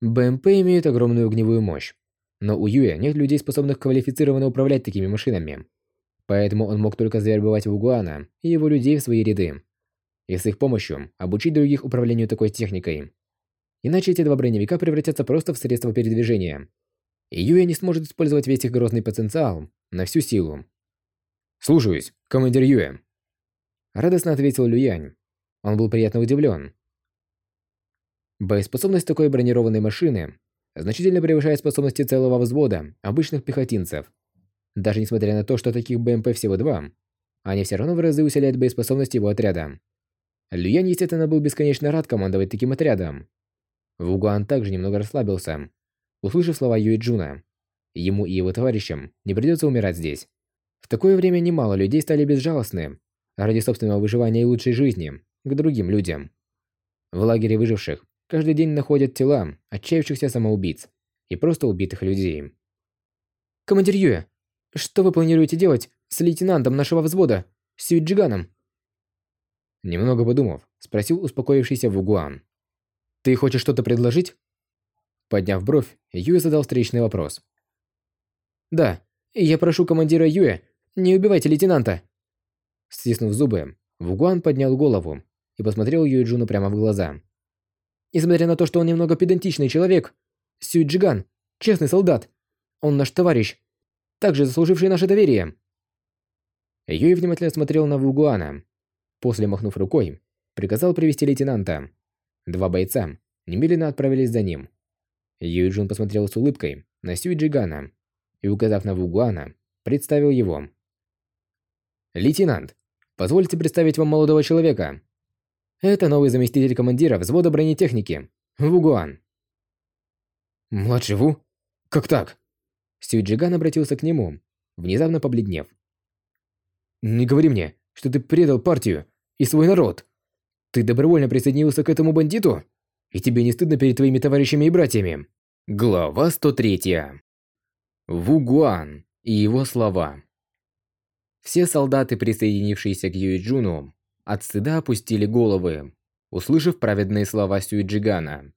БМП имеют огромную огневую мощь, но у Юя нет людей, способных квалифицированно управлять такими машинами. Поэтому он мог только завербовать Вугуана и его людей в свои ряды. И с их помощью обучить других управлению такой техникой. Иначе эти два броневика превратятся просто в средство передвижения. И не сможет использовать весь их грозный потенциал на всю силу. «Слушаюсь, командир Юя», – радостно ответил Люянь. Он был приятно удивлен. Боеспособность такой бронированной машины значительно превышает способности целого взвода обычных пехотинцев. Даже несмотря на то, что таких БМП всего два, они все равно в разы усиляют боеспособность его отряда. Люян, естественно, был бесконечно рад командовать таким отрядом. Вугуан также немного расслабился, услышав слова Юи Джуна. Ему и его товарищам не придется умирать здесь. В такое время немало людей стали безжалостны ради собственного выживания и лучшей жизни к другим людям. В лагере выживших Каждый день находят тела отчаявшихся самоубийц и просто убитых людей. Командир Юэ, что вы планируете делать с лейтенантом нашего взвода, Сюйджиганом? Немного подумав, спросил успокоившийся Вугуан. Ты хочешь что-то предложить? Подняв бровь, Юэ задал встречный вопрос. Да, я прошу командира Юэ, не убивайте лейтенанта. Стиснув зубы, Вугуан поднял голову и посмотрел Юэ Джуну прямо в глаза. Несмотря на то, что он немного педантичный человек, Сюй Джиган – честный солдат. Он наш товарищ, также заслуживший наше доверие. Юй внимательно смотрел на Вугуана. После, махнув рукой, приказал привести лейтенанта. Два бойца немедленно отправились за ним. Юй Джун посмотрел с улыбкой на Сюй Джигана и, указав на Вугуана, представил его. «Лейтенант, позвольте представить вам молодого человека, это новый заместитель командира взвода бронетехники, Вугуан. Младший Ву? Как так? Сюйджиган обратился к нему, внезапно побледнев. Не говори мне, что ты предал партию и свой народ. Ты добровольно присоединился к этому бандиту? И тебе не стыдно перед твоими товарищами и братьями? Глава 103. Вугуан и его слова. Все солдаты, присоединившиеся к Юиджуну, от стыда опустили головы, услышав праведные слова Сюиджигана.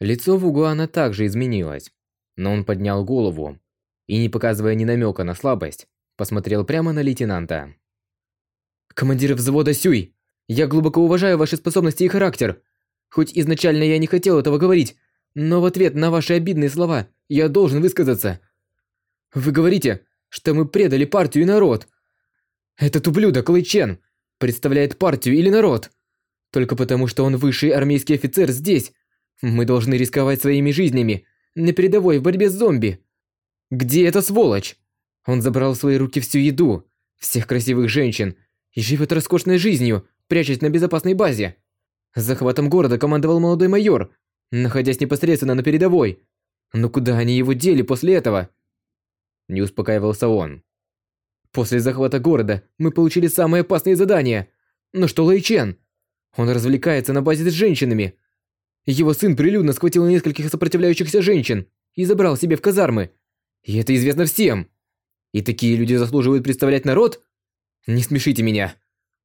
Лицо Вугуана также изменилось, но он поднял голову и, не показывая ни намека на слабость, посмотрел прямо на лейтенанта. «Командир взвода Сюй, я глубоко уважаю ваши способности и характер. Хоть изначально я не хотел этого говорить, но в ответ на ваши обидные слова я должен высказаться. Вы говорите, что мы предали партию и народ. Этот ублюдок Лэй Чен представляет партию или народ. Только потому, что он высший армейский офицер здесь, мы должны рисковать своими жизнями на передовой в борьбе с зомби. Где эта сволочь? Он забрал в свои руки всю еду, всех красивых женщин и живет роскошной жизнью, прячась на безопасной базе. Захватом города командовал молодой майор, находясь непосредственно на передовой. Но куда они его дели после этого? Не успокаивался он. После захвата города мы получили самые опасные задания. Но что Лэйчен? Он развлекается на базе с женщинами. Его сын прилюдно схватил нескольких сопротивляющихся женщин и забрал себе в казармы. И это известно всем. И такие люди заслуживают представлять народ? Не смешите меня.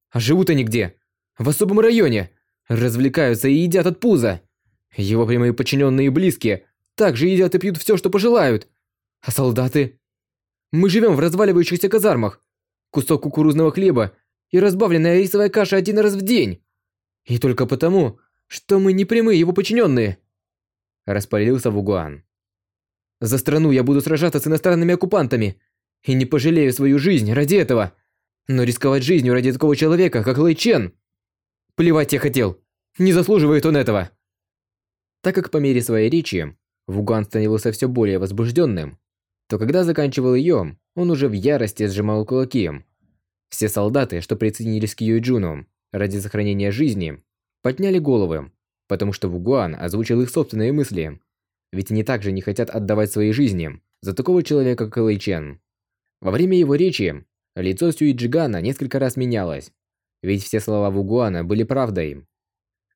А живут они где? В особом районе. Развлекаются и едят от пуза. Его прямые подчиненные и близкие также едят и пьют все, что пожелают. А солдаты? Мы живем в разваливающихся казармах. Кусок кукурузного хлеба и разбавленная рисовая каша один раз в день. И только потому, что мы не прямые его подчиненные. Распалился Вугуан. За страну я буду сражаться с иностранными оккупантами и не пожалею свою жизнь ради этого. Но рисковать жизнью ради такого человека, как Лэй Чен... Плевать я хотел. Не заслуживает он этого. Так как по мере своей речи Вуган становился все более возбужденным, то когда заканчивал ее, он уже в ярости сжимал кулаки. Все солдаты, что присоединились к Юйджуну ради сохранения жизни, подняли головы, потому что Вугуан озвучил их собственные мысли. Ведь они также не хотят отдавать свои жизни за такого человека, как Лэй Чен. Во время его речи лицо Сюиджигана несколько раз менялось, ведь все слова Вугуана были правдой.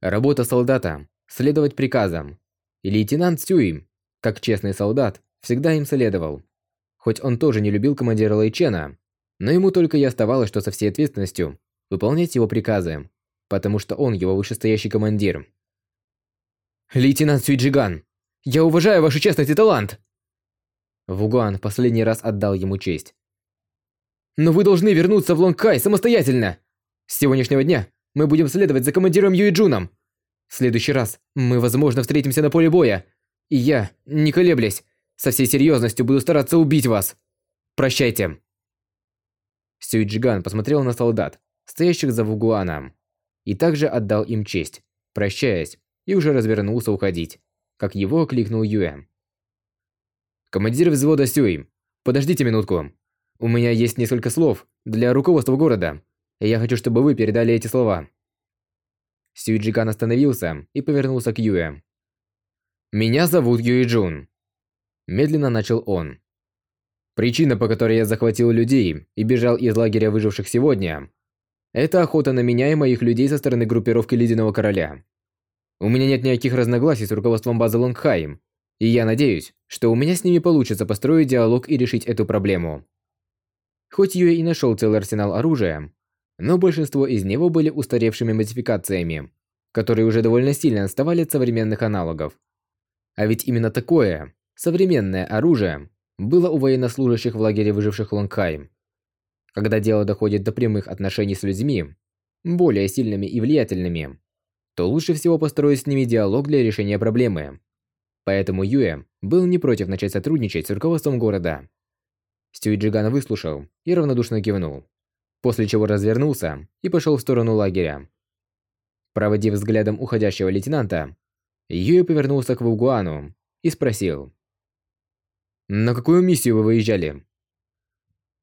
Работа солдата – следовать приказам. И лейтенант Сюи, как честный солдат, всегда им следовал. Хоть он тоже не любил командира Лэйчена, но ему только и оставалось, что со всей ответственностью выполнять его приказы, потому что он его вышестоящий командир. «Лейтенант Сюиджиган, я уважаю вашу честность и талант!» Вугуан в последний раз отдал ему честь. «Но вы должны вернуться в Лонгкай самостоятельно! С сегодняшнего дня мы будем следовать за командиром Юиджуном. В следующий раз мы, возможно, встретимся на поле боя, и я, не колеблясь, со всей серьезностью буду стараться убить вас. Прощайте. Сюиджиган посмотрел на солдат, стоящих за Вугуаном, и также отдал им честь, прощаясь, и уже развернулся уходить, как его окликнул Юэ. «Командир взвода Сюй, подождите минутку. У меня есть несколько слов для руководства города, я хочу, чтобы вы передали эти слова». Сюиджиган остановился и повернулся к Юэ. «Меня зовут Юи Джун», – медленно начал он. Причина, по которой я захватил людей и бежал из лагеря выживших сегодня, это охота на меня и моих людей со стороны группировки Ледяного Короля. У меня нет никаких разногласий с руководством базы Лонгхайм, и я надеюсь, что у меня с ними получится построить диалог и решить эту проблему. Хоть Юэ и нашел целый арсенал оружия, но большинство из него были устаревшими модификациями, которые уже довольно сильно отставали от современных аналогов. А ведь именно такое, современное оружие, было у военнослужащих в лагере выживших Лонгхайм. Когда дело доходит до прямых отношений с людьми, более сильными и влиятельными, то лучше всего построить с ними диалог для решения проблемы. Поэтому Юэ был не против начать сотрудничать с руководством города. Стюиджиган выслушал и равнодушно кивнул, после чего развернулся и пошел в сторону лагеря. Проводив взглядом уходящего лейтенанта, Юэ повернулся к Вугуану и спросил. На какую миссию вы выезжали?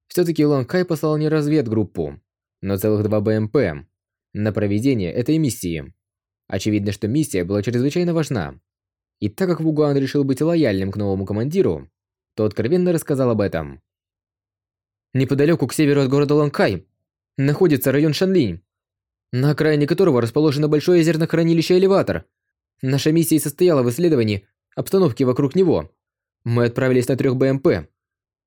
Все-таки Ланкай послал не разведгруппу, но целых два БМП на проведение этой миссии. Очевидно, что миссия была чрезвычайно важна. И так как Вугуан решил быть лояльным к новому командиру, то откровенно рассказал об этом. Неподалеку к северу от города Ланкай находится район Шанлинь, на окраине которого расположено большое озерное хранилище Элеватор. Наша миссия состояла в исследовании обстановки вокруг него мы отправились на трех БМП.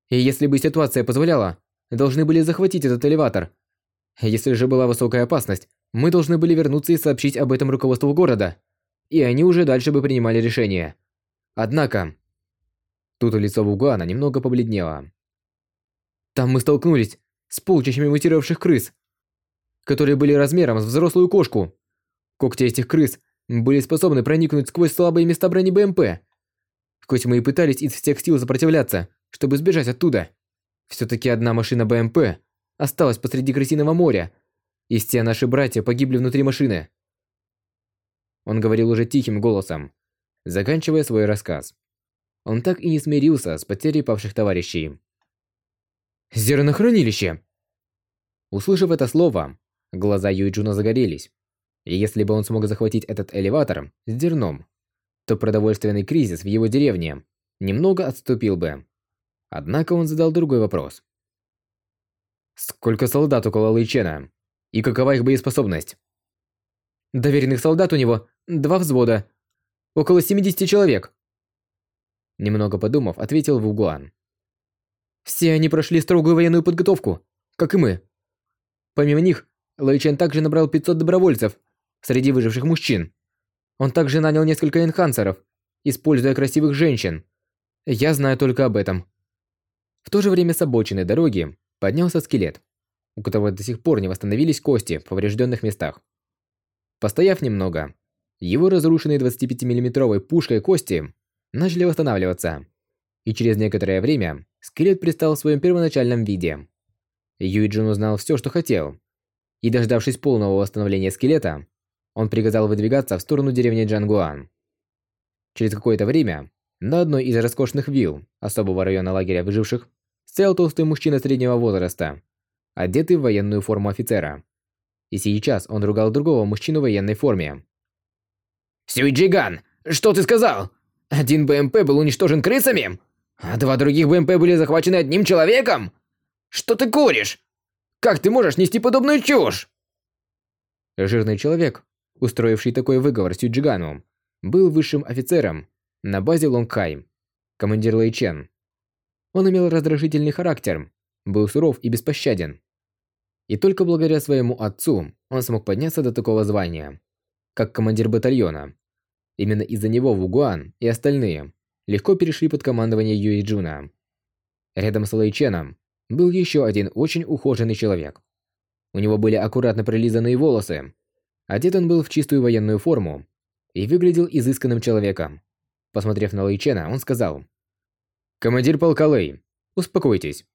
И если бы ситуация позволяла, должны были захватить этот элеватор. Если же была высокая опасность, мы должны были вернуться и сообщить об этом руководству города. И они уже дальше бы принимали решение. Однако... Тут лицо Вугуана немного побледнело. Там мы столкнулись с полчищами мутировавших крыс, которые были размером с взрослую кошку. Когти этих крыс были способны проникнуть сквозь слабые места брони БМП Хоть мы и пытались из всех сил сопротивляться, чтобы сбежать оттуда, все-таки одна машина БМП осталась посреди крысиного моря, и все наши братья погибли внутри машины. Он говорил уже тихим голосом, заканчивая свой рассказ. Он так и не смирился с потерей павших товарищей. «Зернохранилище!» Услышав это слово, глаза Юйджуна загорелись. И если бы он смог захватить этот элеватор с зерном, то продовольственный кризис в его деревне немного отступил бы. Однако он задал другой вопрос. Сколько солдат около Лэйчена? И какова их боеспособность? Доверенных солдат у него два взвода. Около 70 человек. Немного подумав, ответил Вугуан. Все они прошли строгую военную подготовку, как и мы. Помимо них, Лэйчен также набрал 500 добровольцев среди выживших мужчин. Он также нанял несколько энхансеров, используя красивых женщин. Я знаю только об этом. В то же время с обочины дороги поднялся скелет, у которого до сих пор не восстановились кости в поврежденных местах. Постояв немного, его разрушенные 25 миллиметровой пушкой кости начали восстанавливаться. И через некоторое время скелет пристал в своем первоначальном виде. Юиджин узнал все, что хотел. И дождавшись полного восстановления скелета, он приказал выдвигаться в сторону деревни Джангуан. Через какое-то время на одной из роскошных вилл особого района лагеря выживших стоял толстый мужчина среднего возраста, одетый в военную форму офицера. И сейчас он ругал другого мужчину в военной форме. «Сюйджиган, что ты сказал? Один БМП был уничтожен крысами, а два других БМП были захвачены одним человеком? Что ты куришь? Как ты можешь нести подобную чушь?» Жирный человек, устроивший такой выговор Сюджигану, был высшим офицером на базе Лонгхай, командир Лэй Чен. Он имел раздражительный характер, был суров и беспощаден. И только благодаря своему отцу он смог подняться до такого звания, как командир батальона. Именно из-за него Вугуан и остальные легко перешли под командование Юи Джуна. Рядом с Лэй Ченом был еще один очень ухоженный человек. У него были аккуратно прилизанные волосы. Одет он был в чистую военную форму и выглядел изысканным человеком. Посмотрев на Лэй Чена, он сказал. «Командир полка Лэй, успокойтесь.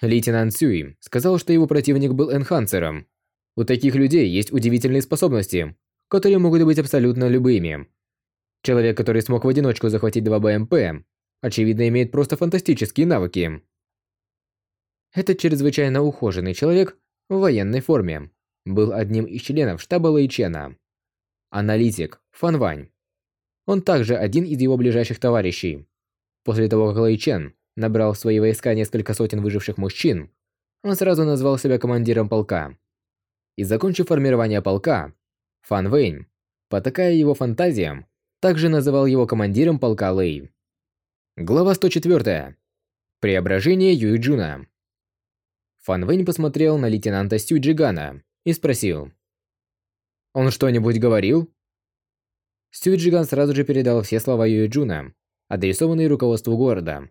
Лейтенант Сюи сказал, что его противник был энхансером. У таких людей есть удивительные способности, которые могут быть абсолютно любыми. Человек, который смог в одиночку захватить два БМП, очевидно имеет просто фантастические навыки. Этот чрезвычайно ухоженный человек в военной форме был одним из членов штаба Лэйчена. Аналитик Фан Вань. Он также один из его ближайших товарищей. После того, как Лэйчен набрал в свои войска несколько сотен выживших мужчин, он сразу назвал себя командиром полка. И закончив формирование полка, Фан Вэнь, потакая его фантазиям, также называл его командиром полка Лэй. Глава 104. Преображение Юйджуна. Фан Вэнь посмотрел на лейтенанта Сюджигана и спросил. «Он что-нибудь говорил?» Сюджиган сразу же передал все слова Юйджуна, адресованные руководству города.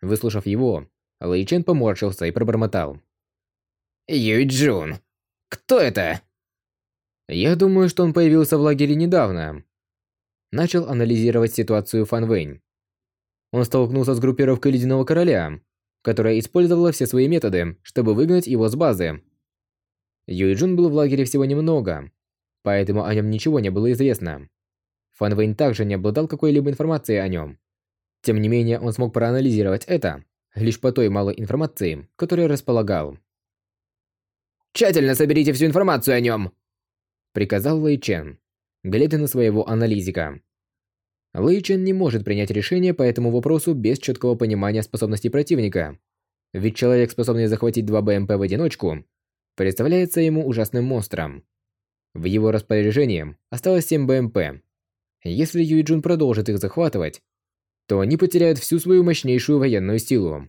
Выслушав его, Лэй Чен поморщился и пробормотал. «Юйджун, кто это?» «Я думаю, что он появился в лагере недавно». Начал анализировать ситуацию Фан Вэнь. Он столкнулся с группировкой Ледяного Короля, которая использовала все свои методы, чтобы выгнать его с базы. Юйджун был в лагере всего немного, поэтому о нем ничего не было известно. Фан Вэнь также не обладал какой-либо информацией о нем. Тем не менее, он смог проанализировать это лишь по той малой информации, которой располагал. «Тщательно соберите всю информацию о нем!» приказал Лэй Чен, глядя на своего аналитика. Лэй Чен не может принять решение по этому вопросу без четкого понимания способностей противника. Ведь человек, способный захватить два БМП в одиночку, представляется ему ужасным монстром. В его распоряжении осталось 7 БМП. Если Юэ Джун продолжит их захватывать, то они потеряют всю свою мощнейшую военную силу.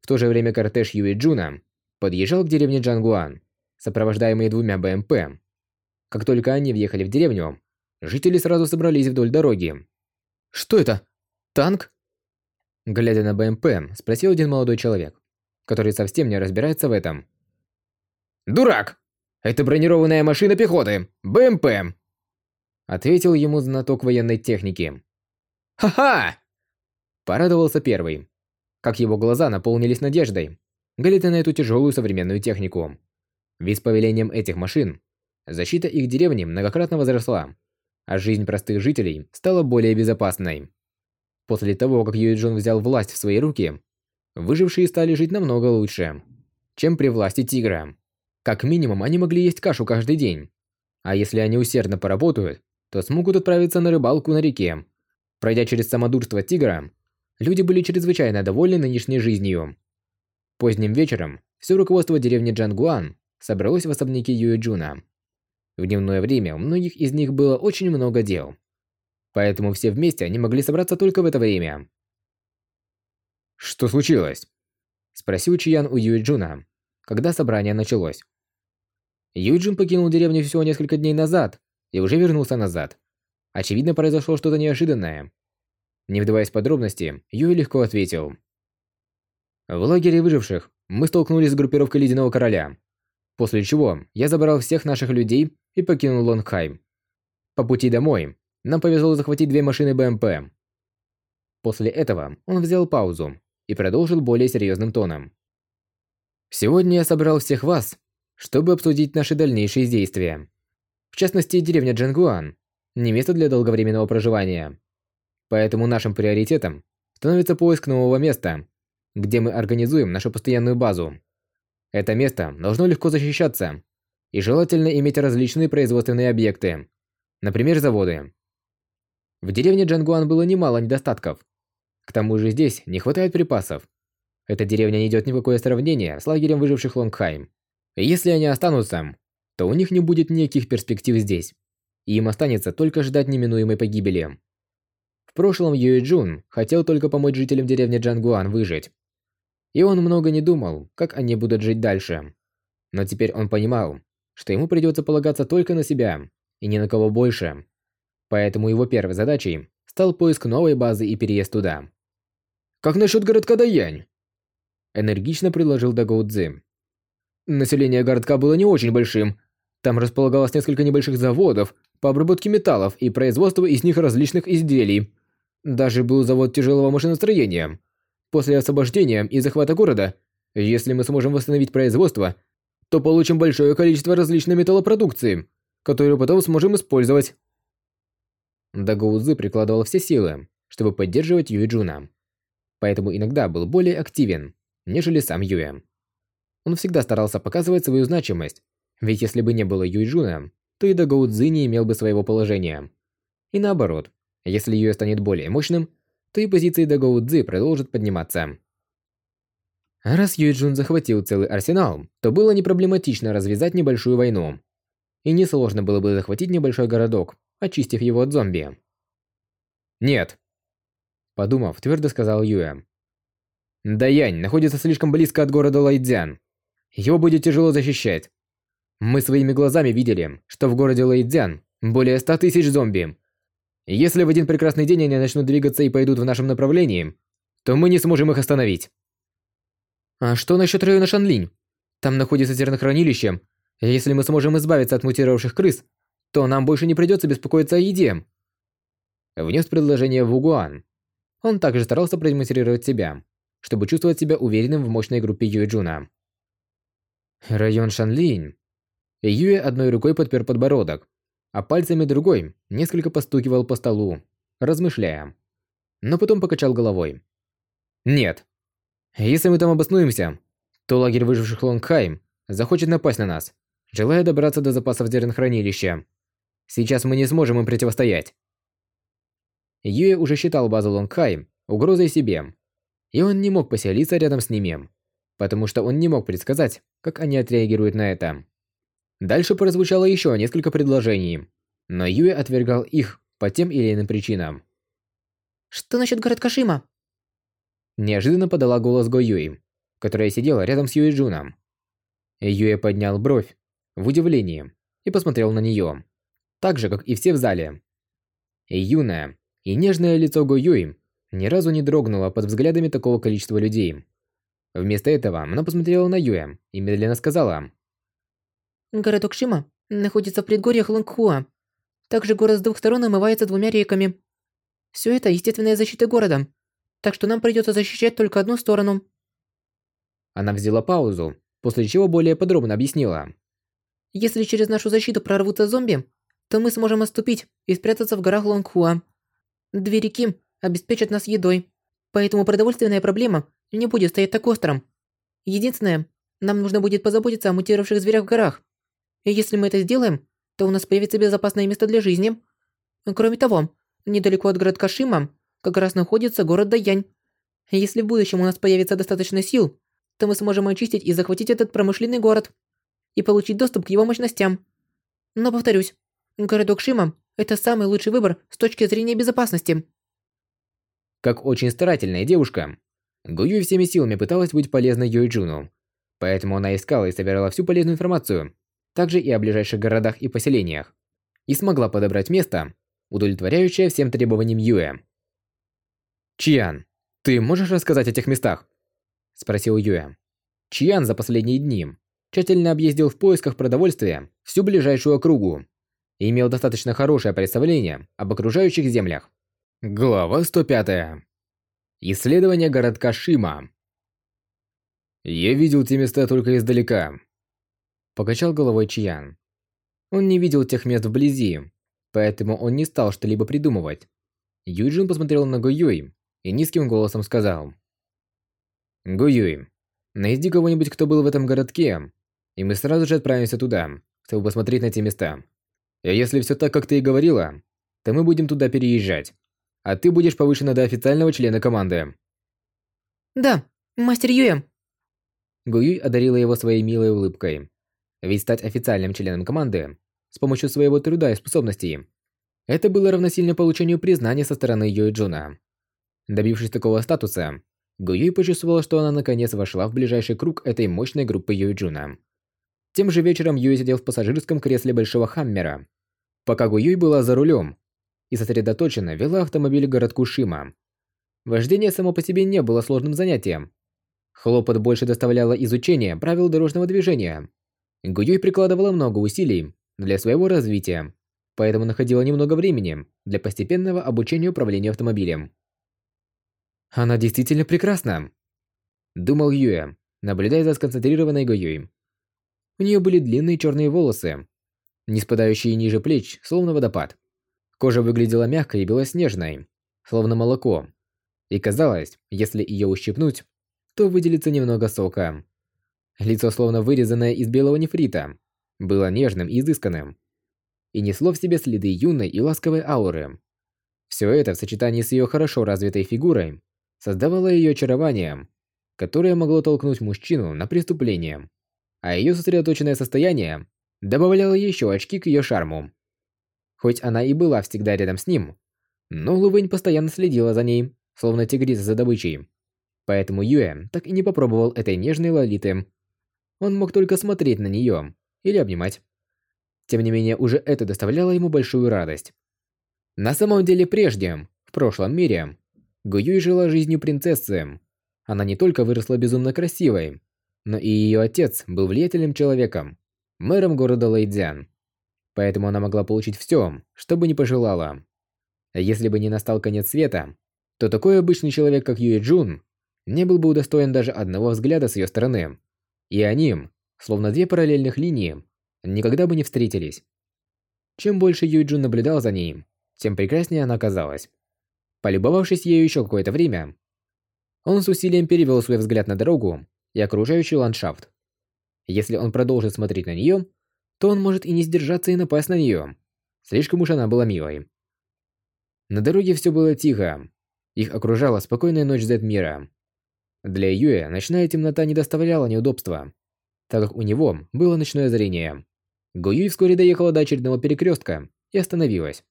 В то же время кортеж Юэ Джуна подъезжал к деревне Джангуан, сопровождаемый двумя БМП. Как только они въехали в деревню, жители сразу собрались вдоль дороги. «Что это? Танк?» Глядя на БМП, спросил один молодой человек, который совсем не разбирается в этом. «Дурак! Это бронированная машина пехоты! БМП!» Ответил ему знаток военной техники. «Ха-ха!» Порадовался первый. Как его глаза наполнились надеждой, глядя на эту тяжелую современную технику. Ведь с повелением этих машин, защита их деревни многократно возросла, а жизнь простых жителей стала более безопасной. После того, как Юэджун взял власть в свои руки, выжившие стали жить намного лучше, чем при власти тигра. Как минимум, они могли есть кашу каждый день. А если они усердно поработают, то смогут отправиться на рыбалку на реке Пройдя через самодурство тигра, люди были чрезвычайно довольны нынешней жизнью. Поздним вечером все руководство деревни Джангуан собралось в особняке Юэджуна. В дневное время у многих из них было очень много дел. Поэтому все вместе они могли собраться только в это время. «Что случилось?» Спросил Чиян у Юэджуна, когда собрание началось. Юджин покинул деревню всего несколько дней назад и уже вернулся назад. Очевидно, произошло что-то неожиданное. Не вдаваясь в подробности, Юй легко ответил. В лагере выживших мы столкнулись с группировкой Ледяного Короля, после чего я забрал всех наших людей и покинул Лонгхайм. По пути домой нам повезло захватить две машины БМП. После этого он взял паузу и продолжил более серьезным тоном. Сегодня я собрал всех вас, чтобы обсудить наши дальнейшие действия. В частности, деревня Джангуан не место для долговременного проживания. Поэтому нашим приоритетом становится поиск нового места, где мы организуем нашу постоянную базу. Это место должно легко защищаться, и желательно иметь различные производственные объекты, например, заводы. В деревне Джангуан было немало недостатков. К тому же здесь не хватает припасов. Эта деревня не идет ни в какое сравнение с лагерем выживших Лонгхайм. И если они останутся, то у них не будет никаких перспектив здесь. И им останется только ждать неминуемой погибели. В прошлом Юэ Джун хотел только помочь жителям деревни Джангуан выжить. И он много не думал, как они будут жить дальше. Но теперь он понимал, что ему придется полагаться только на себя, и ни на кого больше. Поэтому его первой задачей стал поиск новой базы и переезд туда. «Как насчет городка Даянь?» Энергично предложил Дагоу Цзи. Население городка было не очень большим. Там располагалось несколько небольших заводов по обработке металлов и производству из них различных изделий. Даже был завод тяжелого машиностроения. После освобождения и захвата города, если мы сможем восстановить производство, то получим большое количество различной металлопродукции, которую потом сможем использовать. Дагоузы прикладывал все силы, чтобы поддерживать Юэджуна. Поэтому иногда был более активен, нежели сам Юэ. Он всегда старался показывать свою значимость, ведь если бы не было Юйджуна, то и Дагоудзи не имел бы своего положения. И наоборот, если Юэ станет более мощным, то и позиции Дагоудзи продолжат подниматься. Раз Юйджун захватил целый арсенал, то было непроблематично развязать небольшую войну. И несложно было бы захватить небольшой городок, очистив его от зомби. «Нет!» Подумав, твердо сказал Юэ. Даянь находится слишком близко от города Лайдзян. Его будет тяжело защищать. Мы своими глазами видели, что в городе Лэйдзян более ста тысяч зомби. Если в один прекрасный день они начнут двигаться и пойдут в нашем направлении, то мы не сможем их остановить. А что насчет района Шанлинь? Там находится зернохранилище. Если мы сможем избавиться от мутировавших крыс, то нам больше не придется беспокоиться о еде. Внес предложение Вугуан. Он также старался продемонстрировать себя, чтобы чувствовать себя уверенным в мощной группе Юэджуна. Район Шанлинь. Юэ одной рукой подпер подбородок, а пальцами другой несколько постукивал по столу, размышляя. Но потом покачал головой. Нет. Если мы там обоснуемся, то лагерь выживших Лонгхайм захочет напасть на нас, желая добраться до запасов зернохранилища. Сейчас мы не сможем им противостоять. Юэ уже считал базу Лонгхайм угрозой себе, и он не мог поселиться рядом с ними, потому что он не мог предсказать, как они отреагируют на это. Дальше прозвучало еще несколько предложений, но Юэ отвергал их по тем или иным причинам. «Что насчет городка Шима?» Неожиданно подала голос Го Юи, которая сидела рядом с Юэ Джуном. Юэ поднял бровь в удивлении и посмотрел на нее, так же, как и все в зале. Юное и нежное лицо Го Юи ни разу не дрогнуло под взглядами такого количества людей. Вместо этого она посмотрела на Юэ и медленно сказала. «Городок Шима находится в предгорьях Лонгхуа. Также город с двух сторон омывается двумя реками. Все это естественная защита города, так что нам придется защищать только одну сторону». Она взяла паузу, после чего более подробно объяснила. «Если через нашу защиту прорвутся зомби, то мы сможем отступить и спрятаться в горах Лонгхуа. Две реки обеспечат нас едой, поэтому продовольственная проблема не будет стоять так остром. Единственное, нам нужно будет позаботиться о мутировавших зверях в горах. И если мы это сделаем, то у нас появится безопасное место для жизни. Кроме того, недалеко от городка Шима как раз находится город Даянь. Если в будущем у нас появится достаточно сил, то мы сможем очистить и захватить этот промышленный город и получить доступ к его мощностям. Но повторюсь, городок Шима – это самый лучший выбор с точки зрения безопасности. Как очень старательная девушка, Гуюй всеми силами пыталась быть полезной Юйджуну, поэтому она искала и собирала всю полезную информацию, также и о ближайших городах и поселениях, и смогла подобрать место, удовлетворяющее всем требованиям Юэ. «Чиян, ты можешь рассказать о тех местах?» – спросил Юэ. Чиян за последние дни тщательно объездил в поисках продовольствия всю ближайшую округу и имел достаточно хорошее представление об окружающих землях. Глава 105. Исследование городка Шима. Я видел те места только издалека. Покачал головой Чиян. Он не видел тех мест вблизи, поэтому он не стал что-либо придумывать. Юйджин посмотрел на Го Юй и низким голосом сказал. «Го Юй, найди кого-нибудь, кто был в этом городке, и мы сразу же отправимся туда, чтобы посмотреть на те места. И если все так, как ты и говорила, то мы будем туда переезжать, а ты будешь повышена до официального члена команды». Да, мастер Юэ. Гу Юй одарила его своей милой улыбкой. Ведь стать официальным членом команды с помощью своего труда и способностей это было равносильно получению признания со стороны Юэ Джуна. Добившись такого статуса, Гу Юй почувствовала, что она наконец вошла в ближайший круг этой мощной группы Юэ Джуна. Тем же вечером Юэ сидел в пассажирском кресле большого Хаммера, пока Гу Юй была за рулем и сосредоточенно вела автомобиль к городку Шима. Вождение само по себе не было сложным занятием. Хлопот больше доставляло изучение правил дорожного движения. Гуюй прикладывала много усилий для своего развития, поэтому находила немного времени для постепенного обучения управлению автомобилем. «Она действительно прекрасна», – думал Юэ, наблюдая за сконцентрированной Гуюй. У нее были длинные черные волосы, не спадающие ниже плеч, словно водопад. Кожа выглядела мягкой и белоснежной, словно молоко. И казалось, если ее ущипнуть, то выделится немного сока. Лицо, словно вырезанное из белого нефрита, было нежным и изысканным. И несло в себе следы юной и ласковой ауры. Все это в сочетании с ее хорошо развитой фигурой создавало ее очарование, которое могло толкнуть мужчину на преступление. А ее сосредоточенное состояние добавляло еще очки к ее шарму. Хоть она и была всегда рядом с ним, но Лувэнь постоянно следила за ней, словно тигрица за добычей. Поэтому Юэ так и не попробовал этой нежной лолиты. Он мог только смотреть на нее или обнимать. Тем не менее, уже это доставляло ему большую радость. На самом деле прежде, в прошлом мире, Гуюй жила жизнью принцессы. Она не только выросла безумно красивой, но и ее отец был влиятельным человеком, мэром города Лэйдзян. Поэтому она могла получить все, что бы ни пожелала. Если бы не настал конец света, то такой обычный человек, как Юэ Джун, не был бы удостоен даже одного взгляда с ее стороны. И они, словно две параллельных линии, никогда бы не встретились. Чем больше Юй Джун наблюдал за ней, тем прекраснее она казалась. Полюбовавшись ею еще какое-то время, он с усилием перевел свой взгляд на дорогу и окружающий ландшафт. Если он продолжит смотреть на нее, то он может и не сдержаться и напасть на нее. Слишком уж она была милой. На дороге все было тихо. Их окружала спокойная ночь Z-мира. Для Юэ ночная темнота не доставляла неудобства, так как у него было ночное зрение. Гуюй вскоре доехала до очередного перекрестка и остановилась,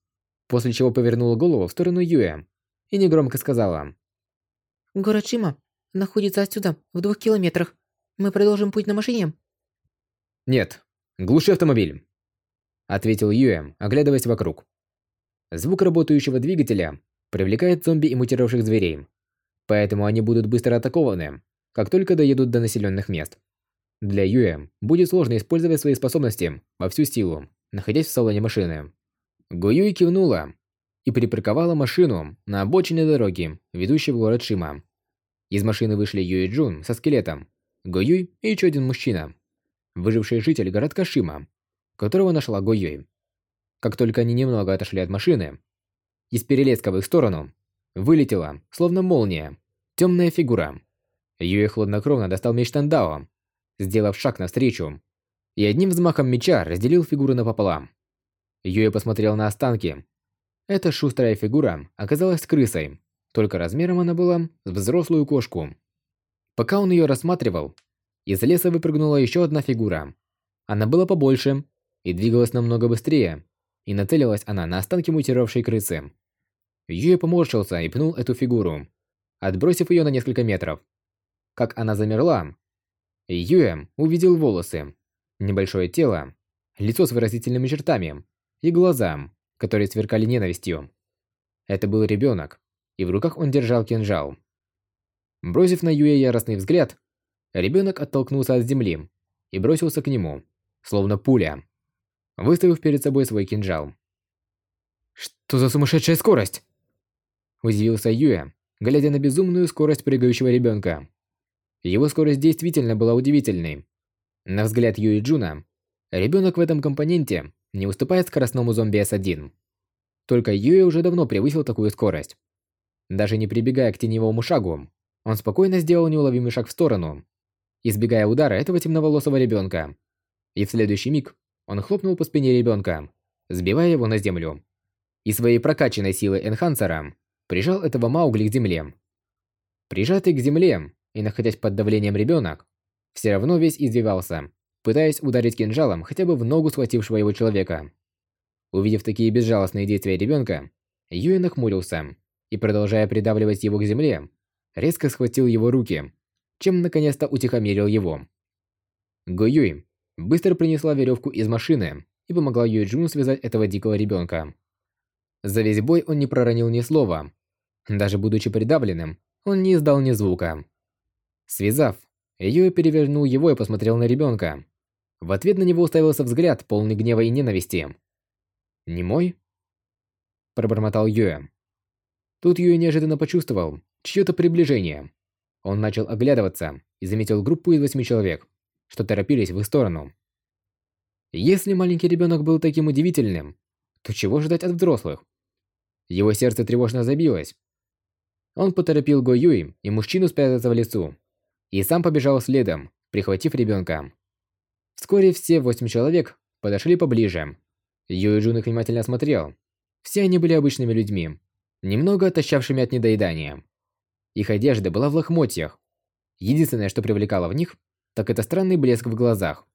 после чего повернула голову в сторону Юэ и негромко сказала. Город Шима находится отсюда, в двух километрах. Мы продолжим путь на машине? «Нет, глуши автомобиль», — ответил Юэ, оглядываясь вокруг. Звук работающего двигателя привлекает зомби и мутировавших зверей, поэтому они будут быстро атакованы, как только доедут до населенных мест. Для Юэ будет сложно использовать свои способности во всю силу, находясь в салоне машины. Гуюй кивнула и припарковала машину на обочине дороги, ведущей в город Шима. Из машины вышли Юэ Джун со скелетом, Гуюй и еще один мужчина, выживший житель городка Шима, которого нашла Гуюй. Как только они немного отошли от машины, из перелеска в их сторону вылетела, словно молния, темная фигура. Юэ хладнокровно достал меч Тандао, сделав шаг навстречу, и одним взмахом меча разделил фигуру напополам. Юэ посмотрел на останки. Эта шустрая фигура оказалась крысой, только размером она была с взрослую кошку. Пока он ее рассматривал, из леса выпрыгнула еще одна фигура. Она была побольше и двигалась намного быстрее, и нацелилась она на останки мутировавшей крысы. Юэ поморщился и пнул эту фигуру, отбросив ее на несколько метров. Как она замерла, Юэ увидел волосы, небольшое тело, лицо с выразительными чертами и глаза, которые сверкали ненавистью. Это был ребенок, и в руках он держал кинжал. Бросив на Юэ яростный взгляд, ребенок оттолкнулся от земли и бросился к нему, словно пуля выставив перед собой свой кинжал. «Что за сумасшедшая скорость?» Удивился Юэ, глядя на безумную скорость прыгающего ребенка. Его скорость действительно была удивительной. На взгляд Юи Джуна, ребенок в этом компоненте не уступает скоростному зомби С1. Только Юэ уже давно превысил такую скорость. Даже не прибегая к теневому шагу, он спокойно сделал неуловимый шаг в сторону, избегая удара этого темноволосого ребенка. И в следующий миг он хлопнул по спине ребенка, сбивая его на землю. И своей прокачанной силой энхансера прижал этого Маугли к земле. Прижатый к земле и находясь под давлением ребенок, все равно весь извивался, пытаясь ударить кинжалом хотя бы в ногу схватившего его человека. Увидев такие безжалостные действия ребенка, Юэ нахмурился и, продолжая придавливать его к земле, резко схватил его руки, чем наконец-то утихомирил его. Го Юй быстро принесла веревку из машины и помогла Юй Джуну связать этого дикого ребенка. За весь бой он не проронил ни слова. Даже будучи придавленным, он не издал ни звука. Связав, Юй перевернул его и посмотрел на ребенка. В ответ на него уставился взгляд, полный гнева и ненависти. «Не мой?» Пробормотал Юэ. Тут Юэ неожиданно почувствовал чье-то приближение. Он начал оглядываться и заметил группу из восьми человек, что торопились в их сторону. Если маленький ребенок был таким удивительным, то чего ждать от взрослых? Его сердце тревожно забилось. Он поторопил Го Юй и мужчину спрятаться в лесу, и сам побежал следом, прихватив ребенка. Вскоре все восемь человек подошли поближе. Юй Джун их внимательно осмотрел. Все они были обычными людьми, немного отощавшими от недоедания. Их одежда была в лохмотьях. Единственное, что привлекало в них, так это странный блеск в глазах.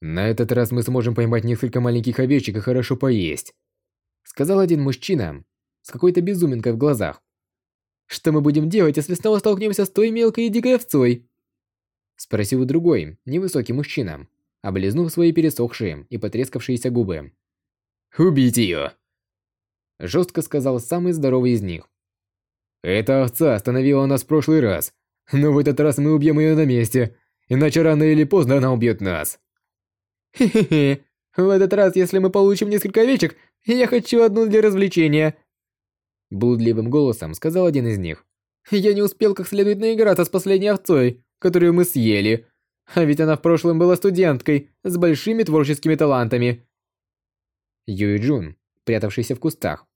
«На этот раз мы сможем поймать несколько маленьких овечек и хорошо поесть», сказал один мужчина с какой-то безуминкой в глазах. «Что мы будем делать, если снова столкнемся с той мелкой и дикой овцой?» Спросил другой, невысокий мужчина, облизнув свои пересохшие и потрескавшиеся губы. «Убить ее!» Жестко сказал самый здоровый из них. «Эта овца остановила нас в прошлый раз, но в этот раз мы убьем ее на месте, иначе рано или поздно она убьет нас». «Хе-хе-хе, в этот раз, если мы получим несколько овечек, я хочу одну для развлечения», Блудливым голосом сказал один из них. «Я не успел как следует наиграться с последней овцой, которую мы съели. А ведь она в прошлом была студенткой с большими творческими талантами». Юй Джун, прятавшийся в кустах,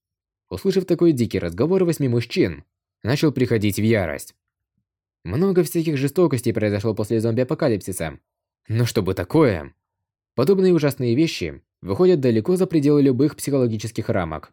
услышав такой дикий разговор восьми мужчин, начал приходить в ярость. Много всяких жестокостей произошло после зомби-апокалипсиса. Но чтобы такое... Подобные ужасные вещи выходят далеко за пределы любых психологических рамок.